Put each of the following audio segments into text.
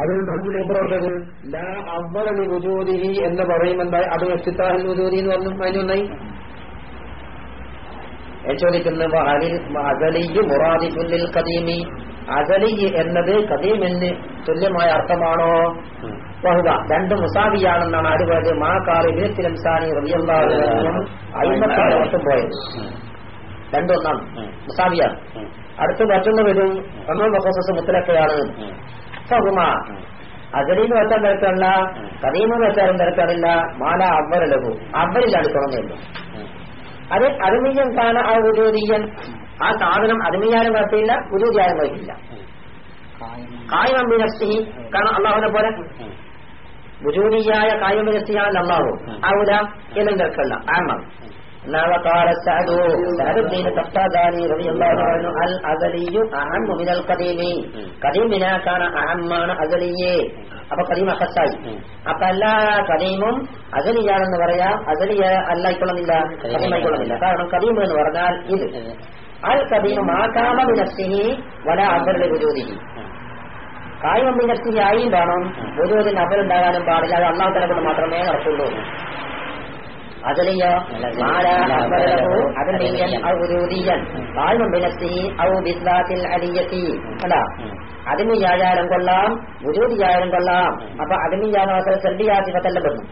അതിന് തമ്മിൽ പറഞ്ഞത് ലാ അവളി വുജൂദിഹി എന്ന് പറയുമെന്തായി? അത് എത്തിത്താഹിൽ വുജൂദി എന്ന് പറഞ്ഞു അതിനൊന്നായി ചോദിക്കുന്ന അസലിയു മുറാദിഫുല്ലിൽ കദീമി അസലി എന്നത് കദീമിന് തുല്യമായ അർത്ഥമാണോ? വഹുക രണ്ട് മുസാബിയാണെന്നാണ് ആര് പോയത്? മാ കാറി ബിരത്തിലംസാനി റബിയല്ലാഹും അയിമത്താറ് വർഷം പോയത്. രണ്ടൊന്നാണ് മുസാബിയാണ് അടുത്ത് മറ്റൊന്ന് വരും. ഒന്നാം മുത്തലക്കയാണ് ഫഹുമ അസലീന്ന് വെച്ചാൽ തിരക്കല്ല കദീമെന്ന് വെച്ചാലും തിരക്കാറില്ല മാല അവരലഹു അവരിൽ അടുക്കണമെന്നില്ല അത് അരുമീയം കാണ ആ ഉജൂതിയൻ ആ സാധനം അരുമിയാനും കുഴപ്പമില്ല ഉജൂതിയാനും കുഴപ്പമില്ല കായമി നഫ്സിഹി കാരണം അള്ളാഹുനെ പോലെ. ഉജൂതിയായ കായമി നഫ്സിയാണ് അള്ളാഹു. ആവൂല എന്നും തിരക്കല്ല ആമാണ് وقال سعد سعد الدين القحطاني رضي الله عنه الأزلي أعم من القديم قديمنا كان أعمان أزلي അപ്പൊ കദീം അഹസായി അപ്പൊ എല്ലാ കദീമും അസലിയാണെന്ന് പറയാം അസലിയ അല്ലായിക്കൊള്ളുന്നില്ല കദീമായിക്കൊള്ളുന്നില്ല കാരണം കദീം എന്ന് പറഞ്ഞാൽ ഇത് അൽ കദീം മാകാമിനസ്സിഹി വല അബറിലെ ഗുരുതിഹി കായമമ്മിനസ്സിഹി ആയി വേണം ഗുരുവിന് അബറുണ്ടാകാനും പാടില്ല അത് അള്ളാഹു തല കൊണ്ട് മാത്രമേ നടക്കുള്ളൂ ഗുരുതിയൻ അലിയത്തി. അല്ല അതിമിയായാലും കൊള്ളാം ഗുരുതിയായാലും കൊള്ളാം. അപ്പൊ അതിമിയാന്ന് അവസരം സെല്ലിയാസിഫത്തെല്ലാം വന്നു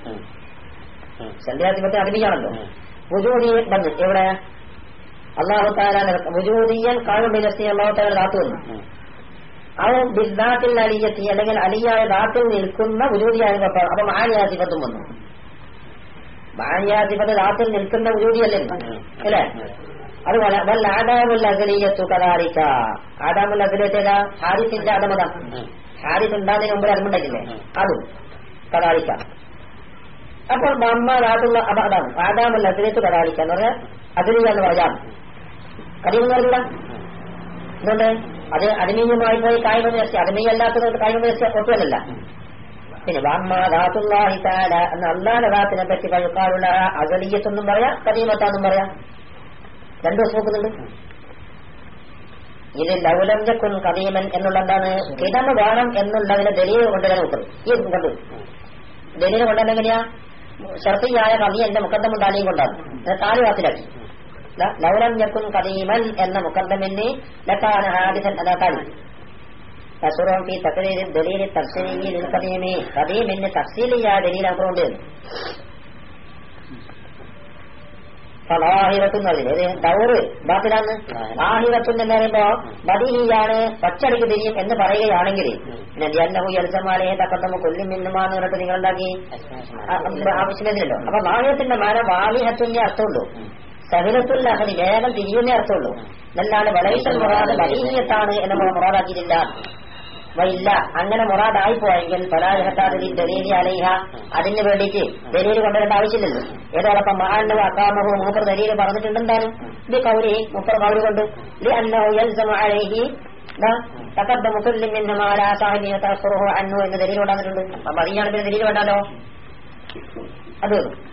സെല്ലിയാസിഫത്തെ അതിമിയാണല്ലോ ഗുജൂതി വന്നു എവിടെ? അള്ളാഹു കാഴുബിലത്തി അള്ളാഹു താല ദാത്തു വന്നു അത് ബിദ്ദാത്തിൽ അലിയത്തി അല്ലെങ്കിൽ അലിയായ ദാത്തിൽ നിൽക്കുന്ന ഗുജൂതിയായ അപ്പൊ മാനിയാസിഫത്തും വന്നു. മാനിയാസിഫത്ത് ലാത്തിൽ നിൽക്കുന്ന ജോലിയല്ലേ അല്ലേ? അതുപോലെ വല്ല ആദാമുൽ അസലിയത്തു കദാലിക്ക ആദാമുൽ അസലിയത്തേതാ ഹാരിസിന്റെ അടമതം ഹാരിസ് ഉണ്ടാകുന്നതിന് മുമ്പ് അടമുണ്ടായില്ലേ അതും കഥാരിക്ക. അപ്പോൾ നമ്മ അപകടം ആദാമുൽ കഥാരിക്ക കദാലിക്ക എന്ന് പറഞ്ഞാൽ അഗലിയ എന്ന് പറയാം കഴിയുന്ന പറഞ്ഞില്ല എന്തുകൊണ്ട് അത് അടിമീയമായി പോയി കായ്മ വ്യവസ്ഥ അടിമീയല്ലാത്തത് ഒട്ടുമല്ല പിന്നെ വാമ്മ ധാതുല്ലാഹി താല എന്ന അള്ളാന്റെ ദാത്തിനെ പറ്റി പഴുക്കാറുള്ള അകലീയത്തൊന്നും പറയാം കദീമത്താന്നും പറയാം. രണ്ടു ദിവസം നോക്കുന്നുണ്ട്. ഇത് ലൗലംജക്കുൻ കദീമൻ എന്നുള്ള എന്താണ് കിടമ വേണം എന്നുള്ളതിന് കൊണ്ട് കൊണ്ടുവരാൻ നോക്കുന്നു ഈ കണ്ടു ദലീൽ കൊണ്ടുവരാൻ എങ്ങനെയാ? ഷർത്തിയായ കവി എന്റെ മുക്കddം ഉണ്ടാലിയും കൊണ്ടാണ്. താഴെ വാത്തിലാക്കി ലൗലം ഞക്കുൻ കദീമൻ എന്ന മുക്കddമിന് ലക്കാന ഹാദിസൻ അതാക്കാണ് തസുറം ഈ തക്രീർ ദലീൽ തഫ്സീലി കദീമി കദീമിന് തഫ്സീലിയായ ദലീൽ അപ്പുറമുണ്ട് ലാഹിറത്തുന്ന് പറഞ്ഞില്ലേ എന്ന് പറയുമ്പോ ബദീഹിയാണ്. പച്ചടിക്ക് തിരിയും എന്ന് പറയുകയാണെങ്കിൽ എൽസമാലയെ തക്കത്തമ്മ കൊല്ലും മിന്നുമാന്ന് പറഞ്ഞിട്ട് നിങ്ങൾ ഉണ്ടാക്കി ആവശ്യമില്ലല്ലോ. അപ്പൊ ലാഹിറത്തിന്റെ മാന വാഹിഹത്തിന്റെ അർത്ഥമുള്ളൂ. സഹിലത്തുൽ അതിന് വേഗം തിരിയുന്നേ അർത്ഥമുള്ളൂ. എന്നല്ലാണ്ട് വളയിട്ടൽ മുറാദ് ബലീയത്താണ് എന്ന് മുറാദാക്കിയിട്ടില്ല. വയില്ല അങ്ങനെ മുറാദായി പോയെങ്കിൽ ഫലാഹത്താദി ദലീലി അലൈഹ. അതിന് വേണ്ടിയിട്ട് ദലീൽ കൊണ്ടുവരേണ്ട ആവശ്യമില്ലല്ലോ. ഏതോടൊപ്പം മഹാനു അക്കാമഹു മൂപ്പർ ദലീൽ പറഞ്ഞിട്ടുണ്ടെന്താനും ഇത് കൗരി മൂപ്പർ കൗരി കൊണ്ട്. ഇത് അലൈഹി. ദലീൽ കൊണ്ടുവന്നിട്ടുണ്ട്. അപ്പൊ ദലീൽ വേണ്ടാലോ അത്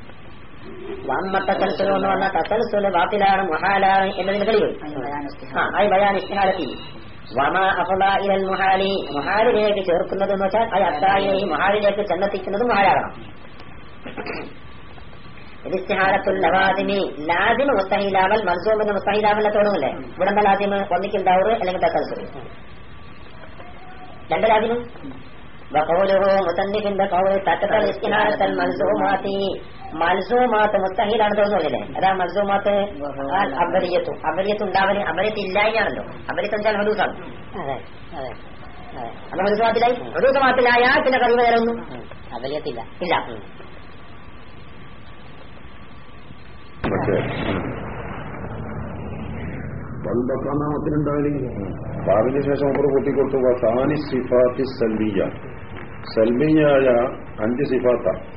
വമ്മ തസൽസുൽ എന്ന് മഹാലാണ് എന്നതിന് തെളിവ്. ആ അത് വമ അഫല ഇലൽ മുഹാലി. മുഹാലിലേക്ക് ചേർക്കുന്നത് എന്ന് വെച്ചാൽ അത് അത്തായി മുഹാലിലേക്ക് ചെന്നെത്തിക്കുന്നതും മുഹാലാകണം. ഇസ്തിഹാരത്തുൽ ലവാദിമി. ലാദിമ് മുസ്തഹിലാവൽ മൻസൂമിന് മുസ്തഹിലാവല്ല തുടങ്ങല്ലേ ഇവിടെന്താ ലാദിമ്? ഒന്നിക്കിൽ ദൗറ് അല്ലെങ്കിൽ തസൽസുൽ രണ്ട് ലാദിമ്? وقوله മുസന്നിഫിന്റെ കൗല് തക്കത്തൽ ഇസ്തിഹാരത്തൽ മൻസൂമാത്തി മൽസൂമാത്ത് മുസ്തഹിലാണ് തോന്നുന്നില്ലേ അതാ മൽസൂമാത്ത് അബരിയത്തു അബരിയത്ത് ഉണ്ടാവല് അബരിയത്ത് ഇല്ലായ്മയാണല്ലോ അബരിയത്ത് വെച്ചാൽ ഹദൂസാണ് അന്ന് മൽസൂമാത്തിലായി ഹദൂസമാത്തിലായ പിന്നെ കറിവ് തരുന്നു അബലിയത്തില്ല ഇല്ല പന്തക്കാമത്തിനുണ്ടായാലും അതിന് ശേഷം അവർ കൂട്ടിക്കൊടുത്തു വസാനി സിഫാത്തി സൽബിയ സൽബിയായ അഞ്ച് സിഫാത്ത.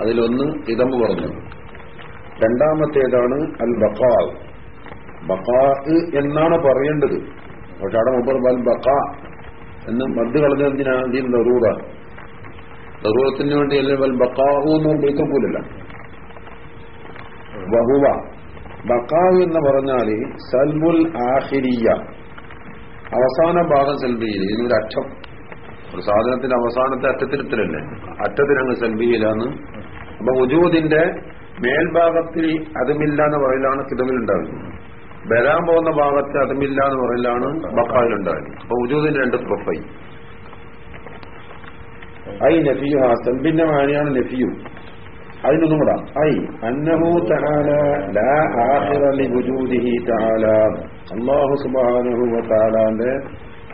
അതിലൊന്ന് ഇതമ്പ് പറഞ്ഞു. രണ്ടാമത്തേതാണ് അൽ ബക്കാ ബക്കാ എന്നാണ് പറയേണ്ടത്. പക്ഷെ അവിടെ മുമ്പ് അൽ ബക്കാ എന്ന് മദ്ദ് കളഞ്ഞ എന്തിനാ? ദറൂറ. ദറൂറത്തിന് വേണ്ടി അല്ലെങ്കിൽ വൽ ബക്കാഹു എന്ന് വിളിക്കപ്പോലല്ല വഹുവ. ബക്കാവ് എന്ന് പറഞ്ഞാൽ സൽമുൽ ആഹിരിയ. അവസാന ഭാഗം സെൽബിയിൽ ഇതിനൊരു അറ്റം. ഒരു സാധനത്തിന്റെ അവസാനത്തെ അറ്റത്തിരുത്തലല്ലേ? അറ്റത്തിനങ്ങ് സെൽബിയിലാന്ന് അപ്പൊ ഉജൂദിന്റെ മേൽഭാഗത്തിൽ അതുമില്ല എന്ന് പറയലാണ് കിതമിലുണ്ടാകുന്നത് വരാൻ പോകുന്ന ഭാഗത്ത് അതുമില്ല എന്ന് പറയലാണ് ബക്കായിലുണ്ടാകുന്നത് അപ്പൊ ഉജൂദിന്റെ രണ്ട് പ്രൊഫൈ ഐ നഫിയു ആ സെൽബിന്റെ മാനിയാണ് നഫിയു. അതിനൊന്നും കൂടാ. ഐ അന്നഹു തഹാല ലാ താലാന്റെ അല്ലാഹു സുബ്ഹാനഹു വ തആലാന്റെ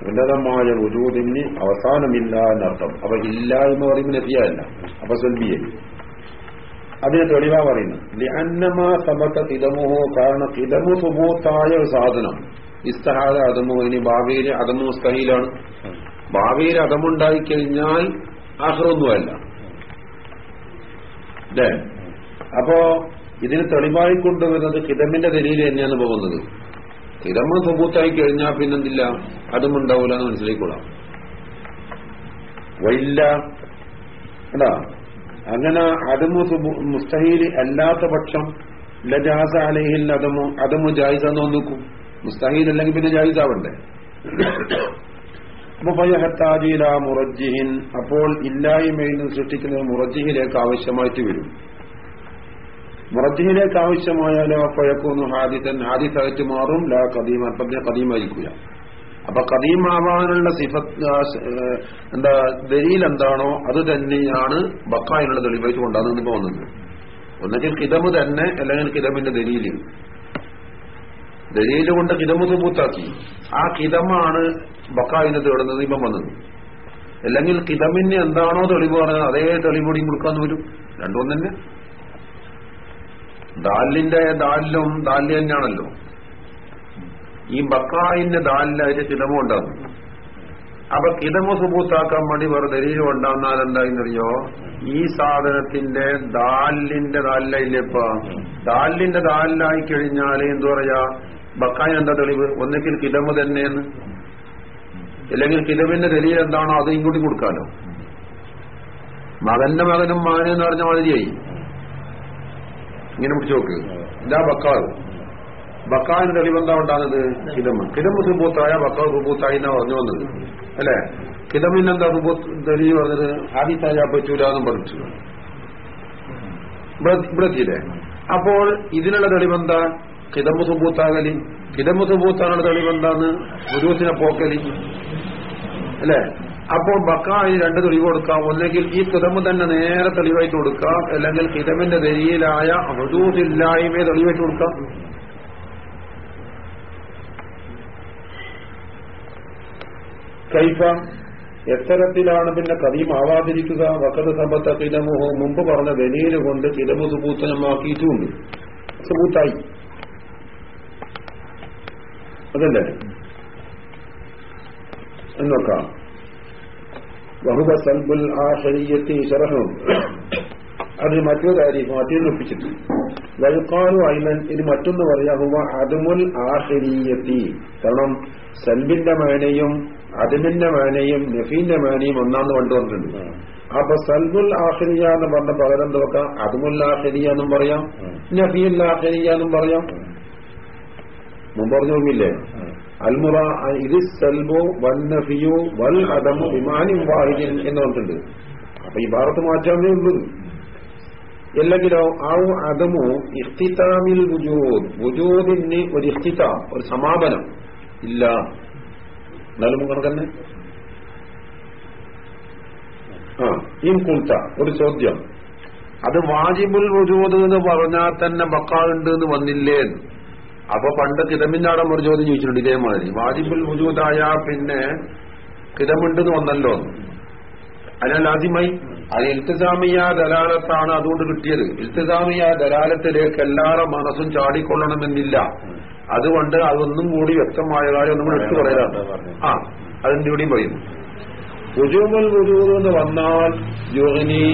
ഉന്നതമായ വുജൂദിന് അവസാനമില്ല എന്നർത്ഥം. അപ്പൊ ഇല്ല എന്ന് പറയുമ്പോൾ നഫിയല്ല അപ്പൊ സെൽബിയെ. അതിന് തെളിവാ പറയുന്നത് ലിഅന്നമാ സമത്ത തിലമുഹോ കാരണം തിലമു സുബൂത്തായ ഒരു സാധനം. ഇസ്തഹാദ അതമു ഇനി ഭാവിയിൽ അതമു മുസ്തഹീലാണ്. ഭാവിയിൽ അതമുണ്ടായി കഴിഞ്ഞാൽ ആഹ്റൊന്നുമല്ല. അപ്പോ ഇതിന് തെളിവായി കൊണ്ടുവരുന്നത് കിതമിന്റെ ദലീൽ തന്നെയാണ് പോകുന്നത്. കിതമ്മ സുബൂത്തായി കഴിഞ്ഞാൽ പിന്നെന്തില്ല? അതും ഉണ്ടാവൂല എന്ന് മനസ്സിലായിക്കൊള്ളാം വല്ല അങ്ങനെ അതുമു മുസ്തഹീൽ അല്ലാത്ത പക്ഷം ലജാസ അലഹിൽ അതമു അതമു ജായിസെന്ന് നോക്കും മുസ്തഹീൽ അല്ലെങ്കിൽ പിന്നെ ഫയഹത്താജില മുറജിഹിൻ അപ്പോൾ ഇല്ലായ്മയിൽ നിന്ന് സൃഷ്ടിക്കുന്ന മുറജിഹിലേക്ക് ആവശ്യമായിട്ട് വരും. മുറജിഹിലേക്ക് ആവശ്യമായാലോ അപ്പോഴേക്കൊന്നു ഹാദിത്തൻ ഹാദിത്തായിട്ട് മാറും. ലാ കദീം അപ്പത്തിനെ കദീമായിരിക്കില്ല അപ്പൊ കദീമാവാനുള്ള സിഫത്ത് എന്താ ദലീൽ എന്താണോ അത് തന്നെയാണ് ബക്കായിനുള്ള തെളിവായിട്ട് കൊണ്ടാകുന്നത് പോകുന്നത്. ഒന്നെങ്കിൽ കിതമ് തന്നെ അല്ലെങ്കിൽ കിതമിന്റെ ദലീൽ ദലീൽ കൊണ്ട് കിതമ് സുബൂത്താക്കി. ആ കിതമാണ് ബക്കായിന് തേടുന്നത് ഇപ്പം വന്നത്. അല്ലെങ്കിൽ കിതമിന് എന്താണോ തെളിവ് പറഞ്ഞത് അതേ തെളിവോടിയും കൊടുക്കാന്ന് വരും. രണ്ടും ദാലിന്റെ ദാലിലും ദാൽ തന്നെയാണല്ലോ. ഈ ബക്കായിന്റെ ദാലിലായിട്ട് കിതമ ഉണ്ടാകും. അപ്പൊ കിതമ സുബൂത്താക്കാൻ വേണ്ടി വേറെ ദലീൽ ഉണ്ടാകുന്നാൽ അറിയോ ഈ സാധനത്തിന്റെ ദാലിന്റെ ദാലിലായില്ലേപ്പ ദാലിന്റെ ദാലിലായി കഴിഞ്ഞാൽ എന്തു പറയാ? ബക്കായി എന്താ തെളിവ്? ഒന്നെങ്കിൽ കിതമ് തന്നെയെന്ന്. അല്ലെങ്കിൽ കിതമിന്റെ ദലീൽ എന്താണോ അത് ഇങ്ങോട്ട് കൊടുക്കാലോ. മകന്റെ മകനും മകനെന്ന് പറഞ്ഞ മാതിരിയായി. ഇങ്ങനെ പിടിച്ചു നോക്ക്. ഇതാ ബക്കാവ് ബക്കാവിന് തെളിവെന്താ ഉണ്ടാകുന്നത്? കിതമ്. കിതമ് സുബൂത്തായ ബക്കാവ് സുബൂത്തായി എന്നാ പറഞ്ഞു വന്നത്. അല്ലെ? കിതമിനെന്താ സുബൂത്ത് തെളിവ് പറഞ്ഞത്? ഹാദിത്തായ പറ്റൂല എന്നും പറഞ്ഞു ഇവിടെ അപ്പോൾ ഇതിനുള്ള തെളിവെന്താ? കിതമ് സുബൂത്താകലി. കിതമ് സുബൂത്താനുള്ള തെളിവെന്താന്ന് ഗുരുവിനെ പോക്കലി അല്ലെ? അപ്പോൾ ബക്കായി രണ്ട് തെളിവ് കൊടുക്കാം. ഒന്നെങ്കിൽ ഈ കിതമ് തന്നെ നേരെ തെളിവായിട്ട് കൊടുക്കാം. അല്ലെങ്കിൽ കിതമിന്റെ ദരിയിലായ ഹുദൂസില്ലായ്മയെ തെളിവായിട്ട് കൊടുക്കാം. കൈഫ എത്തരത്തിലാണ് പിന്നെ കഥീമാവാതിരിക്കുക വക്കത് സമ്പത്ത കിതമുഹോ മുമ്പ് പറഞ്ഞ ദലീൽ കൊണ്ട് കിതമു സുബൂത്തനമാക്കിയിട്ടുമുണ്ട് സുബൂത്തായി. അതല്ലേ? എന്നൊക്കാം. വഹുബ സൽബുൽ ആ ശരഹും. അത് മറ്റൊരു കാര്യം മറ്റൊരു വഴുക്കാനു വഴുക്കാലു ഇനി ഇത് മറ്റൊന്ന് പറയാ. ഹുവ അതുമുൽ ആഹരീയത്തി. കാരണം സൽബിന്റെ മേനയും അതിമിന്റെ മേനയും നഫീന്റെ മേനയും ഒന്നാന്ന് കണ്ടുവന്നിട്ടുണ്ട് അപ്പൊ സൽബുൽ ആഹരിയ എന്ന് പറഞ്ഞ പകരം എന്ത് നോക്കാം അതുമുൽ ആഹരിയ എന്നും പറയാം. നഫീൽ ആഹരിയ എന്നും പറയാം. മുമ്പ് പറഞ്ഞു നോക്കില്ലേ അൽമുറ ഇത് സെൽബോ വന്നഫിയോ നഫിയു വൽ അദമു വിമാനി വാഹിജൻ എന്ന് പറഞ്ഞിട്ടുണ്ട്. അപ്പൊ ഈ ഭാഗത്ത് മാറ്റാമേ ഉള്ളൂ. അല്ലെങ്കിലോ ആ അദമു ഇഫ്തിതാമിൽ വുജൂദ്. വുജൂദിന് ഒരു ഇഖ്തിതാം ഒരു സമാപനം. ഇല്ല. എന്നാലും കണക്കന്നെ ആ ഈ കുൽത്ത ഒരു ചോദ്യം. അത് വാജിബുൽ വുജൂദ് എന്ന് പറഞ്ഞാൽ തന്നെ ബക്കാളുണ്ട് എന്ന് വന്നില്ലേ അപ്പൊ പണ്ട് കിതമ്പിന്റെ ഒരു ചോദ്യം ചോദിച്ചിട്ടുണ്ട് ഇതേമാതിരി. വാജിബുൽ വുജൂദായ പിന്നെ കിതമുണ്ടെന്ന് വന്നല്ലോ. അതിനാൽ ആദ്യമായി. അത് ഇൽത്തിസാമിയ ദലാലത്താണ് അതുകൊണ്ട് കിട്ടിയത്. ഇൽത്തിസാമിയ ദലാലത്തിലേക്ക് എല്ലാവരുടെ മനസ്സും ചാടിക്കൊള്ളണമെന്നില്ല. അതുകൊണ്ട് അതൊന്നും കൂടി വ്യക്തമായ കാര്യം നമ്മൾ എടുത്തു പറയാറുണ്ട് ആ അതിന്റെ കൂടിയും പറയുന്നു വുജൂബുൽ വുജൂദ് എന്ന് വന്നാൽ യുഗനി.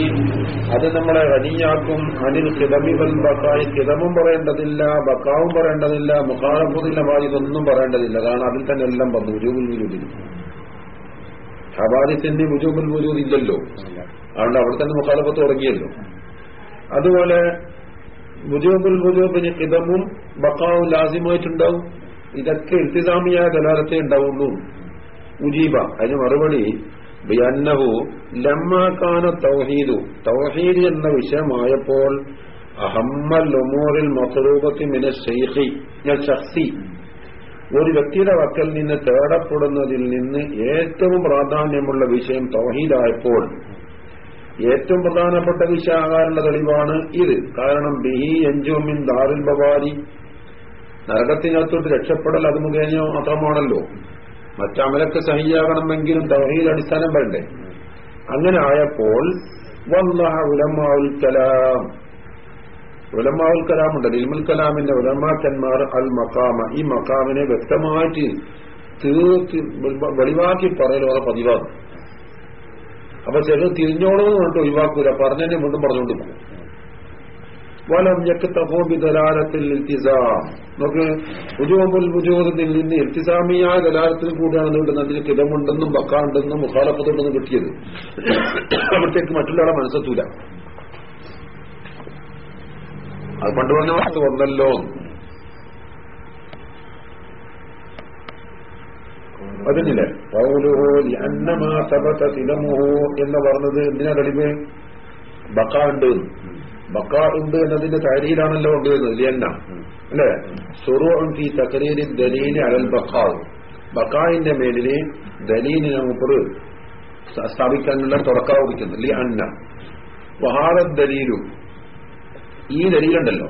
അത് നമ്മളെ റനിയാക്കും അനിൽ കിതമിബൽ ബക്കായി കിതമും പറയേണ്ടതില്ല ബക്കാവും പറയേണ്ടതില്ല മുഖാറപ്പുതില്ല ബാധിതൊന്നും പറയേണ്ടതില്ല. കാരണം അതിൽ തന്നെ എല്ലാം വന്നു വുജൂബുൽ വുജൂദിൽ. ഹബാദിത്തിന്റെ വുജൂബുൽ വുജൂദ് ഇല്ലല്ലോ. അതുകൊണ്ട് അവിടെ തന്നെ മുഖാലപ്പത്ത് തുടങ്ങിയല്ലോ. അതുപോലെ വുജൂബുൽ വുജൂബിന് കിതമും ബക്കാവും ലാസിമായിട്ടുണ്ടാവും ഇതൊക്കെ ഇൽത്തിസാമിയായ ദലാലത്തെ ഉണ്ടാവുള്ളൂ. ഉജീബ അതിന് മറുപടി ബിയന്നഹു ലമ്മാക്കാന തൗഹീദു. തൗഹീദ് എന്ന വിഷയമായപ്പോൾ അഹമ്മൽ ഉമൂറിൽ മസറൂപത്തി മിന ഷെയ്ഖി ഷഖ്സി ഒരു വ്യക്തിയുടെ വക്കൽ നിന്ന് തേടപ്പെടുന്നതിൽ നിന്ന് ഏറ്റവും പ്രാധാന്യമുള്ള വിഷയം തൗഹീദായപ്പോൾ ഏറ്റവും പ്രധാനപ്പെട്ട വിഷയാകാനുള്ള തെളിവാണ് ഇത്. കാരണം ബിഹി എൻജോമിൻ ദാറുൽ ബവാരി. നരകത്തിനകത്തോട്ട് രക്ഷപ്പെടൽ അത് മുഖേനയോ മാത്രമാണല്ലോ. മറ്റമലക്ക് സഹിയാകണമെങ്കിലും തൗഹീദ് അടിസ്ഥാനം വേണ്ടേ അങ്ങനെ ആയപ്പോൾ ഉലമാവുൽ കലാം. ഉലമാവുൽ കലാമുണ്ട് ഇൽമുൽ കലാമിന്റെ ഉലമാക്കന്മാർ അൽ മക്കാമ ഈ മക്കാമിനെ വ്യക്തമായിട്ട് തീർത്ത് വെളിവാക്കി പറയലോടെ പതിവാണ്. അപ്പൊ ചിലർ തിരിഞ്ഞോളൂ പറഞ്ഞിട്ട് ഒഴിവാക്കൂല. പറഞ്ഞതിനെ വീണ്ടും പറഞ്ഞുകൊണ്ട് പോകും വലം യക്തഫോബി ബിദലാലത്തിൽ നമുക്ക് ഉജോബുൽ ഉജോദത്തിൽ നിന്ന് ഇൽത്തിസാമിയായ ദലാലത്തിൽ കൂടിയാണ് കിട്ടുന്നത് അതിന് കിടമുണ്ടെന്നും ബക്കാണ്ടെന്നും മുഖാലപ്പത്തുണ്ടെന്നും കിട്ടിയത്. അവിടത്തേക്ക് മറ്റുള്ളവരെ മനസ്സെത്തൂല. അത് പണ്ട് പറഞ്ഞ വാർത്ത വന്നല്ലോ അതിനില്ലേ? പൗലുഹോ അന്നമാ സബത തിലമുഹോ എന്ന് പറഞ്ഞത് എന്തിനാ തെളിവ് ബക്ക ഉണ്ട് ബക്ക ഉണ്ട് എന്നതിന്റെ താരിയിലാണല്ലോ ഉണ്ട് ലിയന്ന. അല്ലേ? സുറൂൻ ഫി ദലീന് അലൽ ബക്കാവ് ബക്കായിന്റെ മേലിന് ദലീലിനെ മുപ്പറ് സ്ഥാപിക്കാനുള്ള തുടക്കം കുറിക്കുന്നു. ലി അന്ന വഹാദ ദലീലു. ഈ ദലീലുണ്ടല്ലോ.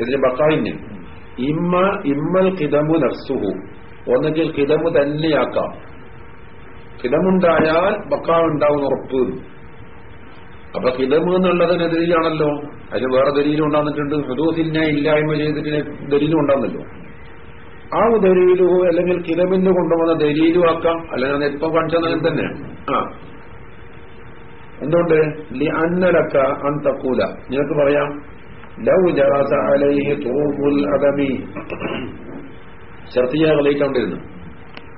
ഇതിന് ബക്കായിന് ഇമ്മ ഇമ്മൽ കിതമു നഫ്സുഹു. ഒന്നെങ്കിൽ കിതമു തന്നെയാക്കാം. കിതമുണ്ടായാൽ ബക്കാവ് ഉണ്ടാവുന്ന ഉറപ്പ്. അപ്പൊ കിതമ് ദലീലാണല്ലോ അതിന് വേറെ ദലീലും ഉണ്ടാകുന്നിട്ടുണ്ട് ഹുദൂസിനെ ഇല്ലായ്മ ചെയ്തിട്ട് ദലീലും ഉണ്ടാകുന്നല്ലോ ആ ദലീലു അല്ലെങ്കിൽ കിതമിന് കൊണ്ടുവന്ന ദലീലും ആക്കാം. അല്ലെങ്കിൽ ഇപ്പൊ കാണിച്ചത് തന്നെ. ആ. എന്തുകൊണ്ട്? അന്നലക്ക അൻ തക്കൂല. നിനക്ക് പറയാം. ലൗ ജാസ അലൈഹി അദമി. ഷർത്തിയ കളിക്കൊണ്ടിരുന്നു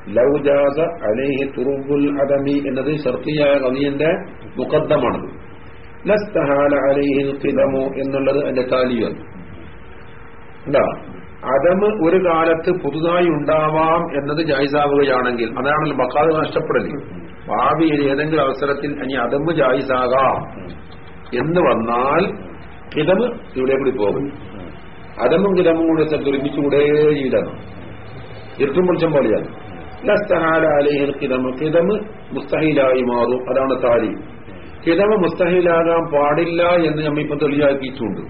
ലൗ ജാസ അലൈഹി തുറുബുൽ അദമി എന്നത് ഷർത്തിയ കവിയന്റെ മുഖദ്ദമാണ് ലസ്തഹാല അലൈഹിൽ എന്നുള്ളത് അതിന്റെ താലിയാണ്. എന്താ? അതമ് ഒരു കാലത്ത് പുതുതായി ഉണ്ടാവാം എന്നത് ജായിസാവുകയാണെങ്കിൽ അതാണല്ലോ ബക്കാത് നഷ്ടപ്പെടൽ. ഭാവിയിൽ ഏതെങ്കിലും അവസരത്തിൽ ഇനി അതമ് ജായിസാകാം എന്ന് വന്നാൽ കിതമ് ഇവിടെ കൂടി പോകും. അതമും കിതമും കൂടെ ഒരുമിച്ചുകൂടെ ചെയ്താണ് ഇരുട്ടും പൊളിച്ചം പോലെയാണ് ലസ്തഹാല അലൈഹിൽ കിതമ് കിതമ് മുസ്തഹിലായി മാറും. അതാണ് താലി. ഹിതവ് മുസ്തഹിലാകാൻ പാടില്ല എന്ന് നമ്മിപ്പം തെളിയാക്കിയിട്ടുണ്ട്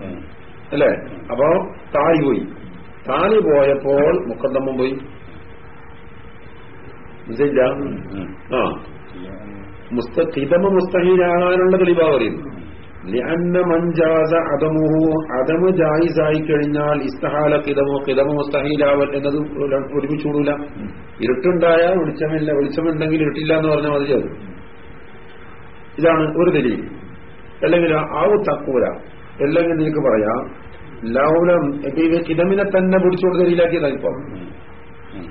അല്ലേ? അപ്പൊ താലി പോയി. താലി പോയപ്പോൾ മുക്കന്തമ്മൻ പോയി. മനസ്സില്ല ആ. ഹിതമ മുസ്തഹിലാകാനുള്ള തെളിവാ പറയുന്നു അതമു ജായിസായി കഴിഞ്ഞാൽ ഇസ്തഹാല കിതമോ കിതമ മുസ്തഹീലാവൽ എന്നത് ഒരുമിച്ചൂടൂല ഇരുട്ടുണ്ടായാൽ വെളിച്ചമില്ല വെളിച്ചമുണ്ടെങ്കിൽ ഇരുട്ടില്ല എന്ന് പറഞ്ഞാൽ മതി ചേർന്നു ഇതാണ് ഒരു ദലീൽ. അല്ലെങ്കിൽ ആവു തക്കൂല. അല്ലെങ്കിൽ നിനക്ക് പറയാം ലൗലം ഇത് കിതമിനെ തന്നെ പിടിച്ചുകൊണ്ട് ദലീലാക്കിയതാണ് ഇപ്പം.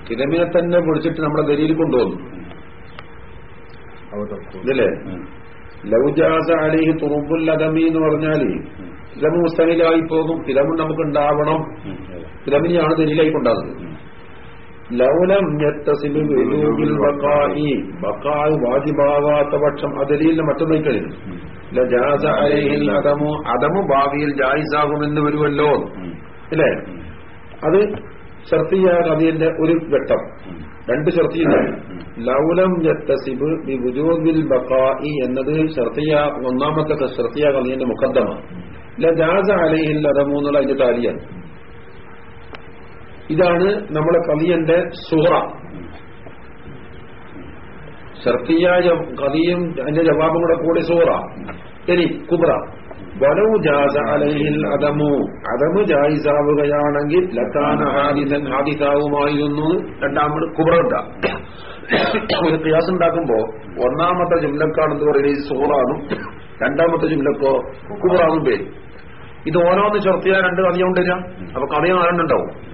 കിടമിനെ തന്നെ പിടിച്ചിട്ട് നമ്മളെ ദലീൽ കൊണ്ടുവന്നു. ഇതല്ലേ? ലൗജാസ അലിഹി തുറുബുൽ അദമി എന്ന് പറഞ്ഞാൽ കിതമ് മുസ്തഹിലായി പോകും. കിതമ് നമുക്ക് ഉണ്ടാവണം കിടമിനെയാണ് ദരിയിലായി കൊണ്ടാകുന്നത് ലൗലം വാജിബാവാത്ത പക്ഷം അതിലീലിന് മറ്റൊന്നേ കഴിയും ലജാസ അലൈഹിൽ അദമു. അദമു ഭാവിയിൽ ജായിസാകുമെന്ന് വരുമല്ലോ. അല്ലേ? അത് ഷർത്തിയ കവിയന്റെ ഒരു ഘട്ടം. രണ്ട് ഷർത്തിയില്ല ലൗലം യത്തസിബ് ബി വുജൂബിൽ ബക്കായി എന്നത് ഷർത്തിയ ഒന്നാമത്തെ ഷർത്തിയ കവിയന്റെ മുഖദ്ദമാണ് ലജാസ അലൈഹിൽ അദമു എന്നുള്ള അതിന്റെ താലിയാണ്. ഇതാണ് നമ്മളെ കവിയന്റെ സുഹറ. ഷർത്തിയായ കവിയും അതിന്റെ ജവാബും കൂടെ കൂടി സുഹറ. ശരി കുബ്ര. വലവു ജാസ അലയിൽ അതമു അദമു ജായിസാവുകയാണെങ്കിൽ ലത്താന ഹാദിതൻ ഹാദിസാവുമായിരുന്നു രണ്ടാമത് കുബ്ര ഉണ്ടാ. ഒരു ക്യാസ് ഉണ്ടാക്കുമ്പോ ഒന്നാമത്തെ ജുംലക്കാണെന്ന് പറയുന്നത് സുഹറാണും. രണ്ടാമത്തെ ജുംലക്കോ കുബ്രാന്നും പേര്. ഇത് ഓരോന്ന് ചർത്തിയാ രണ്ട് കഥ അപ്പൊ കഥയും ആരണ്ടുണ്ടാവും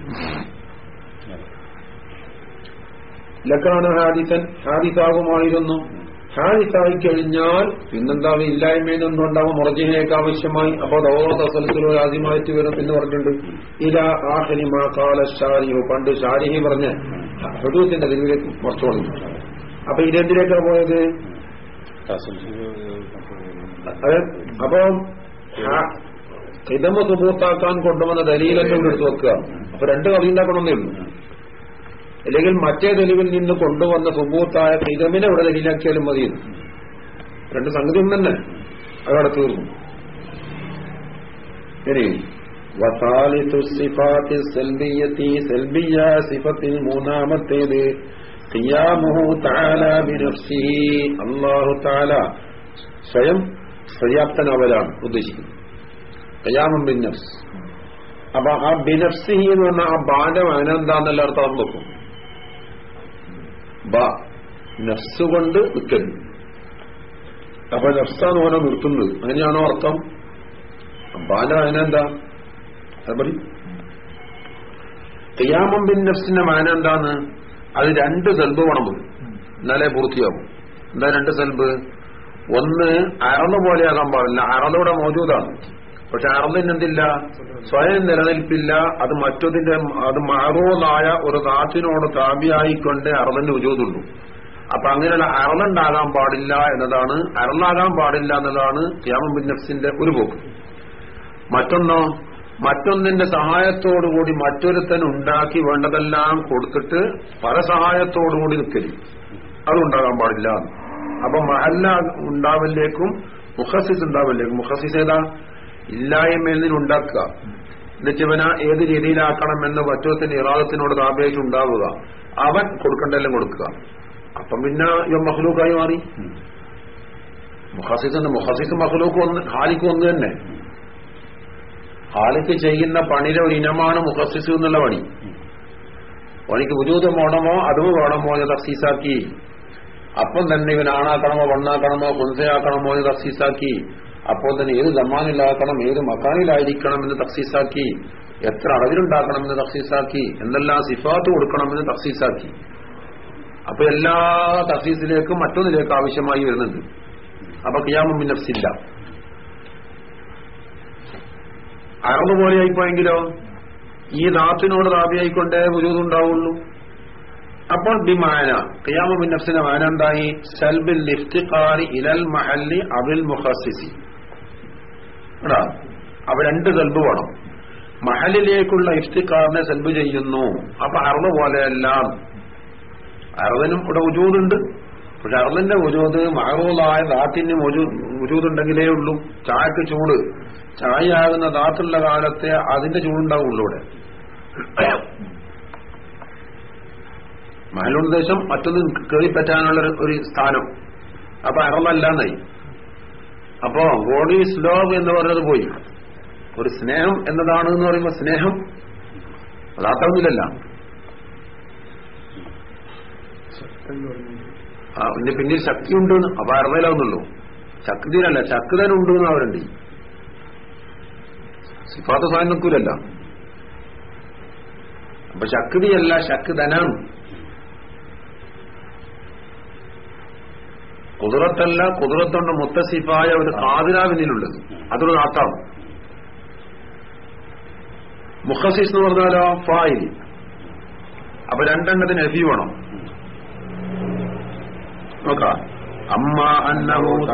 ലക്കാണ് ഹാദിസൻ ഹാദിസാകുമായിരുന്നു ഹാദിസായി കഴിഞ്ഞാൽ പിന്നെന്താ ഇല്ലായ്മയിൽ നിന്നുണ്ടാവും മുറജിനേക്ക് ആവശ്യമായി. അപ്പൊ ദൗറത്തലത്തിലോ ആദ്യമായിട്ട് വരും എന്ന് പറഞ്ഞിട്ടുണ്ട്. ഇല ആഹരിമാ കാല ഷാരിഹു. പണ്ട് ഷാരിഹി പറഞ്ഞ് അതിലേക്ക് തിരുവിലേക്ക് കുറച്ചോളി അപ്പൊ ഇതെന്തിലേക്കാ പോയത്? അതെ. അപ്പൊ ഇതമ സുബൂത്താക്കാൻ കൊണ്ടുവന്ന ദലീലൊക്കെ എടുത്ത് വെക്കുക. അപ്പൊ രണ്ട് കവി ഉണ്ടാക്കണമെന്നേ ഉള്ളൂ അല്ലെങ്കിൽ മറ്റേ തെളിവിൽ നിന്ന് കൊണ്ടുവന്ന സുബൂത്തായ ഇതമിനെ ഇവിടെ ദലീലാക്കിയാലും മതി. രണ്ട് സംഗതി തന്നെ. അതവിടെ തീർന്നു. ഇനി മൂന്നാമത്തേത് അല്ലാഹു തആല സ്വയം പര്യാപ്തനാവലാണ് ഉദ്ദേശിക്കുന്നത്. ഖിയാമും ബിനഫ്സ് അപ്പൊ ആ ബിനഫ്സിഹി എന്ന് പറഞ്ഞാൽ ആ ബാലം അതിനെന്താന്നല്ല അർത്ഥം നോക്കും. ബ നഫ്സ് കൊണ്ട് നിൽക്കരുത്. അപ്പൊ നഫ്സാന്ന് ഓരോ നിർത്തുന്നത്. അങ്ങനെയാണോ അർത്ഥം? ബാന്റെ അതിനെന്താ അത് പറയും. ഖിയാമം ബിൻ നഫ്സിന്റെ മാന എന്താന്ന്? അത് രണ്ട് സെൽബ് വേണം എന്നാലേ പൂർത്തിയാവും. എന്താ രണ്ട് സെൽബ്? ഒന്ന് അറന്ന് പോലെയാകാൻ പാടില്ല. അറന്നൂടെ മോജൂദാണ്. പക്ഷെ അറന്നിന് എന്തില്ല? സ്വയം നിലനിൽപ്പില്ല. അത് മറ്റൊതിന്റെ അത് മാറോന്നായ ഒരു നാട്ടിനോട് താപിയായിക്കൊണ്ട് അറന്നിന് ഉജൂതുള്ളൂ അപ്പൊ അങ്ങനെയുള്ള അറന്നുണ്ടാകാൻ പാടില്ല എന്നതാണ് അറന്നാകാൻ പാടില്ല എന്നതാണ് ഖിയാമം ബിൻ നഫ്സിന്റെ ഒരു പോക്ക്. മറ്റൊന്നോ മറ്റൊന്നിന്റെ സഹായത്തോടുകൂടി മറ്റൊരുത്തൻ ഉണ്ടാക്കി വേണ്ടതെല്ലാം കൊടുത്തിട്ട് പല സഹായത്തോടുകൂടി നിൽക്കൽ. അതുണ്ടാകാൻ പാടില്ല. അപ്പൊ മഹല്ല ഉണ്ടാവില്ലേക്കും മുഖസിസ് ഉണ്ടാവില്ലേക്കും. മുഖസിസ് ഏതാ? ഇല്ലായ്മയിൽ നിന്ന് ഉണ്ടാക്കുക എന്നുവെച്ചവന ഏത് രീതിയിലാക്കണം എന്ന് മറ്റൊരുത്തിന് ഇറാദത്തിനോട് താപേച്ച് ഉണ്ടാവുക അവൻ കൊടുക്കേണ്ടെല്ലാം കൊടുക്കുക. അപ്പം പിന്നെ ഇവ മഹ്ലൂക്കായി മാറി. മുഖസിസ് മുഹസിസ് മഹ്ലൂക്ക് ഒന്ന് ഹാലിക്ക് ഒന്ന് തന്നെ. ഹാലിക്ക് ചെയ്യുന്ന പണിയുടെ ഒരു ഇനമാണ് മുഹസിസ് എന്നുള്ള പണി. പണിക്ക് ഉജൂത് വേണമോ അതും വേണമോ എന്ന് തഫ്സീസാക്കി. അപ്പം തന്നെ ഇവൻ ആണാക്കണമോ വണ്ണാക്കണമോ കുൻസയാക്കണമോ എന്ന് തഫ്സീസാക്കി. അപ്പോൾ തന്നെ ഏത് ജമാനിലാക്കണം ഏത് മക്കാനിലായിരിക്കണം എന്ന് തഫ്സീസാക്കി എത്ര അളവിലുണ്ടാക്കണമെന്ന് തഫ്സീസാക്കി എന്തെല്ലാം സിഫാത്ത് കൊടുക്കണമെന്ന് തഫ്സീസാക്കി. അപ്പൊ എല്ലാ തഫ്സീസിലേക്കും മറ്റൊന്നിലേക്ക് ആവശ്യമായി വരുന്നുണ്ട്. അപ്പൊ കിയാമും നഫ്സില്ല. അറബ് പോലെ ആയിപ്പോയെങ്കിലോ? ഈ ദാത്തിനോട് ദാബിയായിക്കൊണ്ടേ ഉണ്ടാവുള്ളൂ. അപ്പോൾ ബിമാന ബിൻ നഫ്സിന്റെ മാന എന്തായി? സൽബിൽ ഇഫ്തിഖാരി ഇലൽ മഹല്ലി അബിൽ മുഖസിസി എടാ അവ രണ്ട് സെൽബ് വേണം. മഹലിലേക്കുള്ള ഇഫ്തിഖാറിനെ സെൽബ് ചെയ്യുന്നു. അപ്പൊ അറുത പോലെയല്ല. അറുതനും ഇവിടെ ഉജൂതുണ്ട്. പക്ഷെ അറുതന്റെ ഉജൂത് മഹറൂലായ ദാത്തിന് ഉജൂതുണ്ടെങ്കിലേ ഉള്ളൂ. ചായക്ക് ചൂട്. ചായയാകുന്ന ദാത്തുള്ള കാലത്തെ അതിന്റെ ചൂടുണ്ടാവുള്ളൂ ഇവിടെ മഹലുദ്ദേശം മറ്റൊന്നും കയറിപ്പറ്റാനുള്ള ഒരു സ്ഥാനം. അപ്പൊ അറമല്ലാന്നായി അപ്പോ ഗോഡ് ഈസ് ലോവ് എന്ന് പറഞ്ഞത് പോയി. ഒരു സ്നേഹം എന്നതാണ് എന്ന് പറയുമ്പോ സ്നേഹം അതാത്രമില്ലല്ല പിന്നെ പിന്നെ ശക്തി ശക്തിയുണ്ട് അപ്പൊ അറിവയിലാവുന്നുള്ളൂ ശക്തിയിലല്ല ശക്തനുണ്ട് എന്ന് അവരുണ്ട്. സിഫാത്ത സ്വയം നിൽക്കൂലല്ല. അപ്പൊ ശക്തിയല്ല ശക്തനാണ്. കുതിരത്തല്ല കുതിരത്തുണ്ട് മുത്തസിഫായ ഒരു കാതിരാവിനിലുണ്ട് അതൊരു നാട്ടാണ് മുഖസിസ് എന്ന് പറഞ്ഞാലോ ഫായിൽ. അപ്പൊ രണ്ടെണ്ണത്തിന് എഫി വേണം. നോക്കാം. അമ്മ അന്നഹു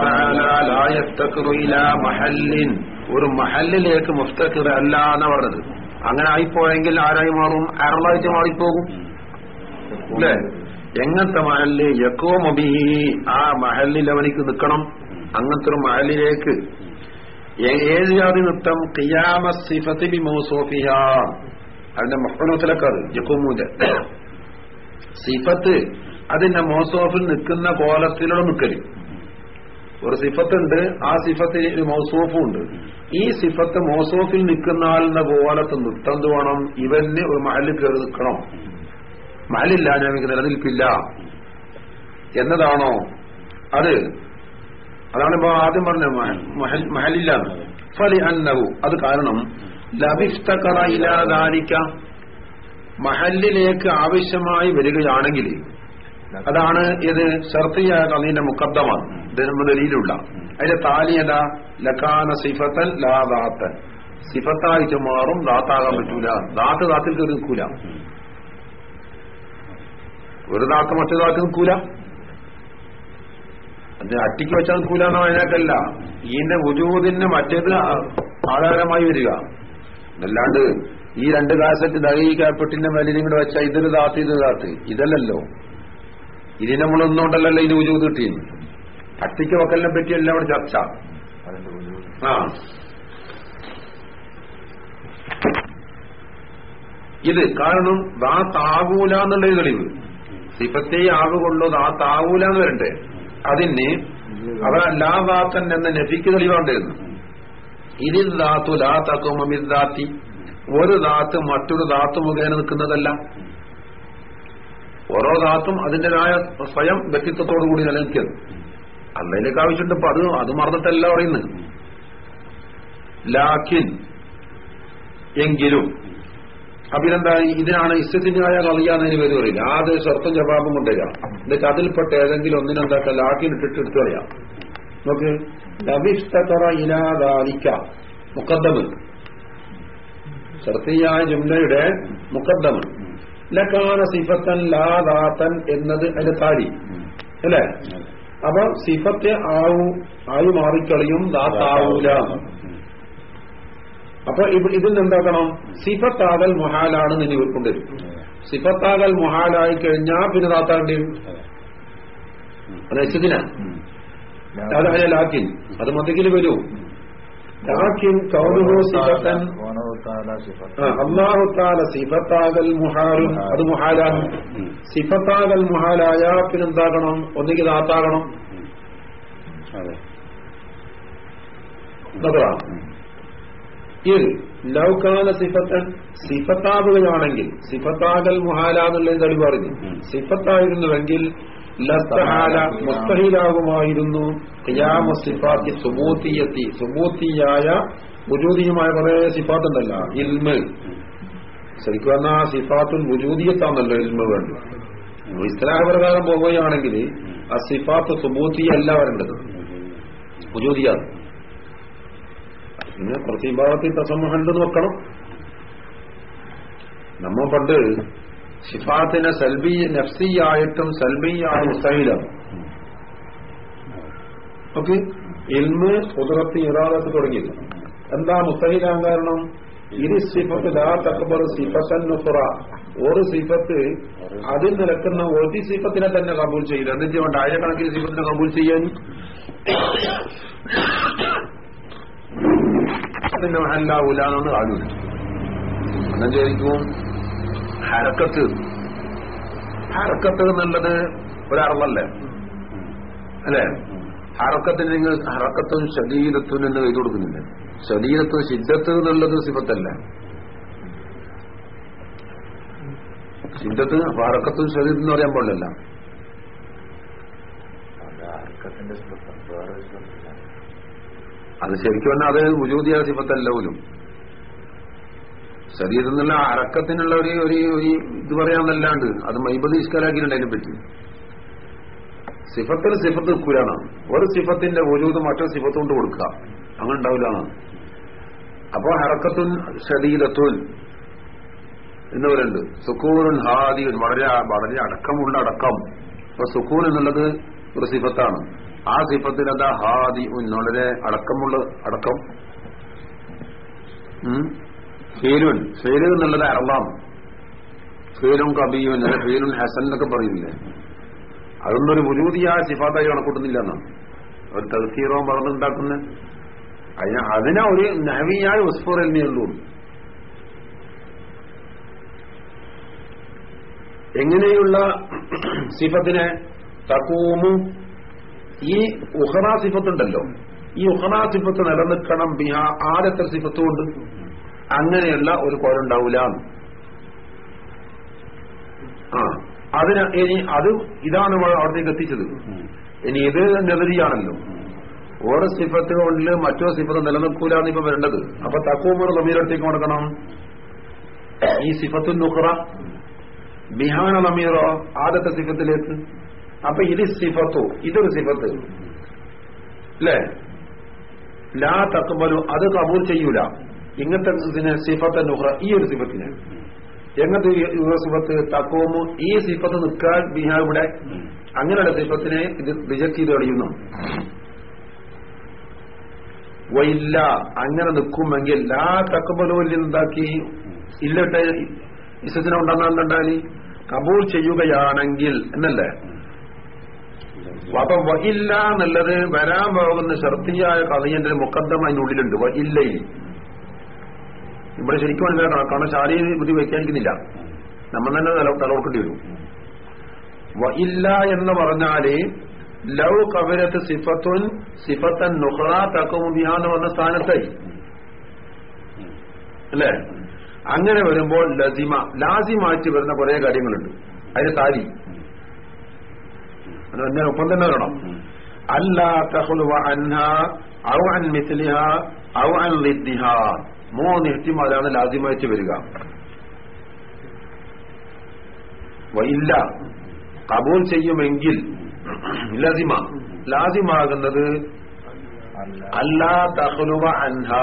മഹല്ലിൻ. ഒരു മഹല്ലിലേക്ക് മുഫ്തഖിർ അല്ല എന്ന് പറഞ്ഞത്. അങ്ങനെ ആയിപ്പോയെങ്കിൽ ആരായി മാറും? അറളായിട്ട് മാറിപ്പോകും. അല്ലേ? എങ്ങനത്തെ മഹല്ല്? യക്കോ മൊബി ആ മഹല്ലിൽ അവനിക്ക് നിൽക്കണം അങ്ങനത്തെ ഒരു മഹലിലേക്ക് ഏത് ജാതി നൃത്തം? കിയാമ സിഫത്തി ബി മൗസോഫിയ അതിന്റെ അത് യക്കോമൂന്റെ. സിഫത്ത് അതിന്റെ മോസോഫിൽ നിൽക്കുന്ന കോലത്തിലുള്ള നിൽക്കൽ ഒരു സിഫത്തുണ്ട് ആ സിഫത്തിൽ ഒരു മൗസൂഫും ഉണ്ട് ഈ സിഫത്ത് മൗസൂഫിൽ നിൽക്കുന്ന ആളിന്റെ കോലത്ത് നൃത്തം വേണം? ഇവന് ഒരു മഹലിൽ കയറി നിൽക്കണം. മഹലില്ല ഞങ്ങൾക്ക് നിലനിൽപ്പില്ല. എന്നതാണോ? അത്. അതാണ് ഇപ്പൊ ആദ്യം പറഞ്ഞ മഹലില്ല ഫലി അന്നവു അത് കാരണം ലഭിഷ്ടക്കറ ഇല്ലാതാരിക്ക മഹലിലേക്ക് ആവശ്യമായി വരികയാണെങ്കിൽ അതാണ് ഇത് ഷർത്തിയായ കന്നീന്റെ മുക്കദ്ദമാണ് ദലിയിലുള്ള അതിന്റെ താലിയത ലക്കാന സിഫത്തൻ ലാദാത്തൻ. സിഫത്തായിട്ട് മാറും ദാത്താകാൻ പറ്റൂല. ദാത്ത് ദാത്തിൽ നിൽക്കൂല ഒരു മറ്റു താക്ക് നിൽക്കൂല അതിന് അട്ടിക്ക് വെച്ചാൽ നിൽക്കൂല നിൽക്കൂലെന്നോ അതിനൊക്കെയല്ല ഈന്റെ ഉജൂതിന് മറ്റേത് ആധാരമായി വരിക. അല്ലാണ്ട് ഈ രണ്ട് കാസറ്റ് ദഹീക്കപ്പെട്ടിന്റെ മേലിലും കൂടെ വെച്ചാൽ ഇതൊരു ദാത്ത് ഇത് ദാത്ത്. ഇതല്ലല്ലോ. ഇതിന് നമ്മളൊന്നുകൊണ്ടല്ലല്ലോ ഇതിന് ഉജൂത് കിട്ടിയത്. അട്ടിക്ക് വക്കലിനെ പറ്റിയല്ല അവിടെ ചർച്ച. ആ. ഇത് കാരണം ദാ താകൂല എന്നുള്ള തെളിവ്. സിഫത്തെ ആവുകൊള്ളൂ ആ താവൂല എന്ന് വരണ്ടേ? അതിന് അവ ലാ നഫിക്ക് തെളിവാണ്ടായിരുന്നു ഇതിൽ ദാത്തു ലാ തക്കുമിദാത്തി ഒരു ദാത്ത് മറ്റൊരു ദാത്ത് മുഖേന നിൽക്കുന്നതല്ല. ഓരോ ദാത്തും അതിന്റേതായ സ്വയം വ്യക്തിത്വത്തോടു കൂടി നിലനിൽക്കുന്നത് അള്ളയിലേക്ക് ആവശ്യമുണ്ട്. അത് അത് മറന്നിട്ടല്ല പറയുന്നത്. ലാക്കിൻ എങ്കിലും അപ്പൊ ഇതെന്താ ഇതിനാണ് ഇസ്സത്തിനായ കളിയാന്നതിന് പേര് പറയില്ല ആദ്യ ഷർത്തും ജവാബും കൊണ്ടുവരിക എന്നിട്ട് അതിൽപ്പെട്ട ഏതെങ്കിലും ഒന്നിനെന്താക്കാം ലാക്കിൻ ഇട്ടിട്ട് എടുത്തു കളയാം. നോക്ക്. ലഭിഷ്ടതറ ഇലാദാലിക്ക. മുക്കദ്ദമൻ ഷർത്തിയായ ജുംലയുടെ മുക്കദ്ദമൻ ലക്കാന സിഫത്തൻ ലാദാത്തൻ എന്നത് അതിന്റെ താരി അല്ലേ? അപ്പൊ സിഫത്തെ ആവു ആയി മാറിക്കളിയും ദാത്താവൂല. അപ്പൊ ഇതിൽ എന്താക്കണം സിഫത്താകൽ മൊഹാലാണ് നിന്ന് കൊണ്ടുവരും സിഫത്താകൽ മൊഹാലായി കഴിഞ്ഞാ പിന്നെ താത്താണ്ടി അത് എച്ചതിനാ ലാക്കിൻ. അത് മതിക്കിൽ വരൂ. ലാക്കിൻ കൗലുഹു സിഫത്തൻ. അള്ളാഹു താല സിഫത്താകൽ മുഹാലും അത് മുഹാലാണ്. സിഫത്താകൽ മുഹാലായ പിന്നെന്താകണം ഒന്നുകിൽ താത്താകണം. അതെ. ഇത് ലൗകാല സിഫത്തൻ സിഫത്താവുകയാണെങ്കിൽ സിഫത്താകൽ മുഹാല എന്നുള്ള തെളിവ് പറഞ്ഞു സിഫത്തായിരുന്നുവെങ്കിൽ മുസ്തഹീലാകുമായിരുന്നു. ഖിയാമു സിഫാത്തി സുബൂത്തിയത്തി സുബൂത്തിയായ വുജൂദിയുമായ കുറെ സിഫാത്തുണ്ടല്ല. ഇൽമ്. ശരിക്കും പറഞ്ഞാൽ ആ സിഫാത്തുൽ ഉജൂതിയത്താണല്ലോ ഇൽമ വേണ്ടത്. ഇസ്ലാഹപ്രകാരം പോവുകയാണെങ്കിൽ ആ സിഫാത്ത് സുബൂത്തിയല്ല വരേണ്ടത്. വുജൂദിയാണ്. പിന്നെ പ്രതിഭാഗത്തിൽ തസമുഹണ്ടെന്ന് വെക്കണം. നമ്മ പണ്ട് സിഫാത്തിനെ സൽബി നഫ്സിയായിട്ടും സൽബിയായ മുസ്തഹിലാണ് ഓക്കെ? ഇൽമ് കുതിരത്ത് ഇറാദത്ത് തുടങ്ങിയത്. എന്താ മുസ്തഹിലാൻ കാരണം? ഇരു സിഫത്ത് ലാ തക്ബർ സിഫത്തൻ നുഫറ ഒരു സിഫത്ത് അതിൽ നിലക്കുന്ന ഒരു സിഫത്തിനെ തന്നെ കബൂൽ ചെയ്യില്ല എന്തെങ്കിലും ആയിരക്കണക്കിന് സിഫത്തിനെ കബൂൽ ചെയ്യാൻ? അതിന്റെ എന്നൊന്ന് ആലോചന അന്നും ചോദിക്കും ഹരക്കത്ത്. ഹരക്കത്ത് എന്നുള്ളത് ഒരറിവല്ലേ? അല്ലേ? ഹറക്കത്തിന് നിങ്ങൾ ഹറക്കത്തും ശരീരത്തും എന്ന് എഴുതി കൊടുക്കുന്നില്ല? ശരീരത്തും സിദ്ധത്ത് എന്നുള്ളത് സിബത്തല്ല സിദ്ധത്ത് ഹറക്കത്തും ശരീരത്തിന് എന്ന് പറയാൻ പാടില്ല അത് ശരിക്കും പറഞ്ഞാൽ അത് ഉജൂദിയ സിഫത്തല്ല പോലും ശരീരത്തിൽ നിന്നുള്ള അറക്കത്തിനുള്ള ഒരു ഒരു ഇത് പറയാന്നല്ലാണ്ട് അത് മൈബത് ഇഷ്കലാക്കിയിട്ടുണ്ട് അതിനെ പറ്റി. സിഫത്തിൽ സിഫത്ത് കുരാണ് ഒരു സിഫത്തിന്റെ ഒരൂത് മറ്റൊരു സിഫത്ത് കൊണ്ട് കൊടുക്കുക. അങ്ങനെ ഉണ്ടാവില്ല അപ്പോ ഹറക്കത്തുൻ ശരീരത്തുൻ എന്ന് പറയുന്നുണ്ട്. സുക്കൂറുൻ ഹാദിയുൻ. വളരെ വളരെ അടക്കമുള്ള അടക്കം. അപ്പൊ സുക്കൂൻ എന്നുള്ളത് ഒരു സിഫത്താണ്. ആ സിഫത്തിൽ അതാ ഹാദി ഉൻ വളരെ അടക്കമുള്ള അടക്കം. ഫേരുൻ ഫേരു എന്നുള്ളത് അറളാം ഫേരും കബിയുൻ അല്ലെ ഫേരുൻ ഹസൻ എന്നൊക്കെ പറയുന്നില്ലേ? അതൊന്നും ഒരു മുരൂതിയായ സിഫാത്തായി കണക്കൂട്ടുന്നില്ല എന്നാണ് ഒരു തൽസീറോ പറഞ്ഞുണ്ടാക്കുന്ന അതിന് അതിനെ ഒരു നഹവിയായ ഉസ്ഫോർ എന്നേ ഉള്ളൂ. എങ്ങനെയുള്ള സിഫത്തിനെ തക്കൂമു ഈ ഉഹറ സിഫത്തുണ്ടല്ലോ. ഈ ഉഹ്റാ സിഫത്ത് നിലനിൽക്കണം ബിഹ സിഫത്തും ഉണ്ട് അങ്ങനെയുള്ള ഒരു കോലുണ്ടാവൂല ആ അതിന് ഇനി അത് ഇതാണ് അവിടത്തേക്ക് എത്തിച്ചത്. ഇനി ഇത് നെതിരിയാണല്ലോ ഓരോ സിഫത്ത് മറ്റോ സിഫത്ത് നിലനിൽക്കൂല എന്ന് ഇപ്പൊ വരേണ്ടത്. അപ്പൊ തക്കൂമർ നമീറത്തേക്ക് കൊടുക്കണം. ഈ സിഫത്തു നുഹറ ബിഹാന നമീറോ ആദ്യത്തെ സിഫത്തിലേക്ക്. അപ്പൊ ഇത് സിഫത്തു ഇതൊരു സിഫത്ത്. അല്ലേ ലാ തക്കുബലു അത് കബൂൽ ചെയ്യൂല. ഇങ്ങനത്തെ സിഫത്ത് നുഹ്റ ഈ ഒരു സിഫത്തിന്. എങ്ങനത്തെ സിഫത്ത്? തക്കോമു ഈ സിഫത്ത് നിൽക്കാൻ ബിഹാ ഇവിടെ. അങ്ങനെയുള്ള സിഫത്തിനെ ഇത് റിജക്ട് ചെയ്ത് കളയുന്നു. വയില്ല അങ്ങനെ നിൽക്കുമെങ്കിൽ ലാ തക്കബലോല്യം എന്താക്കി? ഇല്ലട്ടെ ഇസത്തിനെ ഉണ്ടെന്നുണ്ടാൽ കബൂൾ ചെയ്യുകയാണെങ്കിൽ എന്നല്ലേ? അപ്പൊ വഹില്ല എന്നുള്ളത് വരാൻ പോകുന്ന ശർത്തിയായ കഥയന്റെ മുക്കദ്ദം അതിനുള്ളിലുണ്ട് വഹില്ലേ ഇവിടെ ശരിക്കും മനസ്സിലാക്കണം കാരണം ശാരീരിക ബുദ്ധി വ്യാഖ്യാനിക്കുന്നില്ല നമ്മൾ തന്നെ തല തലവർക്കേണ്ടി വരും. വഹില്ല എന്ന് പറഞ്ഞാൽ ലവ് കബരത്ത് സിഫത്തുൻ സിഫത്തൻ നുഹ്റ തക്കുമുബിഹ എന്ന് പറഞ്ഞ സ്ഥാനത്തായി അല്ലേ? അങ്ങനെ വരുമ്പോൾ ലസിമ ലാസിമായിട്ട് വരുന്ന കുറെ കാര്യങ്ങളുണ്ട്. അതിന് താലി. അത് ഒപ്പം തന്നെ വരണം അല്ല തഹ്ലുവ അൻഹ ഔ അൻ മിസ്ലിഹ ഔ അൻ ലിദ്ദിഹ മൂന്ന് ഇഷ്ടിമാരാണ് ലാസിമായിട്ട് വരിക. ഇല്ല. കബൂൽ ചെയ്യുമെങ്കിൽ ലസിമ. ലാസിമാകുന്നത് അല്ലാ തഹ്ലുവ അൻഹ.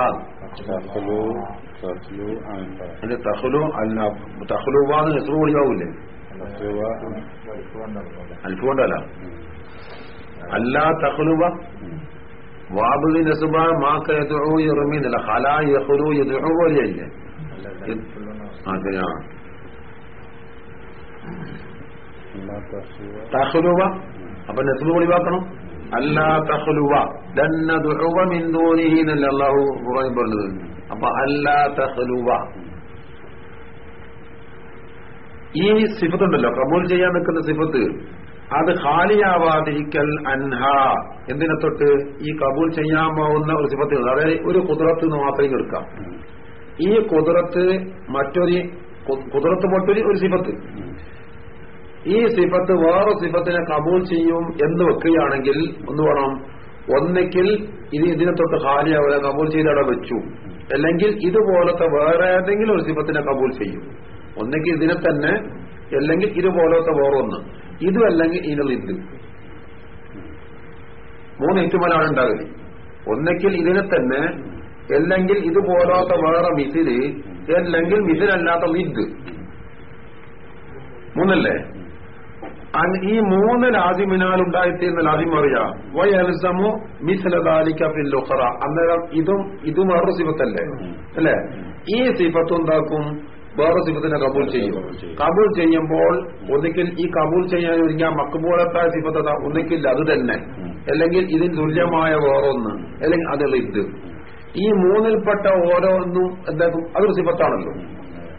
അൻഹ. തഹ്ലു അല്ല തഹ്ലുവാന്ന് എത്ര ഒളിവാവൂലേ തഖ്ലുവ അല്ലാ തഹ്ലുവ വാബുവിൻ നസുബ മാക്ക യദ്ഉ യർമീനല്ല ഖലാ യഖ്ലു യദ്ഉ പോലെയല്ലേ അതെയാ തഹ്ലുവ അപ്പൊ നെസ്ബ് ഒളിവാക്കണം അല്ലാ തഹ്ലുവ ദന്ന ദുഉവ മിൻ ദൂനിഹി എന്നല്ല അല്ലാഹു ഖുർആനിൽ പറഞ്ഞത്. അപ്പൊ അല്ലാ തഹ്ലുവ ഈ സിഫത്തുണ്ടല്ലോ. കബൂൽ ചെയ്യാൻ നിൽക്കുന്ന സിഫത്ത്. അത് ഹാലിയാവാതിരിക്കൽ അൻഹ. എന്തിനെ തൊട്ട്? ഈ കബൂൽ ചെയ്യാൻ പോകുന്ന ഒരു സിഫത്ത് അതായത് ഒരു കുതിരത്ത് നിന്ന് മാത്രമേ എടുക്കാം. ഈ കുതിരത്ത് മറ്റൊരു കുതിരത്ത് മറ്റൊരു ഒരു സിഫത്ത്. ഈ സിഫത്ത് വേറെ സിഫത്തിനെ കബൂൽ ചെയ്യും എന്ന് വെക്കുകയാണെങ്കിൽ ഒന്ന് വേണം. ഒന്നെങ്കിൽ ഇത് ഇതിനെ തൊട്ട് ഹാലിയാവുക കബൂൽ ചെയ്ത് അവിടെ വെച്ചു. അല്ലെങ്കിൽ ഇതുപോലത്തെ വേറെ ഏതെങ്കിലും ഒരു സിഫത്തിനെ കബൂൽ ചെയ്യും. ഒന്നെങ്കിൽ ഇതിനെ തന്നെ അല്ലെങ്കിൽ ഇതുപോലത്തെ വേറൊന്ന്. ഇതും അല്ലെങ്കിൽ ഇതിനുള്ള ഇത് മൂന്ന് ഏറ്റുമലാണ് ഉണ്ടാകൽ. ഒന്നെങ്കിൽ ഇതിനെ തന്നെ അല്ലെങ്കിൽ ഇതുപോലത്തെ വേറെ മിസിൽ അല്ലെങ്കിൽ മിസിലല്ലാത്ത ഇത് മൂന്നല്ലേ? ഈ മൂന്ന് ലാസിമിനാൽ ഉണ്ടായിത്തീരുന്ന ലാസിം അറിയാ? വയൽസമു മിസ്ലദാലിക്ക അന്നേരം ഇതും ഇതും വേറൊരു സിഫത്തല്ലേ? അല്ലേ? ഈ സിഫത്ത് വേറെ സിഫത്തിനെ കബൂൽ ചെയ്യും. കബൂൽ ചെയ്യുമ്പോൾ ഒന്നിക്കൽ ഈ കബൂൽ ചെയ്യാൻ ഞാൻ മക്കബൂലത്തായ സിഫത്ത അതാ. ഒന്നിക്കിൽ അത് തന്നെ അല്ലെങ്കിൽ ഇതിന് തുല്യമായ വേറൊന്ന്. അല്ലെങ്കിൽ അത് ഇത് ഈ മൂന്നിൽപ്പെട്ട ഓരോന്നും എന്താക്കും? അതൊരു സിഫത്താണല്ലോ.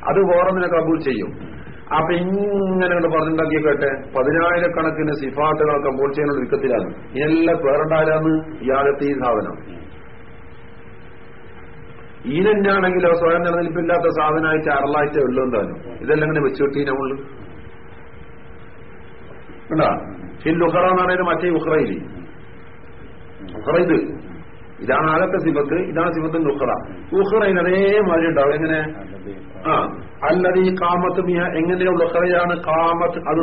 അത് വേറൊന്നിനെ കബൂൽ ചെയ്യും. അപ്പൊ ഇങ്ങനെ കണ്ട് പറഞ്ഞിട്ടുണ്ടാക്കിയ കേട്ടെ? പതിനായിരക്കണക്കിന് സിഫാത്തുകൾ കബൂൾ ചെയ്യാനുള്ള വിക്കത്തിലാണ് ഇതെല്ലാം പേരുണ്ടായാലാന്ന് ഇയാളത്തെ ഈ സാധനം. ഈ തന്നെയാണെങ്കിലോ സ്വയം നിലനിൽപ്പില്ലാത്ത സാധനമായിട്ട് അറളാഴ്ച വെള്ളം താനും ഇതെല്ലാം ഇങ്ങനെ വെച്ചുകൊട്ടി നമ്മൾ കണ്ടാ? ഉഹറ എന്ന് പറയുന്നത് മറ്റേ ഉഹ്റയിൽ ഉഹ്റ ഇത് ഇതാണ് ആദ്യത്തെ സിബത്ത് ഇതാണ് സിബത്ത് ഉഹ്റ ഉഹ്റയിൽ അതേമാതിരി ഉണ്ടാവും. എങ്ങനെ? ആ. അല്ലത് ഈ കാമത്ത് മിയ എങ്ങനെയുള്ള ഉഹ്റയാണ് കാമത്ത് അത്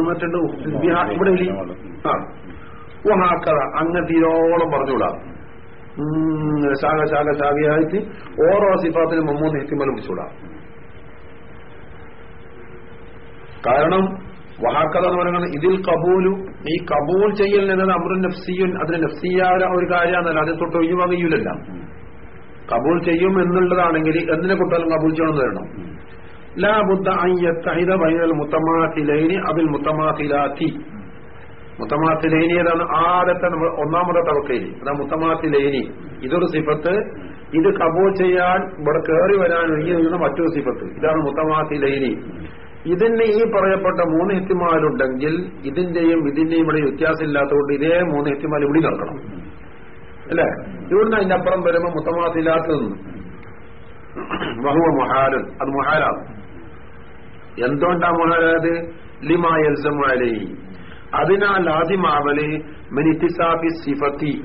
ബിഹ ഇവിടെ? ആ. ഉഹാക്കറ അങ്ങനെ തീരോളം പറഞ്ഞുകൂടാ ശാഖ ശാഖ ശാഖയായിട്ട് ഓരോ സിഫാത്തിനും മമ്മൂന്ന് ഹിത്തിമലും പിടിച്ചുകൂടാ കാരണം വഹാക്കഥ എന്ന് പറയുന്നത് ഇതിൽ കബൂലു ഈ കബൂൽ ചെയ്യൽ എന്നത് അമൃൻ നഫ്സിയുൻ അതിന് നഫ്സിയായ ഒരു കാര്യമാണല്ലോ അതിനെ തൊട്ട് ഒഴിവാകയൂലല്ല കബൂൽ ചെയ്യും എന്നുള്ളതാണെങ്കിൽ എന്തിനെ കുട്ടാലും കബൂൽ ചെയ്യണമെന്ന് വരണം ലാ ബുദ്ധ അയ്യത്തഹിത ബൈനൽ മുത്തമാത്തിലൈനി അബിൽ മുത്തമാത്തിലാത്തി മുത്തമാത്തിലൈനി ഏതാണ് ആദ്യത്തെ നമ്മൾ ഒന്നാമത്തെ തവക്കയിൽ അതാ ലൈനി ഇതൊരു സിഫത്ത്. ഇത് കബൂൽ ചെയ്യാൻ ഇവിടെ കയറി വരാൻ ഒരുങ്ങി നിൽക്കുന്ന മറ്റൊരു സിഫത്ത്. ഇതാണ് മുത്തമാത്തിലൈനി. ഇതിന് ഈ പറയപ്പെട്ട മൂന്ന് എത്തിമാലുണ്ടെങ്കിൽ ഇതിന്റെയും ഇതിന്റെയും ഇവിടെ വ്യത്യാസമില്ലാത്തതുകൊണ്ട് ഇതേ മൂന്ന് എത്തിമാൽ ഇവിടെ നടക്കണം. അല്ലെ? ഇവിടുന്ന് അതിന്റെ അപ്പുറം വരുമ്പോ മുത്തമാത്തില്ലാത്ത മഹുവ മൊഹാരൻ അത് മൊഹാലാണ്. എന്തുകൊണ്ടാ മൊഹാലാത് ലിമായൽസമാലേ അതിനാൽ ആദ്യമാവൽ മിനിത്തിസാബി സിഫത്തി.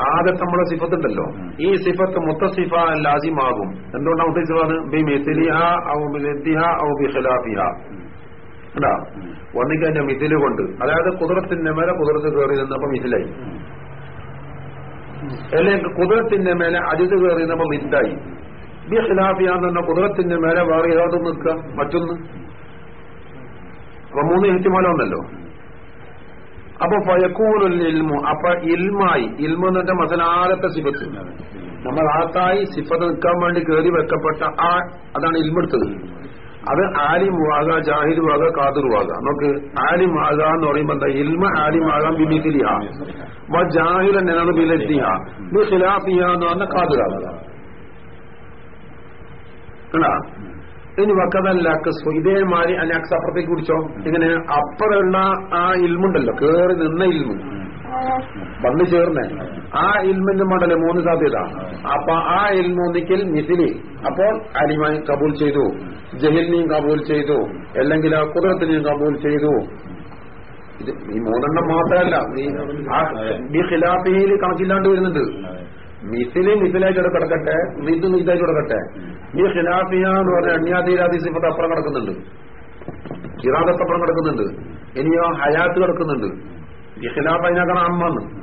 ആദ്യത്തെ നമ്മുടെ സിഫത്ത് ഉണ്ടല്ലോ ഈ സിഫത്ത് മുത്തസിഫ ലാസിമാകും എന്തുകൊണ്ടാണ് മുത്തസിഫാണ് ബി മിഥിലിഹ ഔ ബിലിദ്ദിഹ ഔ ബി ഖിലാഫിഹ കണ്ടാ? ഒന്നിക്ക് അതിന്റെ മിഥിൽ കൊണ്ട്. അതായത് കുതിരത്തിന്റെ മേലെ കുതിരത്ത് കയറി നിന്നപ്പോ മിഥിലായി. അല്ലെങ്കിൽ കുതിരത്തിന്റെ മേലെ അജിത് കയറി നിന്നപ്പോ മിത്തായി ബി പറഞ്ഞ കുതിരത്തിന്റെ മേലെ വേറെ ഏതൊന്നും നിൽക്കുക? മറ്റൊന്ന്? അപ്പൊ മൂന്ന് എഹ്തിമാലം ഉണ്ടല്ലോ. അപ്പൊ ഫയക്കൂലുൽ ഇൽമു അപ്പൊ ഇൽമായി. ഇൽമു എന്നിട്ട് മസലാലത്തെ സിഫത്ത്. നമ്മൾ ആത്തായി സിഫത്ത് നിൽക്കാൻ വേണ്ടി കയറി വെക്കപ്പെട്ട ആ അതാണ് ഇൽമെടുത്തത് അത് ആലിമുവാക ജാഹിദുവാക കാതുറുവാക നമുക്ക് ആലിമാക എന്ന് പറയുമ്പോ എന്താ? ഇൽമ ആലിമാകാം വ ജാഹിലൻ എന്നാണ് ബിലത്തിഹ ബി ഖിലാഫിഹ എന്ന് പറഞ്ഞ കാതുറാക കണ്ടാ? ഇനി വക്കതല്ല കസ്ഫു ഇതേമാതിരി അനാക്സ് അപ്പുറത്തേക്ക് കുടിച്ചോ ഇങ്ങനെ അപ്പുറമുള്ള ആ ഇൽമുണ്ടല്ലോ കേറി നിന്ന ഇൽമു. വന്നു ചേർന്ന്. ആ ഇൽമിന്റെ മടൽ മൂന്ന് സാധ്യത. അപ്പൊ ആ ഇൽമൂന്നിക്കൽ മിസിലി. അപ്പോൾ അലിമായി കബൂൽ ചെയ്തു. ജഹിലിനെയും കബൂൽ ചെയ്തു. അല്ലെങ്കിൽ ആ കുതിരത്തിനെയും കബൂൽ ചെയ്തു. ഇത് ഈ മൂന്നെണ്ണം മാത്രമല്ല. ഈ ഖിലാഫിയിൽ കണക്കില്ലാണ്ട് വരുന്നുണ്ട്. മിസിൽ മിസിലായിട്ട് ഇവിടെ കിടക്കട്ടെ മിത് മിതായിട്ട് കിടക്കട്ടെ. ഈ ഖിലാഫിയ എന്ന് പറഞ്ഞ അന്യാതീരാതി സിഫത്ത് അപ്പുറം കിടക്കുന്നുണ്ട്. ഇറാദത്ത് അപ്പുറം കിടക്കുന്നുണ്ട്. ഇനിയോ ഹയാത്ത് കിടക്കുന്നുണ്ട്. ഈ ഖിലാഫ് അതിനകണം അമ്മന്ന്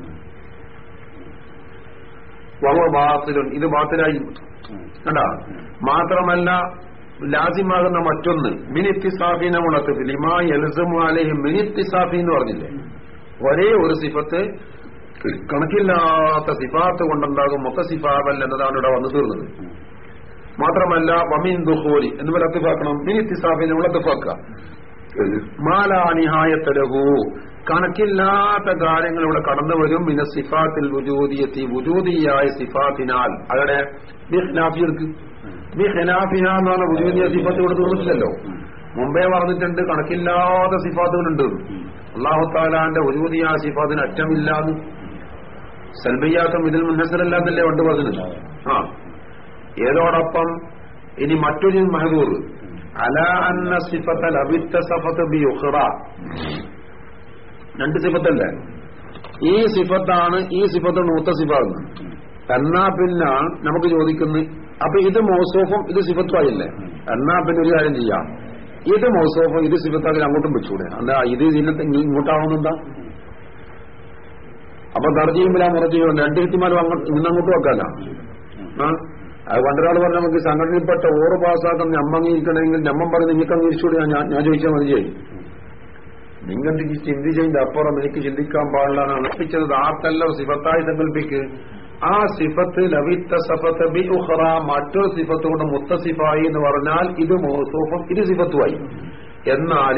വഹ ബാത്തിലുൻ. ഇത് ബാത്തിലായി. കണ്ട? മാത്രമല്ല ലാസിമാകുന്ന മറ്റൊന്ന്. മിനിത്തിസാഫിനെ ഉണക്കത്തിൽ ഇമാ എൽസമു മിനിത്തി മിനിത്തിസാഫി എന്ന് പറഞ്ഞില്ലേ? ഒരേ ഒരു സിഫത്ത് കണക്കില്ലാത്ത സിഫാത്ത് കൊണ്ടുണ്ടാകും മൊത്ത സിഫാവൽ എന്നതാണ് ഇവിടെ വന്നു തീർന്നത്. മാത്രമല്ല വമീൻ ദുഹോലി എന്ന് പോലെ ഇത്തിസാഫിനെ മിനിത്തിസാഫിനെ ഉള്ളത്തിഫാക്കുക മാലാനിഹായത്തലഹു കണക്കില്ലാത്ത കാര്യങ്ങൾ ഇവിടെ കടന്നു വരും. മിന സിഫാത്തിൽ വുജൂതിയെത്തി വുജൂതിയായ സിഫാത്തിനാൽ. അവിടെ ബി വുജൂതിയ പറഞ്ഞ സിഫാത്ത് ഇവിടെ തോന്നിട്ടില്ലല്ലോ മുമ്പേ പറഞ്ഞിട്ടുണ്ട് കണക്കില്ലാത്ത സിഫാത്തുകളുണ്ട്. അള്ളാഹു താലാന്റെ വുജൂതിയായ സിഫാത്തിന് അറ്റമില്ലാന്ന്. സൽബിയാത്തും ഇതിൽ മുന്നസരല്ലാത്തല്ലേ പണ്ട് പറഞ്ഞത്? ആ. ഏതോടൊപ്പം ഇനി മറ്റൊരു മഹദൂർ. അല അന്ന സിഫത്തൽ അവിത്തസഫത്ത് ബി ഉഹ്റ രണ്ട് സിഫത്തല്ലേ? ഈ സിഫത്താണ് ഈ സിഫത്ത് നൂത്ത സിഫാന്ന് എന്നാ പിന്നെ നമുക്ക് ചോദിക്കുന്നു. അപ്പൊ ഇത് മൗസൂഫും ഇത് സിഫത്തുമായില്ലേ? എന്നാ പിന്നെ ഒരു കാര്യം ചെയ്യാം. ഇത് മൗസൂഫും ഇത് സിഫത്താക്കി അങ്ങോട്ടും വെച്ചൂടെ? എന്താ ഇത് ഇതിന് ഇങ്ങോട്ടാവുന്നെന്താ അപ്പൊ തർജിയുമില്ല മുറജിയും രണ്ട് അങ്ങോട്ട് ഇന്നങ്ങോട്ട് വെക്കാല അത് പണ്ടൊരാൾ പറഞ്ഞ നമുക്ക് സംഘടനയിൽപ്പെട്ട ഓറ് പാസ്സാക്കാൻ ഞമ്മ അംഗീകരിക്കണമെങ്കിൽ ഞമ്മൻ പറഞ്ഞ് നിങ്ങൾക്ക് അംഗീകരിച്ചുകൂടി ഞാൻ ഞാൻ ചോദിച്ചാൽ മതി ചെയ്യും നിങ്ങൾക്ക് ചിന്തിച്ചതിന്റെ അപ്പുറം എനിക്ക് ചിന്തിക്കാൻ പാടില്ല അർപ്പിച്ചത് ആർക്കല്ല സിഫത്തായി സങ്കല്പിക്ക്? ആ സിഫത്ത് ലവിത്ത സഫത്ത് ബി ഉഹറ മറ്റൊരു സിഫത്ത് കൊണ്ട് മുത്തസിഫായി എന്ന് പറഞ്ഞാൽ ഇത് മോസൂഫും ഇത് സിഫത്തുമായി. എന്നാൽ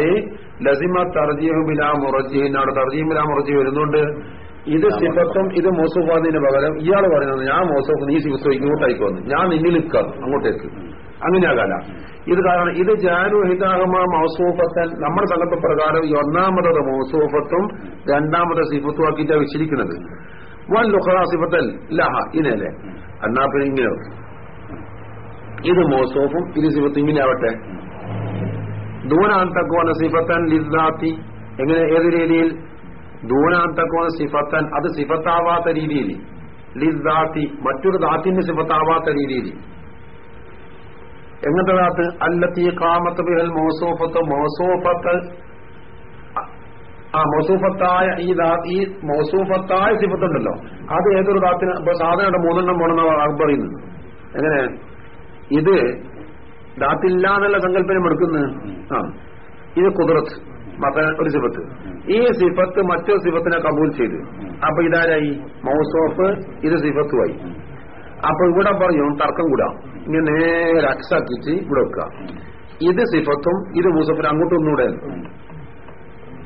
ലസിമ തർജീഹുബില മുറജി എന്നാണ് തർജീഹുബില മുറജി വരുന്നുണ്ട്. ഇത് സിഫത്തും ഇത് മോസൂഫാദിന് പകരം ഇയാൾ പറയുന്നത് ഞാൻ മോസൂഫ് നീ സിഫത്ത് ഇങ്ങോട്ടായിക്കോന്ന് ഞാൻ നിന്നിൽ നിൽക്കാം അങ്ങോട്ടേക്ക്. അങ്ങനെയാകാല. ഇത് കാരണം ഇത് ജാനു ഹിതാഹമ മൗസൂഫത്തൻ നമ്മുടെ സംഘത്തെ പ്രകാരം ഈ ഒന്നാമതത് മൗസൂഫത്തും രണ്ടാമത്തെ സിഫത്തും ആക്കിയിട്ടാണ് വെച്ചിരിക്കുന്നത് വൻ ലുഹറ സിഫത്തൽ ലഹ ഇനല്ലേ എന്നാ പിന്നെ ഇങ്ങനെ ഇത് മൗസൂഫും ഇത് സിഫത്തും ഇങ്ങനെ ആവട്ടെ. ദൂനാൻ തക്കോന സിഫത്തൻ ലിദ്ദാത്തി എങ്ങനെ? ഏത് രീതിയിൽ? ദൂനാൻ തക്കോന സിഫത്തൻ അത് സിഫത്താവാത്ത രീതിയിൽ. ലിസ്ദാത്തി മറ്റൊരു ദാത്തിന്റെ സിഫത്താവാത്ത രീതിയിൽ. എങ്ങനത്തെ ദാത്ത്? അല്ലത്തി കാമത്ത് ബിഹൽ മോസോഫത്ത് മോസോഫത്ത് ആ മൗസൂഫത്തായ ഈ ഈ മൗസൂഫത്തായ സിഫത്തുണ്ടല്ലോ. അത് ഏതൊരു ദാത്തിന്? ഇപ്പൊ സാധനയുടെ മൂന്നെണ്ണം പോണെന്ന് പറയുന്നത് എങ്ങനെ? ഇത് ദാത്തില്ല എന്നുള്ള സങ്കല്പനം എടുക്കുന്നത് ആ. ഇത് കുതിരത്ത് മത ഒരു സിഫത്ത്. ഈ സിഫത്ത് മറ്റൊരു സിഫത്തിനെ കബൂൽ ചെയ്ത്. അപ്പൊ ഇതാരായി? മൗസോഫ് ഇത് സിഫത്തുമായി. അപ്പൊ ഇവിടെ പറഞ്ഞു തർക്കം കൂടാ. ഇങ്ങനെ നേരെ അക്സാക്കിച്ച് ഇവിടെ വെക്കുക. ഇത് സിഫത്തും ഇത് മൂസഫിന് അങ്ങോട്ടും ഒന്നുകൂടെ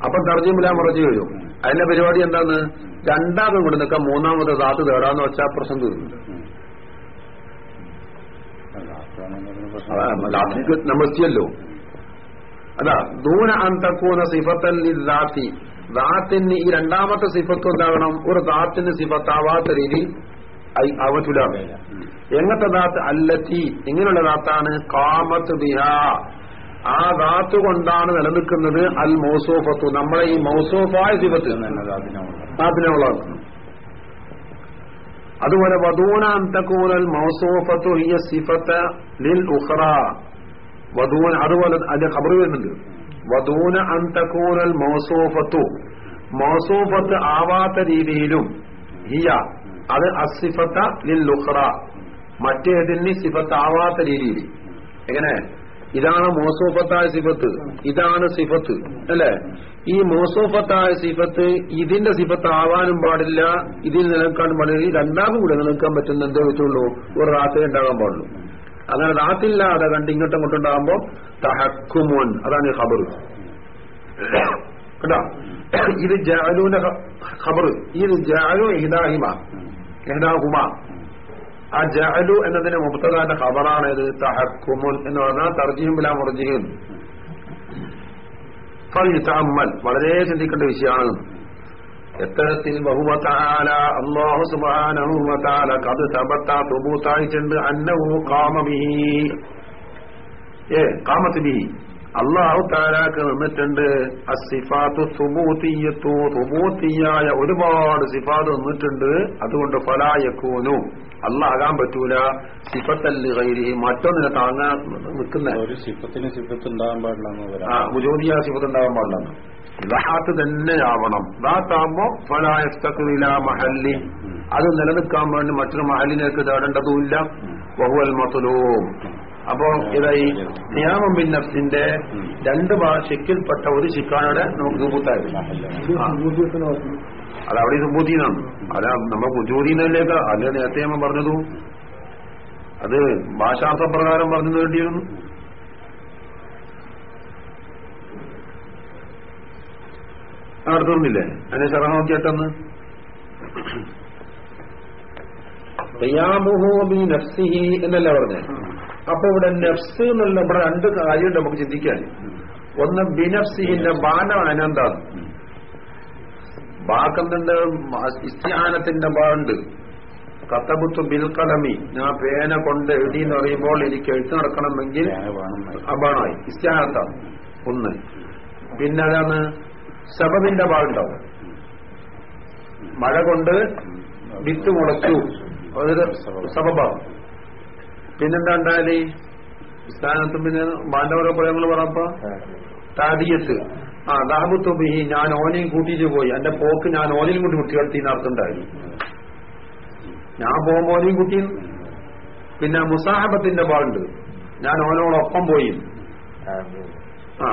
അപ്പൊ തർജിമില്ല മറച്ചു വരും അതിന്റെ പരിപാടി എന്താന്ന്? രണ്ടാമതും കൂടെ നിൽക്കാം മൂന്നാമത് ദാത്ത് തേടാന്ന് വെച്ചാൽ പ്രശ്നം തീർന്നു. നമ്മൾ എത്തിയല്ലോ. അതാ ദൂന അന്തക്കൂന സിഫത്തൻ ദാത്തി ദാത്തിന് ഈ രണ്ടാമത്തെ സിഫത്ത് എന്താകണം? ഒരു ദാത്തിന് സിഫത്താവാത്ത രീതിയിൽ അവറ്റുല എങ്ങനത്തെ ദാത്ത്? അല്ലത്തി. ഇങ്ങനെയുള്ള ദാത്താണ് കാമത്ത് ബിഹ. ആ ദാത്ത് കൊണ്ടാണ് നിലനിൽക്കുന്നത് അൽ മൗസൂഫത്തു. നമ്മളെ ഈ മൗസൂഫായ സിഫത്ത് ദാത്തിനെ ഉള്ളതാണ് അതുപോലെ വധൂന അന്തക്കൂനൽ മൗസൂഫത്തു ഹിയ സിഫത്ത് ലിൽ ഉഖറ. വധൂന അതുപോലെ അതിന്റെ ഖബർ വരുന്നുണ്ട്. വധൂന അന്തക്കൂനൽ മോസോഫത്തു. മോസോഫത്ത് ആവാത്ത രീതിയിലും ഹിയ അത് അസിഫത്ത ലിൽ ലുഹ്റ മറ്റേതിന് സിഫത്ത് ആവാത്ത രീതിയിൽ. എങ്ങനെ? ഇതാണ് മോസൂഫത്തായ സിഫത്ത്. ഇതാണ് സിഫത്ത്. അല്ലെ? ഈ മോസൂഫത്തായ സിഫത്ത് ഇതിന്റെ സിഫത്ത് ആവാനും പാടില്ല. ഇതിൽ നിലനിൽക്കാനും പാടില്ല. രണ്ടാമതും കൂടെ നിലനിൽക്കാൻ പറ്റുന്ന എന്തേ വെച്ചുള്ളൂ ഒരു റാത്തേ ഉണ്ടാകാൻ പാടുള്ളൂ. അങ്ങനെ ദാത്തില്ലാതെ കണ്ട് ഇങ്ങോട്ടും ഇങ്ങോട്ടും ഉണ്ടാകുമ്പോ തഹക്കുമോൻ. അതാണ് ഖബർ കേട്ടോ? ഇത് ജാലൂന്റെ ഖബർ ഇത് ജാലു എഹിദാഹിമ എഹിദാഹുമ ആ ജാലു എന്നതിന് മുബ്തദാന്റെ ഖബറാണ് ഇത് തഹക്കുമുൻ എന്ന് പറഞ്ഞാൽ തർജിയും ബിലാ മുർജിയും വളരെ ചിന്തിക്കേണ്ട വിഷയമാണ്. എത്തരത്തിൽ ബഹുവതാല അല്ലാഹു സുബ്ഹാനഹു വതആല ഖദ് തബത്ത തുബൂത്തായിട്ടുണ്ട് അന്നഹു ഖാമ ബിഹി ഏ ഖാമത്ത് ബിഹി അള്ളാഹു താലാക്ക് നിന്നിട്ടുണ്ട്. അസിഫാത്തു സുബൂത്തിയത്തു സുബൂത്തിയായ ഒരുപാട് സിഫാത്ത് നിന്നിട്ടുണ്ട്. അതുകൊണ്ട് ഫലായക്കൂനു അള്ളാകാൻ പറ്റൂല. സിഫത്തല്ലി കൈരി മറ്റൊന്നിനെ താങ്ങാൻ നിൽക്കുന്ന. ഒരു സിഫത്തിന് സിഫത്ത് ഉണ്ടാകാൻ പാടില്ല ആ ഉജോതിയ സിഫത്ത് ഉണ്ടാകാൻ പാടില്ല ദാത്ത് തന്നെ ആവണം. ദാത്താകുമ്പോ ഫലായസ്തഖില മഹല്ലി. അത് നിലനിൽക്കാൻ വേണ്ടി മറ്റൊരു മഹലിലേക്ക് തേടേണ്ടതുമില്ല ബഹുവൽ മത്തുലൂം അപ്പോ ഇതായി നിയാമം ബിൻ നഫ്സിന്റെ രണ്ട് ശിക്കിൽപ്പെട്ട ഒരു ശിക്കാനോടെ നമുക്ക് കൂട്ടായിരുന്നു അത് അവിടെ സുബൂത്തിന്നാണ് അല്ല നമ്മൾ മുജൂദീനല്ലേക്ക് അല്ല നേരത്തെ നമ്മൾ പറഞ്ഞതു. അത് ഭാഷാർത്ഥ പ്രകാരം പറഞ്ഞു വേണ്ടിയിരുന്നു നടത്തുന്നില്ലേ? അതിനെ ശറ നോക്കിയിട്ടെന്ന് എന്നല്ല പറഞ്ഞേ? അപ്പൊ ഇവിടെ നെഫ്സ് എന്നുള്ള ഇവിടെ രണ്ട് കാര്യമുണ്ട് നമുക്ക് ചിന്തിക്കാൻ. ഒന്ന് ബിനഫ്സിന്റെ ബാന അനന്താണ്. ബാക്കെന്തുണ്ട്? ഇസ്തിഹാനത്തിന്റെ ബാണ്ട്. ബിൽ ബിൽക്കലമി ഞാൻ പേന കൊണ്ട് എഴുതി എന്ന് പറയുമ്പോൾ എനിക്ക് എഴുത്ത് നടക്കണമെങ്കിൽ അബാണായി ഇസ്തിഹാനത്താണ്. ഒന്ന്. പിന്നെ അതാണ് സബബിന്റെ ഭാഗമുണ്ടാവും മഴ കൊണ്ട് വിത്ത് മുളച്ചു. അതൊരു സബബാണ്. പിന്നെന്താ ഉണ്ടായാലേ സ്ഥാനത്തും പിന്നെ ബാണ്ടവരെ പ്രയോഗങ്ങൾ പറഞ്ഞപ്പോ താദിയത്ത് ആ ദാബുത്തു ബിഹി ഞാൻ ഓനെയും കൂട്ടിയിട്ട് പോയി. എന്റെ പോക്ക് ഞാൻ ഓനെയും കൂട്ടി കുട്ടികൾത്തി നടത്തുണ്ടായി ഞാൻ പോകുമ്പോ ഓനെയും കുട്ടി? പിന്നെ മുസാഹബത്തിന്റെ പാടുണ്ട്. ഞാൻ ഓനോടൊപ്പം പോയി. ആ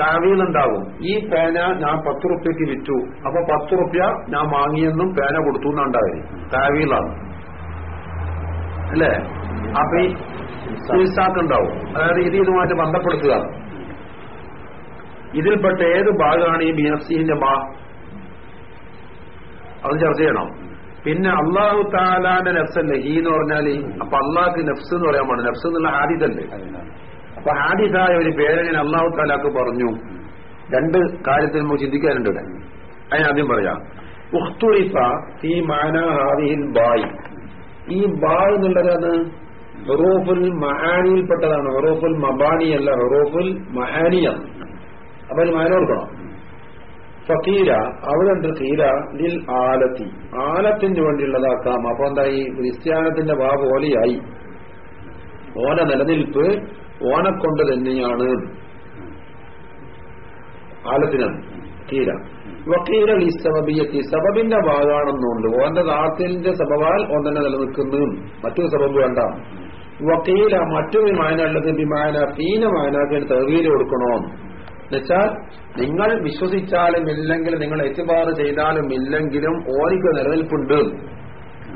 താവീന്നുണ്ടാവും ഈ പേന ഞാൻ പത്ത് റുപ്യക്ക് വിറ്റു. അപ്പൊ പത്ത് റുപ്യ ഞാൻ വാങ്ങിയെന്നും പേന കൊടുത്തു എന്നുണ്ടായി താവീലാണ്. അല്ലേ? അപ്പൊ ഈ ഉണ്ടാവും അതായത് ഇത് ഇതുമായിട്ട് ബന്ധപ്പെടുത്തുക. ഇതിൽപ്പെട്ട ഏത് ഭാഗമാണ് ഈ ബിനഫ്സിന്റെ ബാ അത് ചർച്ച ചെയ്യണം. പിന്നെ അള്ളാഹു താലാന്റെ നഫ്സല്ലേ? ഹീ എന്ന് പറഞ്ഞാൽ അപ്പൊ അള്ളാഹ്ക്ക് നഫ്സ് എന്ന് പറയാൻ പാടില്ല. നഫ്സ് എന്നുള്ള ഹാദിതല്ലേ അപ്പൊ ഹാദിതായ ഒരു പേരങ്ങനെ അള്ളാഹു താലാക്ക് പറഞ്ഞു. രണ്ട് കാര്യത്തിൽ നമുക്ക് ചിന്തിക്കാനുണ്ട് അതിനാദ്യം പറയാം. ഉഖ്തുറിഫ ഫീ ഹാദിഹിൽ ബായ്. ഈ ബാ എന്നുള്ളത് അത് ഹെറോഫുൽ മഹാനിയിൽപ്പെട്ടതാണ് ഹെറോഫുൽ മബാനി അല്ല ഹെറോഫുൽ മഹാനിയാണ് അപ്പൊ അതിന് മാനോർക്കണം ഫക്കീര അവിടെ ഉണ്ട് ലിൽ ആലത്തി. ആലത്തിന് വേണ്ടിയുള്ളതാക്കാം. അപ്പൊ എന്തായി ക്രിസ്ത്യാനത്തിന്റെ വാ പോലെയായി. ഓന നിലനിൽപ്പ് ഓനെക്കൊണ്ട് തന്നെയാണ് ആലത്തിനാണ് തീര വക്കീല ഈ സബബിയത്തി. സബബിന്റെ ഭാഗമാണെന്നുണ്ട്. ഓന്റെ ദാത്തിന്റെ സബബാൽ ഓൻ തന്നെ നിലനിൽക്കുന്നു. മറ്റൊരു സബബ് വേണ്ട. വക്കീല മറ്റൊരു മായന ഉള്ളത് വിമാന ഫീന മായനാക്കിന് തെറിയിൽ കൊടുക്കണോ. എന്നുവെച്ചാൽ നിങ്ങൾ വിശ്വസിച്ചാലും ഇല്ലെങ്കിലും നിങ്ങൾ എത്തിബാറ് ചെയ്താലും ഇല്ലെങ്കിലും ഓരിക്കും നിലനിൽപ്പുണ്ട്.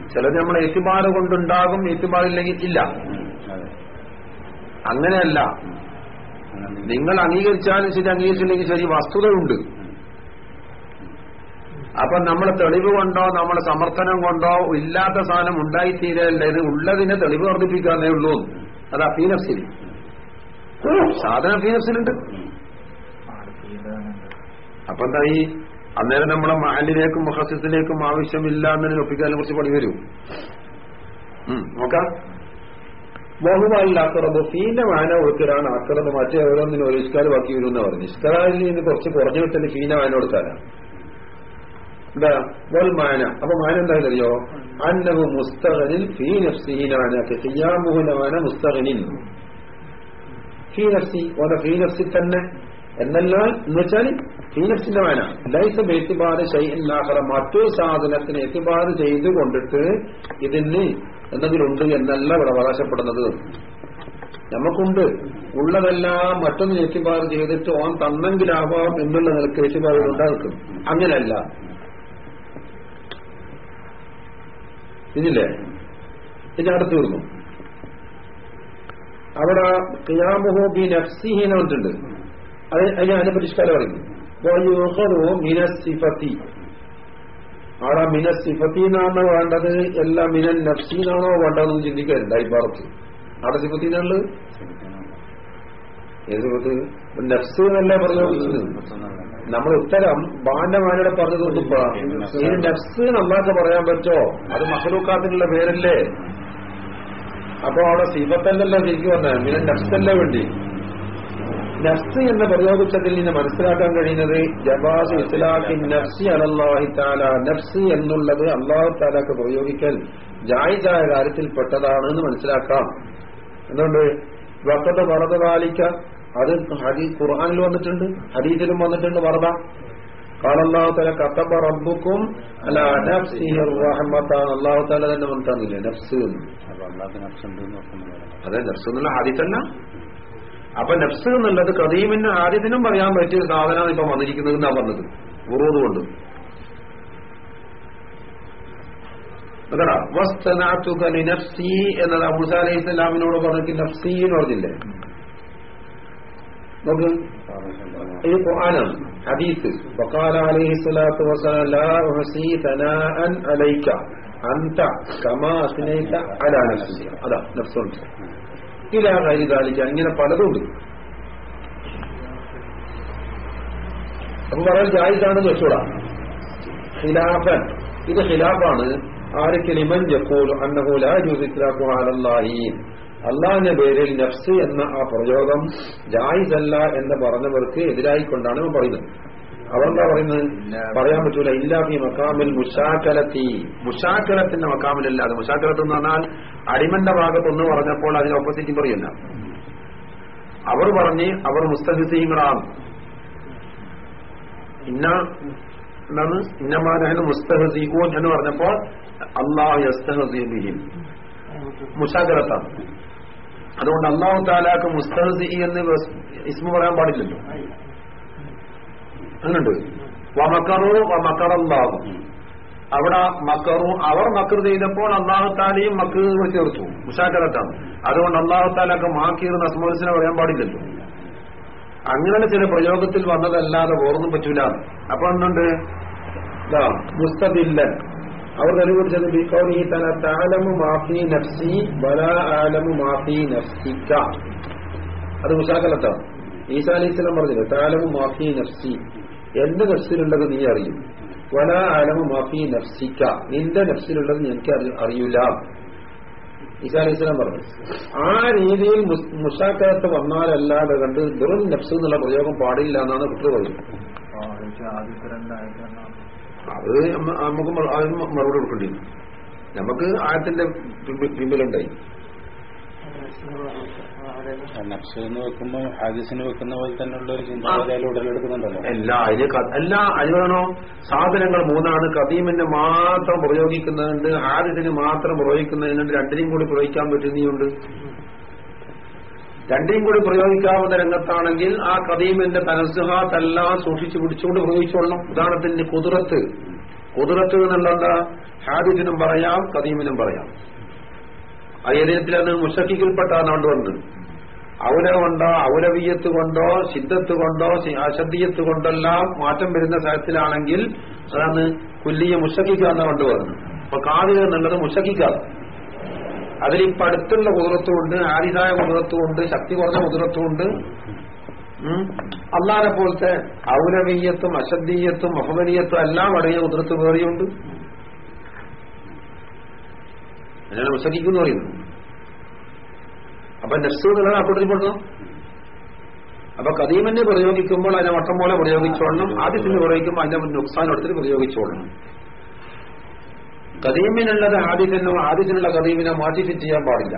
ചിലത് നമ്മൾ എത്തിബാറ് കൊണ്ടുണ്ടാകും എത്തിബാറില്ലെങ്കിൽ ഇല്ല. അങ്ങനെയല്ല. നിങ്ങൾ അംഗീകരിച്ചാലും ശരി അംഗീകരിച്ചില്ലെങ്കിൽ ശരി വസ്തുതയുണ്ട്. അപ്പൊ നമ്മൾ തെളിവ് കൊണ്ടോ നമ്മൾ സമർത്ഥനം കൊണ്ടോ ഇല്ലാത്ത സാധനം ഉണ്ടായിത്തീരല്ല ഇത് ഉള്ളതിനെ തെളിവ് വർദ്ധിപ്പിക്കാന്നേ ഉള്ളൂ. അത് അഫീനഫ്സിൽ സാധനം അഫീനഫ്സിലുണ്ട് അപ്പൊ എന്താ ഈ അന്നേരം നമ്മളെ മഹലിലേക്കും മഹസ്യത്തിലേക്കും ആവശ്യമില്ല എന്നതിനെ ഒപ്പിക്കാനും കുറച്ച് പണി വരും. നോക്കാം. ബഹുമാനിൽ അക്കറബ് ഫീന്റെ വായന ഒഴുക്കലാണ് അക്രമം മറ്റേ ഓരോന്നിനും ഒരു ഇഷ്കാൽ ബാക്കി വരും എന്ന് പറഞ്ഞു. ഇഷ്കാലിൽ നിന്ന് കുറച്ച് കുറഞ്ഞു കിട്ടൽ ഫീന വായന കൊടുക്കാനാണ് എന്താ മാന. അപ്പൊ മാന എന്തായാലും അറിയോ അന്നഹു മുസ്തഖനിൽ ഫീ നഫ്സിഹിനാന ചെയ്യാമുഹുലമാന മുസ്തഖനിൻ ഫീ നഫ്സി ഓന ഫീ നഫ്സി തന്നെ. എന്നല്ലാൽ എന്ന് വെച്ചാൽ ഫീ നഫ്സിന്റെ മാന. ലൈസ ബേത്തിബാറ് ഷൈഇന്നാഹറ മറ്റൊരു സാധനത്തിന് എത്തിബാറ് ചെയ്തു കൊണ്ടിട്ട് ഇതിന് എന്തെങ്കിലും ഉണ്ട് എന്നല്ല ഇവിടെ അവകാശപ്പെടുന്നത്. നമുക്കുണ്ട്. ഉള്ളതെല്ലാം മറ്റൊന്ന് എത്തിപ്പാറ് ചെയ്തിട്ട് ഓൻ തന്നെങ്കിലാവാം എന്നുള്ള നിലയ്ക്ക് എത്തിപ്പാറ് ഉണ്ടാക്കും. അങ്ങനെയല്ല. ഇതില്ലേ ഇത് അടുത്തു തീർന്നു. അവിടെ ഖിയാമുഹു ബി നഫ്സിഹി എന്ന് പറഞ്ഞിട്ടുണ്ട്. അത് അതിന് അതിന്റെ പരിഷ്കാരം പറയുന്നു അവിടെ മിനസ്സിഫത്തി. എന്നാണോ വേണ്ടത്? എല്ലാ മിനൻ നഫ്സീനാണോ വേണ്ടതെന്ന് ചിന്തിക്കാറുണ്ട് അയ്പാറത്ത് അവിടെ സിഫത്തിനുള്ളത് ഏത് സിഫത്ത്? നഫ്സ് എന്നല്ലേ പറഞ്ഞു നമ്മൾ ഉത്തരം ബാൻഡമാനോടെ പറഞ്ഞു കൊടുക്കുമ്പോ ഈ നഫ്സ് നമ്മൾക്ക് പറയാൻ പറ്റോ? അത് മഹലൂക്കാത്തിനുള്ള പേരല്ലേ? അപ്പൊ അവിടെ സിഫത്തല്ലല്ലോ ശരിക്കും പറഞ്ഞത്. പിന്നെ നഫ്സല്ലേ വേണ്ടി? നഫ്സ് എന്ന് പ്രയോഗിച്ചതിൽ നിന്ന് മനസ്സിലാക്കാൻ കഴിയുന്നത് ജബാസ് ഇസ്ലാഖി നഫ്സി അലല്ലാഹി താല നഫ്സ് എന്നുള്ളത് അള്ളാഹു താലാക്ക് പ്രയോഗിക്കൽ ജായിജായ കാര്യത്തിൽപ്പെട്ടതാണ് എന്ന് മനസ്സിലാക്കാം. എന്തുകൊണ്ട്? വക്കത്ത് വറത പാലിക്ക അത് ഹദീ ഖുർആാനിൽ വന്നിട്ടുണ്ട് ഹദീസിലും വന്നിട്ടുണ്ട് വറുത കാണല്ലാത്ത കത്തപ്പ കത്തബ റബ്ബുക്കും അല്ല അള്ളാഹു താല തന്നെ മനസ്സിലാകുന്നില്ലേ നഫ്സ് അതെ നഫ്സ് എന്നുള്ള ആദ്യത്തല്ല അപ്പൊ നഫ്സ് എന്നുള്ളത് കദീമിന് ആദ്യത്തിനും പറയാൻ പറ്റിയ സാധനമാണ് ഇപ്പൊ വന്നിരിക്കുന്നത് എന്നാ പറഞ്ഞത്. ഉറൂത് കൊണ്ട്. എന്നതാ എന്നത് അബൂസ അലൈഹി സ്വലാമിനോട് പറഞ്ഞിട്ട് നഫ്സി എന്ന് പറഞ്ഞില്ലേ? നോക്ക് അലൈഹി ലാ അലൈക അൻത കമാ ഇലാ ഇങ്ങനെ പലതുണ്ട്. അപ്പൊ പറയാൻ ജായിസാണെന്ന് വെച്ചോടാ ഖിലാഫൻ ഇത് ഖിലാഫാണ്. ആരൊക്കെ ലിമൻ യഖൂലു അന്നഹു ലാ യജൂസു ഇത്ലാഖു അലല്ലാഹി അള്ളാഹിന്റെ പേരിൽ നഫ്സ് എന്ന ആ പ്രയോഗം ജായിസല്ല എന്ന് പറഞ്ഞവർക്ക് എതിരായിക്കൊണ്ടാണ് പറയുന്നത്. അവരെന്താ പറയുന്നത്? പറയാൻ പറ്റൂല. ഇല്ലാഫി മക്കാമിൽ മുഷാക്കലത്തി മുഷാക്കലത്തിന്റെ മക്കാമിലല്ല അത്. മുഷാക്കലത്ത് എന്ന് പറഞ്ഞാൽ അടിമന്റെ ഭാഗത്തൊന്ന് പറഞ്ഞപ്പോൾ അതിന് ഓപ്പോസിറ്റ് പറയുന്ന അവർ പറഞ്ഞ് അവർ മുസ്തഹിസീങ്ങളാണ്. ഇന്ന എന്താണ്? ഇന്നമാനഹന് മുസ്തഹസീഖൂൻ എന്ന് പറഞ്ഞപ്പോൾ അള്ളാഹു മുഷാക്കലത്താണ് അതുകൊണ്ട് അള്ളാഹു താലാക്ക് മുസ്തഹസി എന്ന് ഇസ്മ പറയാൻ പാടില്ലല്ലോ. അങ്ങനുണ്ട് വമക്കറു വമക്കറല്ലാഹു അവിടെ മക്കറു അവർ മക്കർ ചെയ്തപ്പോൾ അള്ളാഹു താലയും ചേർത്തു. മുഷാക്കരത്താണ് അതുകൊണ്ട് അള്ളാഹു താലൊക്കെ മാക്കീർ നസ്മോസിനെ പറയാൻ പാടില്ലല്ലോ. അങ്ങനെ ചില പ്രയോഗത്തിൽ വന്നതല്ലാതെ ഓർന്നും പറ്റൂല. അപ്പൊ എന്തുണ്ട്? മുസ്തദില്ലൻ. അവർ തെളിവുപിടിച്ചത് ബിക്കൗലിഹി തന താലമു മാഫി നഫ്സി വല ആലമു മാഫി നഫ്സിക്ക അത് മുഷാക്കലത്താണ് ഈസാ അലൈഹി സ്വലം താലമു മാഫി നഫ്സി. എന്റെ നഫ്സിലുള്ളത് നീ അറിയും? വല ആലമു മാഫി നഫ്സിക്ക നിന്റെ നഫ്സിലുള്ളത് എനിക്ക് അറി- അറിയില്ല ഈസാ അലൈഹി പറഞ്ഞു. ആ രീതിയിൽ മുസ്- മുഷാക്കലത്ത് വന്നാലല്ലാതെ കണ്ട് ദുർ നഫ്സ് എന്നുള്ള പ്രയോഗം പാടില്ല എന്നാണ് കുട്ടി പറയുന്നത്. അത് നമുക്ക് അതിന് മറുപടി കൊടുക്കേണ്ടി. നമുക്ക് ആയത്തിന്റെ പിമ്പി- പിമ്പിലുണ്ടായി. നഫ്സ് എന്ന് വെക്കുമ്പോൾ ഹാദിസിന് വെക്കുന്ന പോലെ തന്നെയുള്ള ഒരു ചിന്താഗതി ഉടലെടുക്കുന്നുണ്ടല്ലോ. എല്ലാ അതിന് എല്ലാ അതിനാണോ സാധനങ്ങൾ മൂന്നാണ്. കദീമിനെ മാത്രം പ്രയോഗിക്കുന്നതുണ്ട്. ആദ്യത്തിന് മാത്രം പ്രയോഗിക്കുന്നതിനുണ്ട് രണ്ടിനെയും കൂടി പ്രയോഗിക്കാൻ പറ്റുന്നതുണ്ട്. രണ്ടിനെയും കൂടി പ്രയോഗിക്കാവുന്ന രംഗത്താണെങ്കിൽ ആ കദീമിന്റെ തനസുഹാത്തെല്ലാം സൂക്ഷിച്ചു പിടിച്ചുകൊണ്ട് പ്രയോഗിച്ചോളണം. ഉദാഹരണത്തിന്റെ കുതിരത്ത്. കുതിരത്ത് എന്നുള്ളത് ഹാദിസിനും പറയാം കദീമിനും പറയാം. ഏരിയത്തിലത് മുഷക്കിൽപ്പെട്ടാണ് കൊണ്ടുവന്നത് അവല കൊണ്ടോ അവലവീയത്ത് കൊണ്ടോ സിദ്ധത്ത് കൊണ്ടോ അശദ്ധീയത്ത് കൊണ്ടെല്ലാം മാറ്റം വരുന്ന തരത്തിലാണെങ്കിൽ അതാണ് കുല്ലിയ മുഷക്കിക്കാന്ന് കൊണ്ടുവരുന്നത് അപ്പൊ കാതിക എന്നുള്ളത് അതിലിപ്പോ അടുത്തുള്ള കുതിരത്തുമുണ്ട് ആദിതായ കുതിരത്തുമുണ്ട് ശക്തി കുറഞ്ഞ കുതിരത്തുമുണ്ട് അള്ളാനെ പോലത്തെ ഔരവീയത്വം അശദ്ദീയത്തും മഹമനീയത്തും എല്ലാം അടങ്ങിയ കുതിരത്ത് വേറെയുണ്ട്. അതിനാണ് മുഷക്കിക്കെന്ന് പറയുന്നത് അപ്പൊ നെഫ്സ് എന്നുള്ളത് അക്കൂട്ടത്തിൽ പെടുന്നു അപ്പൊ കദീമനെ പ്രയോഗിക്കുമ്പോൾ അതിനെ വട്ടം പോലെ പ്രയോഗിച്ചോളണം. ആദ്യത്തിന് പ്രയോഗിക്കുമ്പോൾ അതിന്റെ എടുത്തിട്ട് പ്രയോഗിച്ചോളണം. കദീമിനുള്ളത് ആദ്യത്തിനോ ആദ്യത്തിനുള്ള കദീമിനെ മാറ്റി ഫിറ്റ് ചെയ്യാൻ പാടില്ല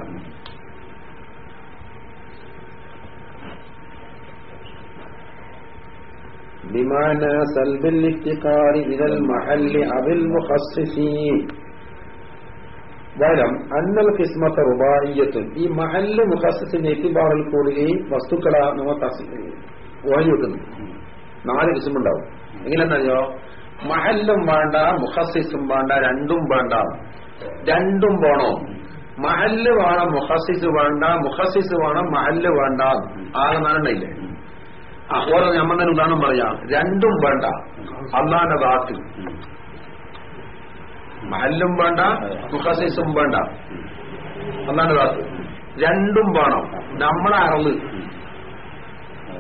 بمعنى سلب الافتقار إلى المحل أو المخصص വരം അന്നൽ കിസ്മത്ത റുബായിയത്തും ഈ മഹല്ല് മുഖസ്സിന് എത്തിബാറിൽ കൂടി ഈ വസ്തുക്കളാ നമ്മ ഓഹരി വെക്കുന്നു നാല് കിസ്മുണ്ടാവും എങ്ങനെയെന്നറിയോ മഹല്ലും വേണ്ട മുഹസിസും വേണ്ട രണ്ടും വേണ്ട. രണ്ടും വേണോ? മഹല്ല് വേണം മുഹസിസ് വേണ്ട മുഹസിസ് വേണം മഹല്ല് വേണ്ട. ആകെ ഓരോ നമ്മൾ തന്നെ ഉദാഹരണം പറയാം. രണ്ടും വേണ്ട. അള്ളാന്റെ ദാത്ത്. മഹല്ലും വേണ്ട മുഹസിസും വേണ്ട. അള്ളാന്റെ ദാത്ത്. രണ്ടും വേണം. നമ്മളെ അറൾ.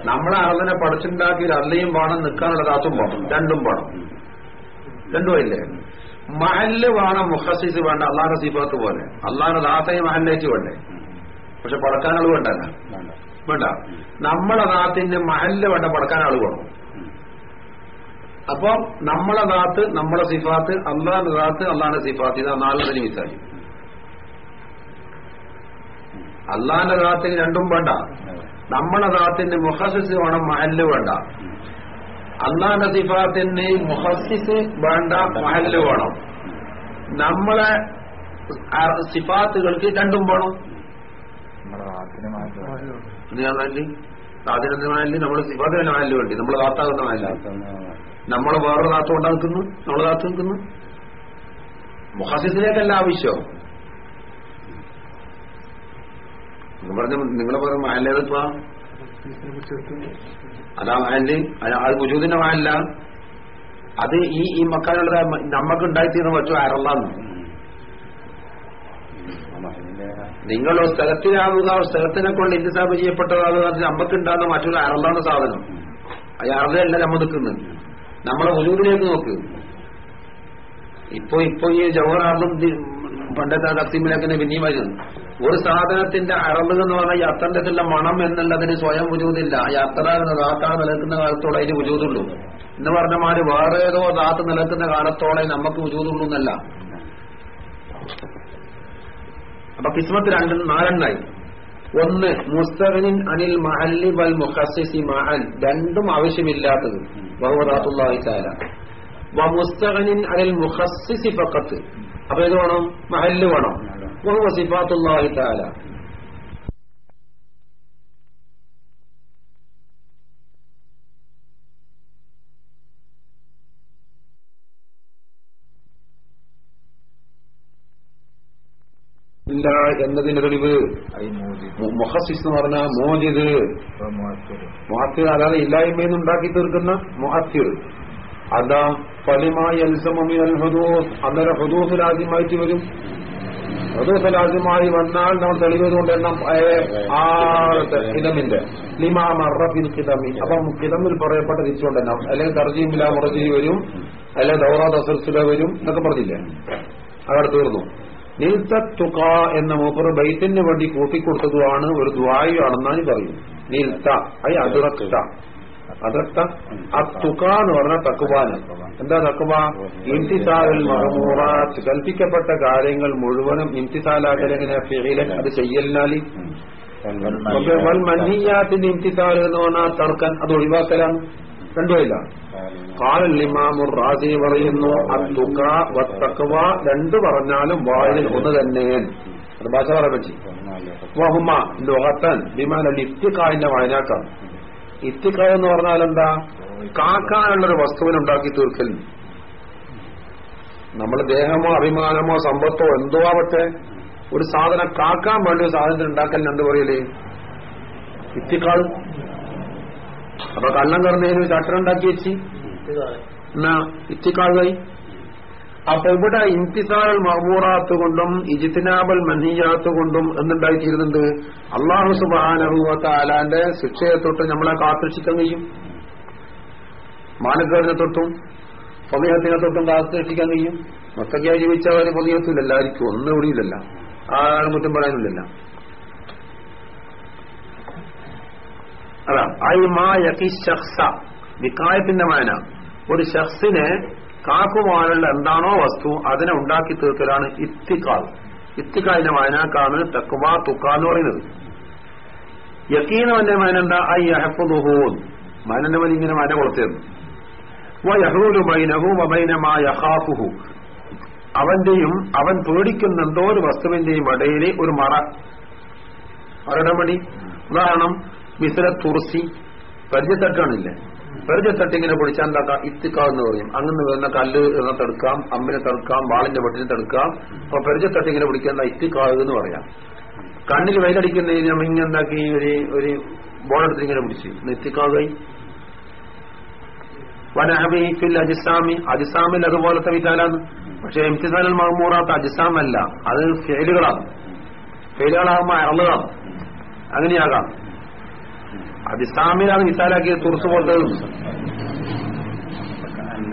നമ്മളെ അറളിനെ പഠിച്ചുണ്ടാക്കി അല്ലയും വേണം നിൽക്കാനുള്ള ദാത്തും വേണം. രണ്ടും വേണം. രണ്ടും ഇല്ലേ? മഹല്ല് വേണം മുഖസിസ് വേണ്ട അള്ളാന്റെ സിഫാത്ത് പോലെ. അള്ളാന്റെ ദാത്തയെ മഹല്ലേച്ച് വേണ്ടേ? പക്ഷെ പടക്കാൻ വേണ്ടല്ല? വേണ്ട. വേണ്ട നമ്മളെ നാത്തിന്റെ മഹല്ല് വേണ്ട പടക്കാൻ ആൾ വേണം. അപ്പൊ നമ്മളെ ദാത്ത് നമ്മളെ സിഫാത്ത് അള്ളാന്റെ ദാത്ത് അള്ളാഹിന്റെ സിഫാത്ത്. ഇതാ നാലിന് മിസായി അള്ളാന്റെ ദാത്തിന് രണ്ടും വേണ്ട. നമ്മളെ ദാത്തിന്റെ മുഹസിസ് വേണം മഹല്ല് വേണ്ട. അള്ളാന്റെ സിഫാത്തിന് മുഹസിസ് വേണ്ട മഹല്ല് വേണം. നമ്മളെ ആ സിഫാത്തുകൾക്ക് രണ്ടും വേണം. സാധനത്തിന് മഹല്ല്? നമ്മൾ സിഫാത്തിന് മഹല്ല് വേണ്ടി. നമ്മൾ കാത്താകുന്ന മഹല്ല. നമ്മൾ വേറൊരു ദാത്ത് ഉണ്ടാക്കുന്നു നമ്മൾ കാത്തു നിൽക്കുന്നു? മുഹസിസിലേക്കല്ല ആവശ്യം. നിങ്ങൾ പറഞ്ഞ നിങ്ങളെ പറഞ്ഞ മഹല്ലേതിപ്പോ അതാ മഹല്ല്. അത് വുജൂദിന്റെ മഹല്ല. അത് ഈ ഈ മക്കാനുള്ള നമ്മക്ക് ഉണ്ടായിത്തീർന്ന് വെച്ചു അരളാന്ന് നിങ്ങൾ ഒരു സ്ഥലത്തിനാവുക സ്ഥലത്തിനെ കൊണ്ട് ചെയ്യപ്പെട്ടതാകുക അത് ഉണ്ടാകുന്ന മറ്റൊരു അരള്ളാണ് സാധനം. അത് അറളയല്ല നമ്മൾ നിൽക്കുന്നത് നമ്മളെ ഹുജൂദിലേക്ക് നോക്ക്. ഇപ്പൊ ഇപ്പൊ ഈ ജവഹർലാലും പണ്ടത്തെ ആ തക്സീമിലേക്ക് പിന്നെയും വരുന്നു ഒരു സാധനത്തിന്റെ അറബ് എന്ന് പറഞ്ഞാൽ ഈ അത്തന്റെ മണം എന്നുള്ളതിന് സ്വയം ഉചൂതില്ല ഈ അത്ര ദാത്താണ് നിലനിൽക്കുന്ന കാലത്തോടെ അതിന് ഉചൂതുള്ളൂ എന്ന് പറഞ്ഞ മാര് വേറെ ഏതോ ദാത്ത് നിലനിൽക്കുന്ന കാലത്തോടെ നമുക്ക് ഉചൂതുള്ളൂ എന്നല്ല. അപ്പൊ കിസ്മത്ത് രണ്ട് നാലെണ്ണായി. ഒന്ന് മുസ്തഖനിൻ അനിൽ മഹല്ലി വൽ മുഖസ്സിസി മഹൽ. രണ്ടും ആവശ്യമില്ലാത്തത്. ബഹുദാത്തുള്ളാഹി താല വ മുസ്തഖനിൻ അനിൽ മുഖസ്സിസി ഫഖത്ത് അപ്പൊ ഇത് വേണം? മഹല്ല് വേണം. വഹുവ الله تعالى. ഇല്ല എന്നതിന് തെളിവ് മൊഹസിസ് എന്ന് പറഞ്ഞാൽ മോജിദ് മുഹത്തിർ അല്ലാതെ ഇല്ലായ്മയെന്ന് ഉണ്ടാക്കി തീർക്കുന്ന മുഹത്തിർ അതാ ഫലിമായി അൽസമിൽ ഹുദൂസ്. അന്നേരം ഹുദൂസ് രാജ്യമായിട്ട് വരും. ഹുദൂസ് രാജ്യമായി വന്നാൽ നമ്മൾ തെളിവതുകൊണ്ട് എണ്ണം ആറത്തെ കിതമിന്റെ. ലിമാ മറഫിൽ കിതമി. അപ്പം കിതമിൽ പറയപ്പെട്ട തിരിച്ചുകൊണ്ട് എണ്ണം അല്ലെങ്കിൽ തർജീമില മുറജി വരും അല്ലെങ്കിൽ ദൗറ ദസർസില വരും എന്നൊക്കെ പറഞ്ഞില്ലേ? അവിടെ തീർന്നു. നിൽത്തുക എന്ന മൂപ്പർ ബൈത്തിന് വേണ്ടി കൂട്ടിക്കൊടുത്തതുമാണ് ഒരു ദ്വായുവാണെന്നാണ് പറയും നിൽത്ത ഐ അതിറക്ത. അതിറക്ത അത്തുക എന്ന് പറഞ്ഞ തക്കുവാന്. എന്താ തക്കുവ? ഇംതിസാൽ മഹമൂറാത്ത്. കൽപ്പിക്കപ്പെട്ട കാര്യങ്ങൾ മുഴുവനും ഇംതിസാലാക്കലെങ്ങനെ ഫിയിലെ അത് ചെയ്യലിനാലി. വൽ മൻഹിയാത്തിന്റെ ഇംതിസാൽ എന്ന് പറഞ്ഞാൽ തർക്കൻ അത് ഒഴിവാക്കലാണ്. രണ്ടുമില്ല കാലൽ ഇമാമുർ റാസി പറയുന്നു അത്തുക വത്തക്കുവ രണ്ട് പറഞ്ഞാലും വായിൽ ഒന്ന് തന്നെ. അത് ഭാഷ പറയാൻ പറ്റി വഹുമ ലോകത്തൻ വിമാന കായിന്റെ വായനാക്കാണ് ഇത്തിക്കായ എന്ന് പറഞ്ഞാൽ എന്താ? കാക്കാനുള്ളൊരു വസ്തുവിനുണ്ടാക്കി തീർക്കൽ. നമ്മൾ ദേഹമോ അഭിമാനമോ സമ്പത്തോ എന്തോ ആവട്ടെ ഒരു സാധനം കാക്കാൻ വേണ്ടി ഒരു സാധനത്തിന് ഉണ്ടാക്കൽ എന്ത് പറയലേ? ഇത്തിക്കാൾ അപ്പൊ കള്ളം കറന്നതിന് ചട്ടനുണ്ടാക്കി വെച്ച്. എന്നാ ഇത്തിക്കാളായി അപ്പൊ ഇവിടെ ഇംതിസാൽ മഹബൂറാത്ത് കൊണ്ടും ഇജിത്തിനാബൽ മനിയാത്ത് കൊണ്ടും എന്നുണ്ടായിത്തീരുന്നുണ്ട് അള്ളാഹു സുബാനഹുവത്ത ആലാന്റെ ശിക്ഷയെ തൊട്ട് നമ്മളെ കാത്തുരക്ഷിക്കാൻ കഴിയും. മാനക്കേടിനെ തൊട്ടും പൊതുയത്തിനെ തൊട്ടും കാത്തുരക്ഷിക്കാൻ കഴിയും. മൊത്തക്കായി ജീവിച്ചവർ പൊതുയത്തില്ല എല്ലാവർക്കും ഒന്നും ഇവിടെയില്ലല്ല ആരും കുറ്റം പറയാനില്ലല്ല അതാ ഐ മാ യക്കി ഷഖ്സ വിക്കായത്തിന്റെ മാന. ഒരു ഷഖ്സിനെ കാക്കുവാനുള്ള എന്താണോ വസ്തു അതിനെ ഉണ്ടാക്കി തീർക്കലാണ് ഇത്തിക്കാൽ. ഇത്തിക്കാലിന്റെ മാനാക്കാണ് തക്കുവ തുക്ക എന്ന് പറയുന്നത്. യക്കീനവന്റെ മാന എന്താ ഐ അഹപ്പുഹൂൻ മനന്റെ മനി ഇങ്ങനെ മന കൊടുത്തിരുന്നു അവന്റെയും അവൻ പേടിക്കുന്ന എന്തോ ഒരു വസ്തുവിന്റെയും ഇടയിലെ ഒരു മറ. മറയുടെ മടി ഉദാഹരണം മിസ്ര തുറസി. പരിചയത്തട്ടാണില്ലേ പരിചയത്തട്ട് ഇങ്ങനെ പിടിച്ചാൽ എന്താക്കാം ഇത്തിക്കാവെന്ന് പറയും. അങ്ങനെ വരുന്ന കല്ല് എന്ന തടുക്കാം അമ്മിനെ തടുക്കാം വാളിന്റെ വെട്ടിനെ തടുക്കാം. അപ്പൊ പരിചയത്തട്ട് ഇങ്ങനെ പിടിക്കുന്ന ഇത്തിക്കാവ് എന്ന് പറയാം. കണ്ണിൽ വെയിലടിക്കുന്നതിന് നമ്മ ഇങ്ങനെ എന്താക്കി ഒരു ഒരു ബോളെടുത്ത് ഇങ്ങനെ പിടിച്ച്. നെത്തിക്കാകായി വനഹബി ഫിൽ അജിസാമി. അജിസാമിൽ അതുപോലത്തെ വിചാരാണ് പക്ഷെ എംതിസാൽ മഹമൂറാത്ത അജിസാമല്ല. അത് ഫെയിലുകളാണ്. ഫെയിലുകളാകുമ്പോ അറളുകളാണ്. അങ്ങനെയാകാം. അജിസാമിലാണ് മിസാലാക്കിയത് തുറസ് പോലത്തെ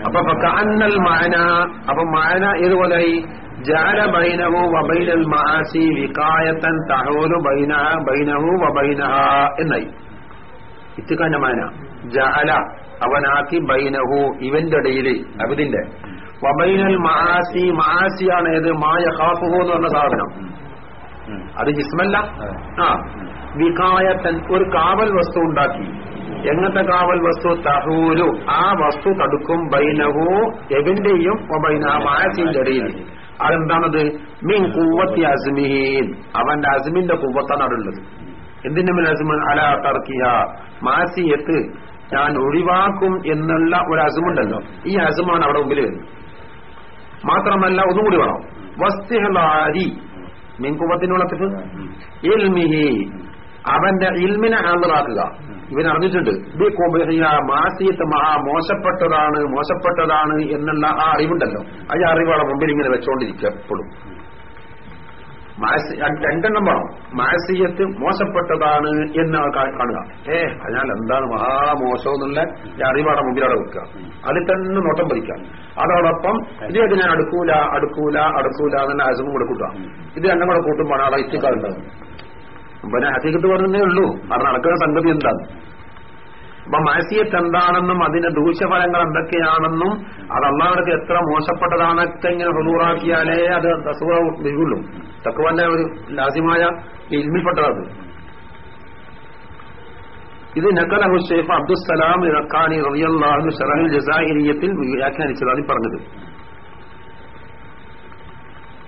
അപ്പൊ അന്നൽ മാന അപ്പൊ മാന ഏതുപോലായി ജാല ബൈനഹു വബൈനൽ മഹാസി വികായത്തൻ തഹോലു ബൈന ബൈനഹു വബൈനഹ എന്നായി. ഇത്തിക്കാന്റെ മാന ജാല അവനാക്കി ബൈനഹു ഇവന്റെ ഇടയിൽ അബിദിന്റെ. വബൈനൽ മഹാസി മഹാസിയാണ് ഏത്? മായ ഹാഫുഹു എന്ന് പറഞ്ഞ സാധനം. അത് ജിസ്മല്ല? ആ. വികായത്തൻ ഒരു കാവൽ വസ്തു ഉണ്ടാക്കി. എങ്ങനത്തെ കാവൽ വസ്തു? തഹൂരു ആ വസ്തു തടുക്കും ബൈനഹു എവിന്റെയും ബൈന മായത്തിന്റെ ഇടയിൽ അതെന്താണത്? മീൻ കൂവത്തി അസ്മീൻ അവന്റെ അസ്മിന്റെ കൂവത്താണ് അടുള്ളത് എന്തിന്റെ മേൽ അസ്മൻ അല തർക്കിയ മാസിയത്ത് ഞാൻ ഒഴിവാക്കും എന്നുള്ള ഒരു അസുമുണ്ടല്ലോ. ഈ അസുമാണ് അവിടെ മുമ്പിൽ വരുന്നത്. മാത്രമല്ല ഒന്നും കൂടി വേണം. വസ്തിഹലാരി. മീൻ കുവത്തിനുള്ള ഇൽമിഹി അവന്റെ ഇൽമിനെ ഹാജറാക്കുക ഇവൻ അറിഞ്ഞിട്ടുണ്ട് മഹാ മോശപ്പെട്ടതാണ് മോശപ്പെട്ടതാണ് എന്നുള്ള ആ അറിവുണ്ടല്ലോ. ആ അറിവാണ് മുമ്പിൽ ഇങ്ങനെ മാസി- രണ്ടെണ്ണം വേണം. മാസിയത്ത് മോശപ്പെട്ടതാണ് എന്ന് കാണുക. ഏ അതിനാൽ എന്താണ് മഹാമോശം എന്നുള്ള അറിവാണ് മുമ്പിൽ അവിടെ വെക്കുക. അതിൽ തന്നെ നോട്ടം പതിക്കാം അതോടൊപ്പം ഇത് ഞാൻ അടുക്കൂല അടുക്കൂല അടുക്കൂല എന്നുള്ള അസുഖം കൂടെ കൂട്ടുക. ഇത് രണ്ടും കൂടെ കൂട്ടുമ്പോഴാണ് അവിടെ ഇത്തിക്കാറുണ്ടാവും പിന്നെ ഹസീകത്ത് പറഞ്ഞേ ഉള്ളൂ. അത് നടക്കുന്ന സംഗതി എന്താണ്? അപ്പൊ മാസിയത്ത് എന്താണെന്നും അതിന്റെ ദൂഷ്യഫലങ്ങൾ എന്തൊക്കെയാണെന്നും അത് അള്ളാഹുക്ക് എത്ര മോശപ്പെട്ടതാണൊക്കെ ഇങ്ങനെ ഹുദൂറാക്കിയാലേ അത് തസുവ വരുള്ളൂ. തക്കുവന്റെ ഒരു ലാസിമായ ഇൽമിൽപ്പെട്ടതാണ് ഇത് നക്കലഹു ഷെയ്ഫ് അബ്ദുസലാം ഇറക്കാനി റളിയല്ലാഹു ഷറഹുൽ ജസാഹിരിയത്തിൽ വ്യാഖ്യാനിച്ചത് അതിൽ പറഞ്ഞത്.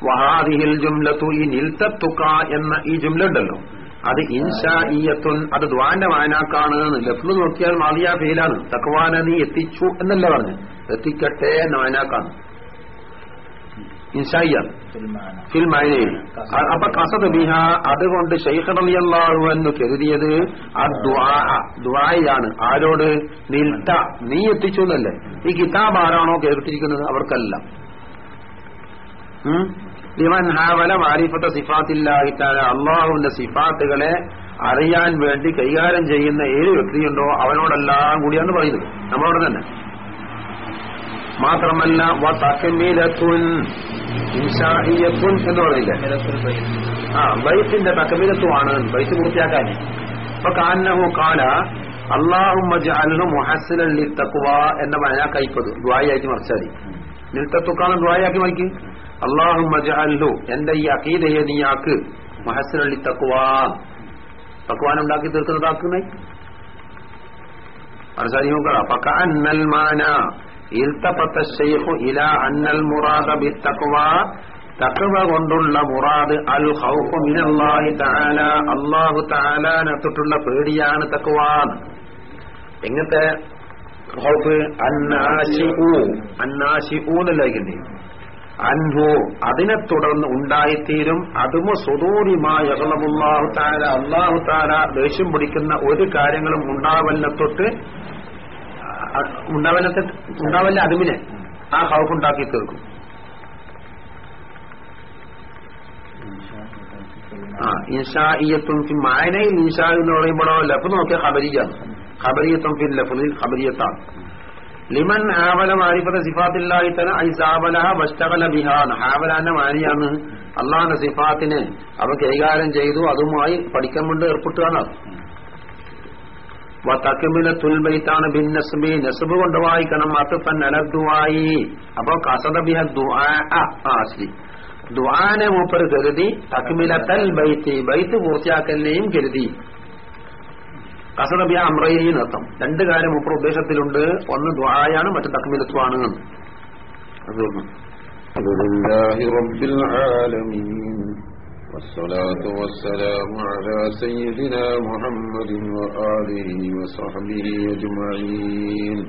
വഹാദിഹിൽ ജുംലത്തു ഈ നിൽത്തത്തുക എന്ന ഈ ജുംല ഉണ്ടല്ലോ. അത് ഇൻഷാ ഈയത്തുൻ അത് ദ്വാന്റെ വായനാക്കാണ് ലഫ്ല് നോക്കിയാൽ മാതിയ ഫെയിലാണ് തക്വാന നീ എത്തിച്ചു എന്നല്ല പറഞ്ഞു എത്തിക്കട്ടെ എന്ന വായനാക്കാണ് ഫിൽ അപ്പൊ കസത് ബിഹ അതുകൊണ്ട് ഷെയ്ഖ് റളിയല്ലാഹു എന്ന് കരുതിയത് ആ ദ്വായാണ് ആരോട്? നിൽത്ത. നീ എത്തിച്ചു എന്നല്ലേ? ഈ കിതാബ് ആരാണോ കേൾപ്പിച്ചിരിക്കുന്നത്? അവർക്കല്ല? ലിമൻ ഹാവല മാരിഫത്ത സിഫാത്തില്ലാഹി തആല. അള്ളാഹുവിന്റെ സിഫാത്തുകളെ അറിയാൻ വേണ്ടി കൈകാര്യം ചെയ്യുന്ന ഏത് വ്യക്തിയുണ്ടോ അവനോടെല്ലാം കൂടിയാണ് പറയുന്നത് നമ്മളോട് തന്നെ. മാത്രമല്ല എന്ന് പറയില്ലേ ആ ബൈത്തിന്റെ തക്കമീലത്വമാണ് ബൈത്ത് പൂർത്തിയാക്കാൻ. അപ്പൊ കാനഹു കാല ജഅൽഹു മുഹസ്സിലൻ ലിത്തഖ്വ എന്ന മഴ കൈപ്പത് ദ്വായാക്കി മറിച്ചാൽ നിൽത്തത്തുക്കാണ് ദ്വായാക്കി മറിക്ക്. അള്ളാഹു മജാലു എന്റെ ഈ അഖീദയെ നീയാക്ക്. മഹസനള്ളി തക്കുവാൻ തക്വാൻ ഉണ്ടാക്കി തീർക്കുന്നതാക്കുന്നേ മനസ്സിലായി മാന. അന്നൽ മുറാദ ബി കൊണ്ടുള്ള മുറാദ് അൽ ഹൗഫ് തആല. അല്ലാഹു തൊട്ടുള്ള പേടിയാണ് തക്വാൻ. എങ്ങനത്തെ ഹൗഫ് അന്നാശിഊ അന്നാശിഊ അൻഹു അതിനെ തുടർന്ന് ഉണ്ടായിത്തീരും. അതും സുദൂരിമായ അള്ളാഹു താര അള്ളാഹു താര ദേഷ്യം പിടിക്കുന്ന ഒരു കാര്യങ്ങളും ഉണ്ടാവല്ല തൊട്ട് ഉണ്ടാവല്ല അതുമിനെ ആ ഹൗഫുണ്ടാക്കി തീർക്കും. ആ ഇൻഷാഇയത്തും മായനയിൽ ഇൻഷാ എന്ന് പറയുമ്പോഴോ ലഫ് നോക്കിയ ഖബരിയാണ് ഖബരിയത്തും ഫിൽ ലഫ്ലിൽ ഖബരിയത്താണ് ലിമൻ ആവല മാരിഫത സിഫാത്തില്ലാഹി തല ഐസാബലഹ വഷ്ടകല ബിഹാൻ ഹാവലാന്റെ മാനിയാണ് അള്ളാന്റെ സിഫാത്തിനെ അവ കൈകാര്യം ചെയ്തു അതുമായി പഠിക്കാൻ കൊണ്ട് ഏർപ്പെട്ടുകയാണ്. തക്കമിലത്തുൽ ബൈത്താണ് ബിൻ നസ്ബി നസ്ബ് കൊണ്ട് വായിക്കണം അത്തുഫൻ അലദ്വായി അപ്പൊ കസദ ബിഹ ദുആ ആ ശരി. ദുആനെ മൂപ്പർ കരുതി തൽ ബൈത്ത് ബൈത്ത് പൂർത്തിയാക്കലിനെയും കരുതി. കസറബിയ അമ്രയി നൃത്തം രണ്ട് കാര്യം മൂപ്പർ ഉദ്ദേശത്തിലുണ്ട് ഒന്ന് ദ്വായാണ് മറ്റു തക്മിലത്വമാണ് അത് തോന്നുന്നു الحمد لله رب العالمين والصلاة والسلام على سيدنا محمد وآله وصحبه أجمعين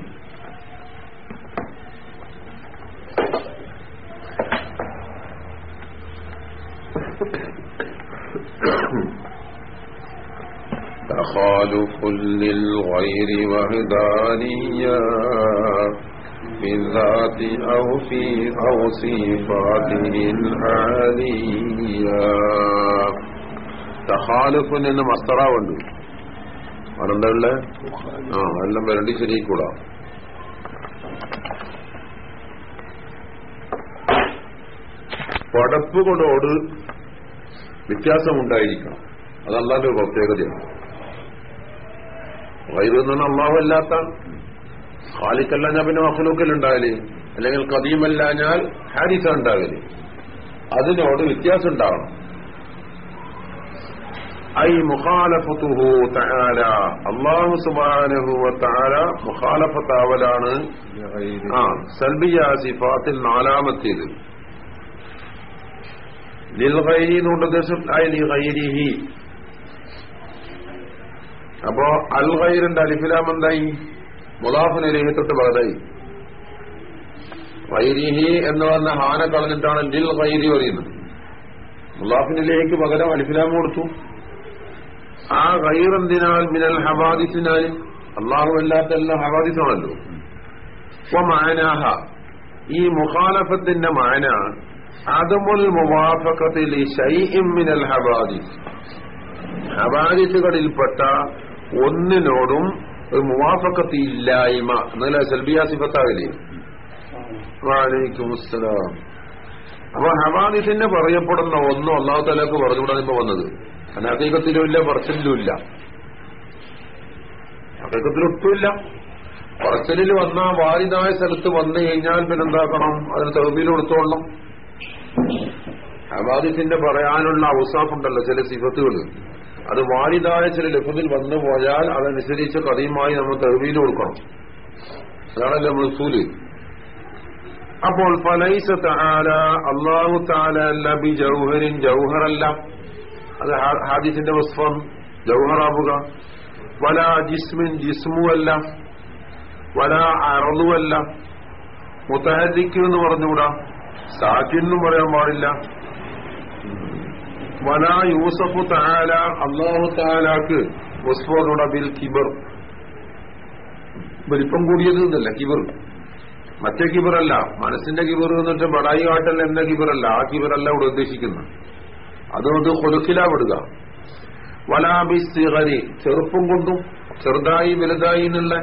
تخالف للغير وهدانيا في الذات أو في أو صفاته العالية തഹാലുഫിന് എന്ന് മസ്തറാവുണ്ട് അതെന്താ ഉള്ളേ ആ എല്ലാം വരണ്ടി ശരിക്കൂടാ പടപ്പ് കൊണ്ടോട് വ്യത്യാസമുണ്ടായിരിക്കണം അതല്ലാന്റെ ഒരു പ്രത്യേകതയാണ് വൈദ്യുതി എന്ന് പറഞ്ഞാൽ അള്ളാഹു അല്ലാത്ത ഖാലിക്കല്ലാഞ്ഞാൽ പിന്നെ മഫ്ലൂക്കലുണ്ടാകൽ അല്ലെങ്കിൽ കദീമല്ല ഞാൻ ഹാരിസ ഉണ്ടാകൽ അതിനോട് വ്യത്യാസം ഉണ്ടാവണം ഐ മുഖാലഫത്തുഹു തആല. അള്ളാഹു സുബ്ഹാനഹു വ തആല മുഖാലഫത്താവലാണ്. ആ സൽബിയ നാലാമത്തേത്. ലിൽ ഗൈരി എന്നുകൊണ്ട് ഉദ്ദേശം ലി ഗൈരിഹി അപ്പോ അൽ ഖൈറിന്റെ അലിഫിലാം എന്തായി? മുലാഫിന് തൊട്ട് പകതായി വൈരിഹി എന്ന് പറഞ്ഞ ഹാന കളഞ്ഞിട്ടാണ് ലിൽ വൈരി പറയുന്നത്. മുലാഫിനിലേക്ക് പകരം അലിഫിലാം കൊടുത്തു. ആ ഗൈറെന്തിനാൽ മിനൽ ഹവാദിസിനാൽ. അള്ളാഹു അല്ലാത്ത എല്ലാം ഹവാദിസാണല്ലോ മാനാഹ. ഈ മുഖാലഫത്തിന്റെ മാന അതുമുൽ മുവാഫക്കത്തിൽ മിനൽ ഹവാദിസ്. ഹവാദിസുകളിൽപ്പെട്ട ഒന്നിനോടും ഒരു മുവാഫക്കത്തി ഇല്ലായ്മ എന്നല്ല സെൽബിയ സിഫത്താവില്ലേ വാലൈക്കും അസ്സലാം അപ്പൊ ഹവാദിസിന് പറയപ്പെടുന്ന ഒന്നും അള്ളാഹു തലാക്ക് പറഞ്ഞുകൂടാതെ ഇപ്പൊ വന്നത്. അനാഥീകത്തിലും ഇല്ല പറച്ചിലും ഇല്ല. അനീകത്തിലൊട്ടുമില്ല പറച്ചലിൽ വന്ന വാരിതായ സ്ഥലത്ത് വന്നു കഴിഞ്ഞാൽ പിന്നെന്താക്കണം? അതിന് തെളിവിൽ കൊടുത്തോളണം. ഹവാദിസിന്റെ പറയാനുള്ള അവസാഫുണ്ടല്ലോ ചില സിഫത്തുകൾ അത് വാലിദായ ചില ലഭ്യത്തിൽ വന്നു പോയാൽ അതനുസരിച്ച് കഥയുമായി നമ്മൾ തെളിവിയിൽ കൊടുക്കണം. അതാണല്ലോ മസൂൽ അപ്പോൾ ഫലൈസ താല അള്ളാഹു താല അല്ല ബി ജൗഹരിൻ ജൗഹറല്ല. അത് ഹാദിസിന്റെ വസ്ഫം ജൗഹറാവുക. വല ജിസ്മിൻ ജിസ്മുവല്ല വല അറതുവല്ല മുത്തഹരിക്ക് എന്ന് പറഞ്ഞുകൂടാ? സാക്കിന്നും പറയാൻ പാടില്ല. വല യൂസഫു താല അള്ളാഹു താലാക്ക് ബിൽ കിബർ. വലിപ്പം കൂടിയത് എന്നല്ല കിബർ. മറ്റേ കിബറല്ല മനസ്സിന്റെ കിബർ എന്നിട്ട് ബടായി കാട്ടൽ എന്ന കിബറല്ല ആ കിബറല്ല ഇവിടെ ഉദ്ദേശിക്കുന്നത്. അതുകൊണ്ട് കൊതുക്കിലാ വിടുക. വലാബി സിഹരി ചെറുപ്പം കൊണ്ടും ചെറുതായി വലുതായി എന്നുള്ള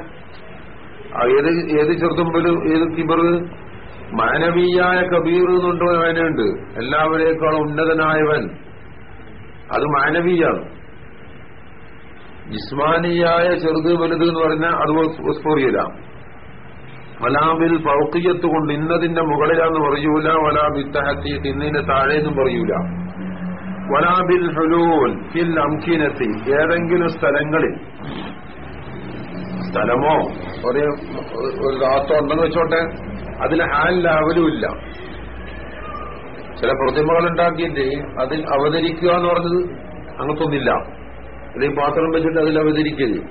ഏത് ഏത് ചെറുതും വലു ഏത് കിബർ മാനവീയായ കബീർ എന്നുണ്ട് അവനുണ്ട് എല്ലാവരേക്കാളും ഉന്നതനായവൻ. അത് മാനവീയാണ്. ജിസ്മാനിയായ ചെറുത് വലുത് എന്ന് പറഞ്ഞാൽ അത് വസ്ഫോറിയല വലാബിൽ പൗക്കിയത്ത് കൊണ്ട് ഇന്നതിന്റെ മുകളിലാന്ന് പറയൂല വലാബിൽ തഹത്തി ഇന്നതിന്റെ താഴേന്നും പറയൂല. വലാബിൽ ഹുലൂൽ ഫിൽ അംകിനത്തി ഏതെങ്കിലും സ്ഥലങ്ങളിൽ. സ്ഥലമോ? ഒരു ഒരു ദാത്തോ ഉണ്ടെന്ന് വെച്ചോട്ടെ അതിൽ ഹാൽ ലാവലും ഇല്ല. ചില പ്രതിമകൾ ഉണ്ടാക്കിയിട്ട് അതിൽ അവതരിക്കുക എന്ന് പറഞ്ഞത് അങ്ങനത്തൊന്നില്ല അല്ലെങ്കിൽ പാത്രം വെച്ചിട്ട് അതിൽ അവതരിക്കരുത്.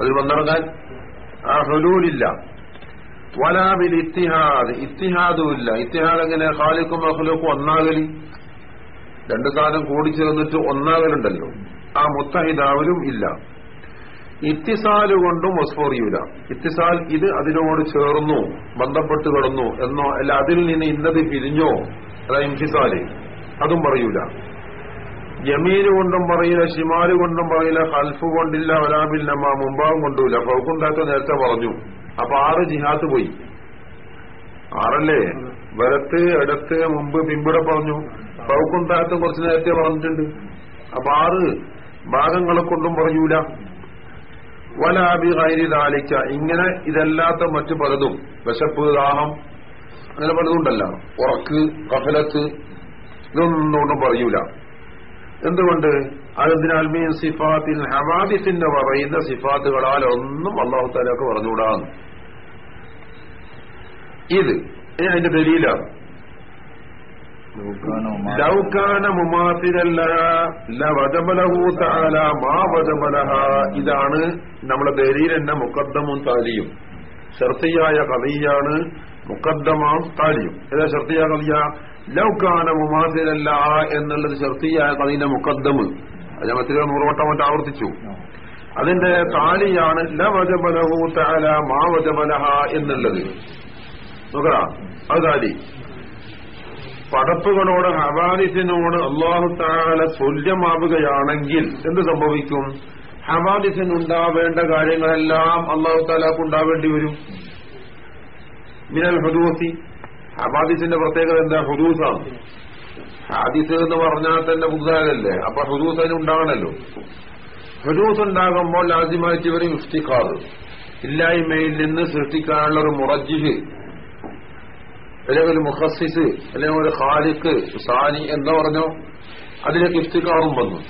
അതിൽ വന്നിറങ്ങാൻ ആ ഹലൂലില്ല. വലാബിൽ ഇത്തിഹാദ് ഇത്തിഹാദും. ഇല്ല ഇത്തിഹാദ് എങ്ങനെ ഖാലിക്കും മഹ്ലൂക്കും ഒന്നാകലി? രണ്ടു സാധനം കൂടിച്ചേർന്നിട്ട് ഒന്നാകലുണ്ടല്ലോ. ആ മുത്തഹിദാവിലും ഇല്ല. ഇത്തിസാൽ കൊണ്ടും വസ്ഫോറിയൂല. ഇത്തിസാൽ ഇത് അതിനോട് ചേർന്നു ബന്ധപ്പെട്ട് കിടന്നു എന്നോ അല്ല അതിൽ നിന്ന് ഇന്നത് പിരിഞ്ഞോ അതാ ഇംഫിസാൽ. അതും പറയൂല. ജമീൽ കൊണ്ടും പറയില്ല ഷിമാൽ കൊണ്ടും പറയില്ല ഹൽഫ് കൊണ്ടില്ല ഒരാമില്ല മുമ്പാവും കൊണ്ടുമില്ല ഫൗക്കുണ്ടാക്ക നേരത്തെ പറഞ്ഞു. അപ്പൊ ആറ് ജിഹാത്ത് പോയി. ആറല്ലേ? വലത്ത് ഇടത്ത് മുമ്പ് പിമ്പിടെ പറഞ്ഞു. താഴത്തും കുറച്ച് നേരത്തെ പറഞ്ഞിട്ടുണ്ട്. അപ്പൊ ആറ് ഭാഗങ്ങളെ കൊണ്ടും പറയൂല. വലാബി കൈരി ദാലിക്ക. ഇങ്ങനെ ഇതല്ലാത്ത മറ്റു പലതും. വിശപ്പ് ദാഹം അങ്ങനെ പലതും ഉണ്ടല്ല ഉറക്ക് കഫലത്ത് ഇതൊന്നും ഒന്നും പറയൂല. എന്തുകൊണ്ട്? അതെന്തിനാൽ മീൻ സിഫാത്തിൽ ഹമാദിസിന്റെ പറയുന്ന സിഫാത്തുകളാൽ ഒന്നും അള്ളാഹു താലൊക്കെ പറഞ്ഞുകൂടാന്ന് ഇത് ഇനി അതിന്റെ ദലീലാണ് ഇതാണ് നമ്മുടെ ദരീരന്റെ മുക്കദ്ദമും താലിയും. ഷർത്തിയായ കഥയാണ് മുക്കദ്ദമാം താലിയും ഏതാ ഷർത്തിയായ കഥിയ? ലൗകാന മുമാസിലല്ല എന്നുള്ളത് ഷർത്തിയായ കഥയിന്റെ മുക്കദ്ദമ് അത് ഞാൻ മറ്റൊരു നൂറുവട്ടം മറ്റും ആവർത്തിച്ചു. അതിന്റെ താലിയാണ് ലവജബലഹു താല മാ വജബലഹ എന്നുള്ളത്. നോക്കടാ അത് താലി. പടപ്പുകളോട് ഹവാലിസിനോട് അള്ളാഹു താല തുല്യമാവുകയാണെങ്കിൽ എന്ത് സംഭവിക്കും? ഹവാദിസിനുണ്ടാവേണ്ട കാര്യങ്ങളെല്ലാം അള്ളാഹു താലാക്ക് ഉണ്ടാവേണ്ടി വരും. മിനൽ ഹുദൂസി. ഹവാദിസിന്റെ പ്രത്യേകത എന്താ? ഹുദൂസാണ്. ഹാദിസ് എന്ന് പറഞ്ഞാൽ തന്നെ പുതുതായതല്ലേ? അപ്പൊ ഹുദൂസ് അതിന് ഉണ്ടാകണല്ലോ. ഹുദൂസ് ഉണ്ടാകുമ്പോൾ ആദ്യമായിട്ട് ഇവർ സൃഷ്ടിക്കാറ് ഇല്ലായ്മയിൽ നിന്ന് സൃഷ്ടിക്കാനുള്ള ഒരു മുറജിഹ് അല്ലെങ്കിൽ ഒരു മുഖസിസ് അല്ലെങ്കിൽ ഒരു ഖാലിക്ക് സാനി എന്ന് പറഞ്ഞോ അതിലേക്ക് ഇഫ്തിക്കാറും വന്നു.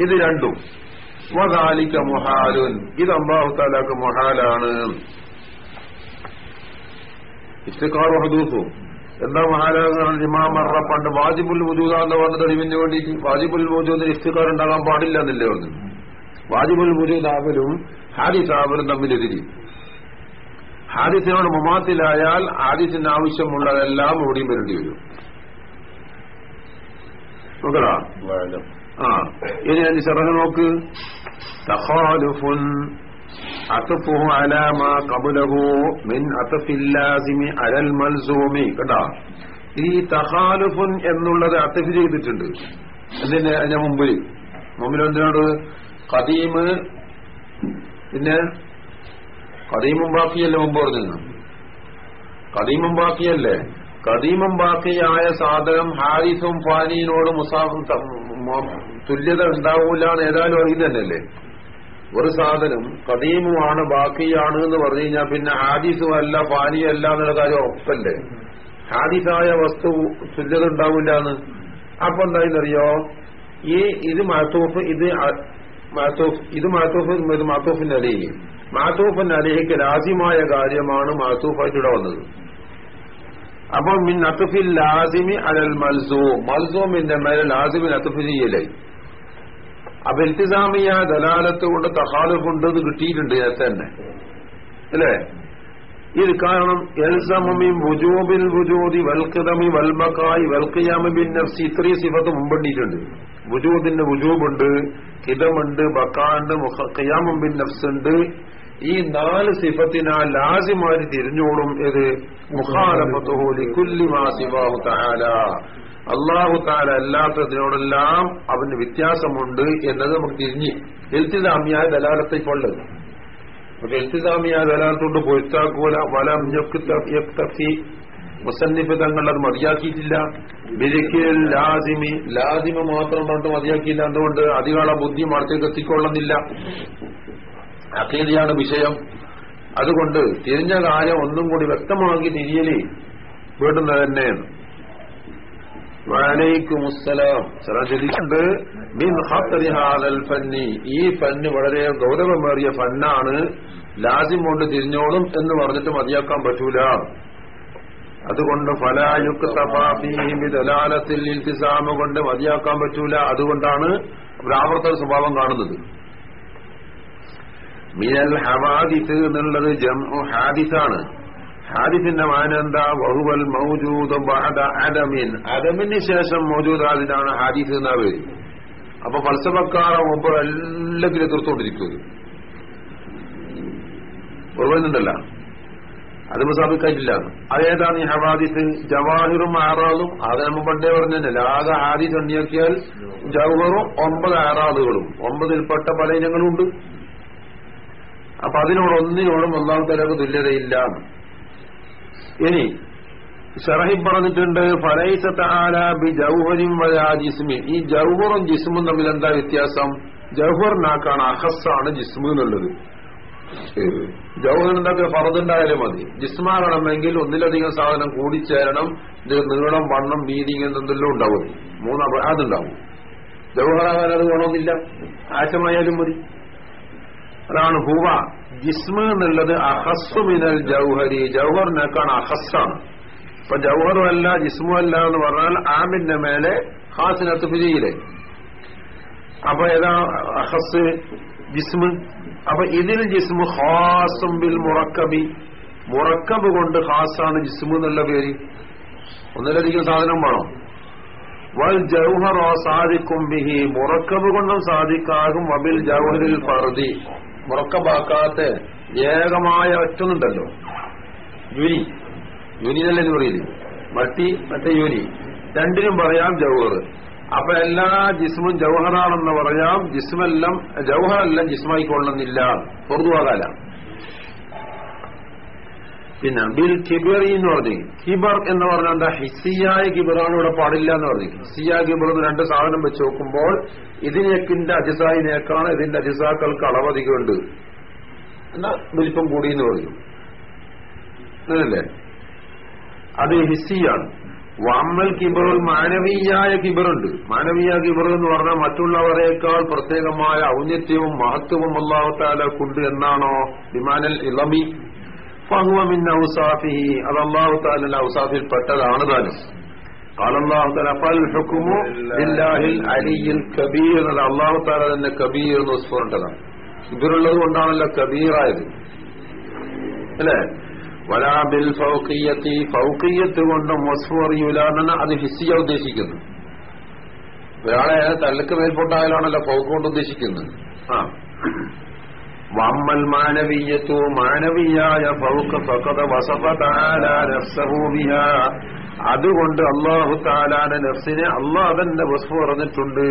ഇത് രണ്ടും. വദാലിക മുഹാലുൻ. ഇത് അള്ളാഹു താലാക്ക് മുഹാലാണ്. ഇഫ്തിക്കാറും ഹദൂസും. എന്താ മഹാരാജാണ് ഇമാമറ പണ്ട് വാജിബുൽ മുജൂദാന്ന് പറഞ്ഞ തെളിവിന് വേണ്ടിയിട്ട് വാജിബുൽ വജൂദിന് ഇഷ്ടക്കാർ ഉണ്ടാകാൻ പാടില്ല എന്നല്ലേ പറഞ്ഞു വാജിബുൽ വജൂദ് ആവലും ഹാരിസ് ആവലും തമ്മിലെതിരി ഹാദിസിനോട് മുമാത്തിലായാൽ ഹാരിസിന് ആവശ്യമുള്ളതെല്ലാം ഓടിയും വരേണ്ടി വരും. നോക്കടാ ആ ഇനി ഞാൻ ചെറുത് നോക്ക്. തഖാലുഫുൻ عطفه അലാ മാ ഖബലഹു മിൻ عطف ലാസിമി അലൽ മൽസൂമി. കേട്ടാ? ഈ തഹാലുഫുൻ എന്നുള്ളത് അത്ഫ് ചെയ്തിട്ടുണ്ട്. എന്തിന്റെ അതിന്റെ മുമ്പിൽ? മുമ്പിൽ എന്തിനോട്? കദീമ് പിന്നെ കദീമും ബാക്കിയല്ലേ മുമ്പ് പറഞ്ഞു കദീമും ബാക്കിയല്ലേ? കദീമും ബാക്കിയായ സാധനം ഹാരിസും ഫാനിയിനോട് മുസാഫും തുല്യത ഉണ്ടാവൂല എന്ന് ഏതായാലും അറിയുന്ന തന്നെയല്ലേ? ഒരു സാധനം കദീമുമാണ് ബാക്കിയാണ് എന്ന് പറഞ്ഞു കഴിഞ്ഞാൽ പിന്നെ ഹാദിസും അല്ല ഫാനിയും അല്ല എന്നുള്ള കാര്യം ഉറപ്പല്ലേ ഹാദിസായ വസ്തു തുല്യത ഉണ്ടാവില്ല എന്ന് അപ്പൊ എന്തായെന്നറിയോ? ഈ ഇത് മാത്തൂഫ് ഇത് മാത്തൂഫ് ഇത് മാത്തൂഫ് മാത്തൂഫിന്റെ അലയിൽ മാത്തൂഫിന്റെ അലഹിക്ക് രാജ്യമായ കാര്യമാണ് മാത്തൂഫായിട്ട് ഇവിടെ വന്നത്. അപ്പൊ മിൻ അത്തുഫിൽ ലാസിമി അലൽ മൽസൂം. മൽസൂമിന്റെ മേലെ ലാസിമിൻ അത്തുഫ് ചെയ്യലായി അപ്പൊ ഇൽത്തിസാമിയ ദലാലത്ത് കൊണ്ട് തഹാലുഫ് കൊണ്ട് എന്ന് കിട്ടിയിട്ടുണ്ട് നേരത്തെ തന്നെ. അല്ലേ? ഇത് കാരണം എൽസമമി വുജൂബിൽ വുജൂദി വൽക്കിതമി വൽബക്കായി വൽക്കിയാമി ബിൻ നഫ്സി ഇത്രയും സിഫത്ത് മുമ്പണ്ടിയിട്ടുണ്ട് വുജൂദിന്റെ വുജൂബുണ്ട് കിതമുണ്ട് ബക്കാണ്ട് ഖിയാമും ബിൻ നഫ്സ് ഉണ്ട് ഈ നാല് സിഫത്തിനാൽ ലാസിമാരി തിരിഞ്ഞോളും ഇത് അള്ളാഹു താല അല്ലാത്തതിനോടെല്ലാം അവന് വ്യത്യാസമുണ്ട് എന്നത് നമുക്ക് തിരിഞ്ഞ് എൽത്തിസാമിയായ ദലാലത്തേക്കുള്ളത് നമുക്ക് എൽത്തിസാമിയായ ദലാലത്തോട് പൊരുത്താക്കൂല വലം യക്തഫി മുസന്നിഫ് തങ്ങൾ അത് മതിയാക്കിയിട്ടില്ല. ബിരിക്കൽ ലാസിമി ലാസിമ മാത്രം പറഞ്ഞിട്ട് മതിയാക്കിയില്ല. എന്തുകൊണ്ട്? അധികാള ബുദ്ധി മറത്തേക്ക് എത്തിക്കൊള്ളുന്നില്ല. അക്കീതിയാണ് വിഷയം. അതുകൊണ്ട് തിരിഞ്ഞ കാര്യം ഒന്നും കൂടി വ്യക്തമാക്കി തിരിയലി. വീടുന്ന തന്നെയാണ്. ഈ ഫന്ന് വളരെ ഗൗരവമേറിയ ഫന്നാണ് ലാസിം കൊണ്ട് തിരിഞ്ഞോളും എന്ന് പറഞ്ഞിട്ട് മതിയാക്കാൻ പറ്റൂല. അതുകൊണ്ട് ഫലായുക്ക് തഫാഫിദലാലത്തിൽ ഇൽത്തിസാമ കൊണ്ട് മതിയാക്കാൻ പറ്റൂല. അതുകൊണ്ടാണ് ആവർത്തന സ്വഭാവം കാണുന്നത്. മിനൽ ഹവാദിസ് എന്നുള്ളത് ജംഉ ഹാദിസാണ്. ഹാദിസിന്റെ മാന എന്താ? വഹുവൽ മൗജൂദ് ബഅദ അദമിൻ. അദമിന് ശേഷം മൗജൂദാദിനാണ് ഹാദിസ് എന്നാ പേര്. അപ്പൊ ഫൽസഫക്കാറ മുമ്പ് എല്ലാത്തിലും തീർത്തുകൊണ്ടിരിക്കുന്നത് ഉറവുന്നുണ്ടല്ല അത് മുസാബിക്കായിട്ടില്ല. അതേതാണ് ഈ ഹവാദിസ്? ജവാഹിറും ആറാദും. അത് നമ്മൾ പണ്ടേ പറഞ്ഞതന്നെ ആകെ ഹാദിസ് എണ്ണിയാക്കിയാൽ ജവഹറും ഒമ്പത് ആറാദുകളും. ഒമ്പതിൽപ്പെട്ട പല ഇനങ്ങളും ഉണ്ട്. അപ്പൊ അതിനോട് ഒന്നിനോടും ഒന്നാമത്തെ തുല്യതയില്ല. ഇനി ഷറഹി പറഞ്ഞിട്ടുണ്ട് ഫലൈസത്ത് ആല ബി ജൗഹരിം ജിസ്മി. ഈ ജൗഹറും ജിസ്മും തമ്മിൽ എന്താ വ്യത്യാസം? ജൗഹറിനാക്കാണ് അഹസ്സാണ് ജിസ്മു എന്നുള്ളത്. ജൗഹർ എന്താക്കുക ഫറതുണ്ടായാലും മതി. ജിസ്മാകണമെങ്കിൽ ഒന്നിലധികം സാധനം കൂടിച്ചേരണം. ഇത് നീളം വണ്ണം വീതി എന്തെല്ലാം ഉണ്ടാവും. മൂന്ന് അതുണ്ടാവും. ജൗഹറാകാൻ അത് വേണമെന്നില്ല. ആശമായാലും മതി. അതാണ് ഹുവ. ജിസ്മ എന്നുള്ളത് അഹസ്സു മിനൽ ജൗഹരി. ജൗഹറിനേക്കാണ് അഹസ്സാണ്. ഇപ്പൊ ജൗഹറും അല്ല ജിസ്മും അല്ല എന്ന് പറഞ്ഞാൽ ആമിന്റെ മേലെ ഹാസിനത്ത് ഫിജിയിലെ. അപ്പൊ ഏതാ അഹസ് ജിസ്മ്. അപ്പൊ ഇതിൽ ജിസ്മു ഹാസും ബിൽ മുറക്കബി. മുറക്കബ് കൊണ്ട് ഹാസാണ് ജിസ്മു എന്നുള്ള പേര്. ഒന്നിലധികം സാധനം വേണം. വൽ ജൗഹറോ സാധിക്കും ബിഹി. മുറക്കബ് കൊണ്ടും സാധിക്കാകും വബിൽ ജൗഹറിൽ ഫർദി. മുറക്കബാക്കാത്ത ഏകമായ ഒറ്റൊന്നുണ്ടല്ലോ. യുനി. യുനി എന്നല്ലേ എന്ന് പറയുന്നത്. മട്ടി മറ്റേ യുനി. രണ്ടിനും പറയാം ജൗഹർ. അപ്പൊ എല്ലാ ജിസ്മും ജൗഹറാണെന്ന് പറയാം ജിസ്മെല്ലാം ജൗഹറെല്ലാം ജിസ്മായിക്കൊള്ളുന്നില്ല പൊറുതുവാകാല പിന്നെ ബിൽ കിബറി എന്ന് പറഞ്ഞു കിബർ എന്ന് പറഞ്ഞാൽ എന്താ? ഹിസിയായ കിബറാണ് ഇവിടെ പാടില്ല എന്ന് പറഞ്ഞു ഹിസിയായ കിബർ എന്ന് രണ്ട് സാധനം വെച്ച് നോക്കുമ്പോൾ ഇതിനേക്കിന്റെ അജിസായിനേക്കാണ് ഇതിന്റെ അജിസാക്കൾക്ക് അളവധികമുണ്ട്. എന്നാ വലിപ്പം കൂടി എന്ന് പറഞ്ഞു. അല്ലേ അത് ഹിസിയാണ് വാമ്മൽ കിബറുൽ മാനവീയായ കിബറുണ്ട്. മാനവീയ കിബർ എന്ന് പറഞ്ഞാൽ മറ്റുള്ളവരെക്കാൾ പ്രത്യേകമായ ഔന്നത്യവും മഹത്വവും അള്ളാഹുത്താലക്കുണ്ട് എന്നാണോ? വിമാനൽ ഇളമി. ഫഹുവമിൻ ഔസാഫിഹി അത് അള്ളാഹു താലിന്റെ ഔസാഫിൽ പെട്ടതാണ് താനും. അള്ളാഹു താല ഫൽ ഹുക്കുമു ലില്ലാഹിൽ അലിയിൽ കബീർ എന്നത് അള്ളാഹു താല തന്നെ കബീർ എന്ന് പറഞ്ഞതാണ് ഇവരുള്ളത് കൊണ്ടാണല്ലോ കബീറായത്. അല്ലേ? വലാബിൽ ഫൗക്കിയത്തി ഫൗക്കിയത്ത് കൊണ്ടും വസ്ഫു അറിയൂല എന്നാണ് അത് ഹിസിയ ഉദ്ദേശിക്കുന്നത്. ഒരാളെ തലക്ക് മേൽപോട്ടായാലാണല്ലോ ഫൗക്ക് കൊണ്ട് ഉദ്ദേശിക്കുന്നത്. ആ. വമ്മൽ മാനവീയത്തു മാനവീയായ ഫൗക്ക് സ്വകത വസഫ താല അതുകൊണ്ട് അള്ളാഹു താലാന നഫ്സിനെ അള്ളാഹ് തന്നെ വസ്ഫു പറഞ്ഞിട്ടുണ്ട്.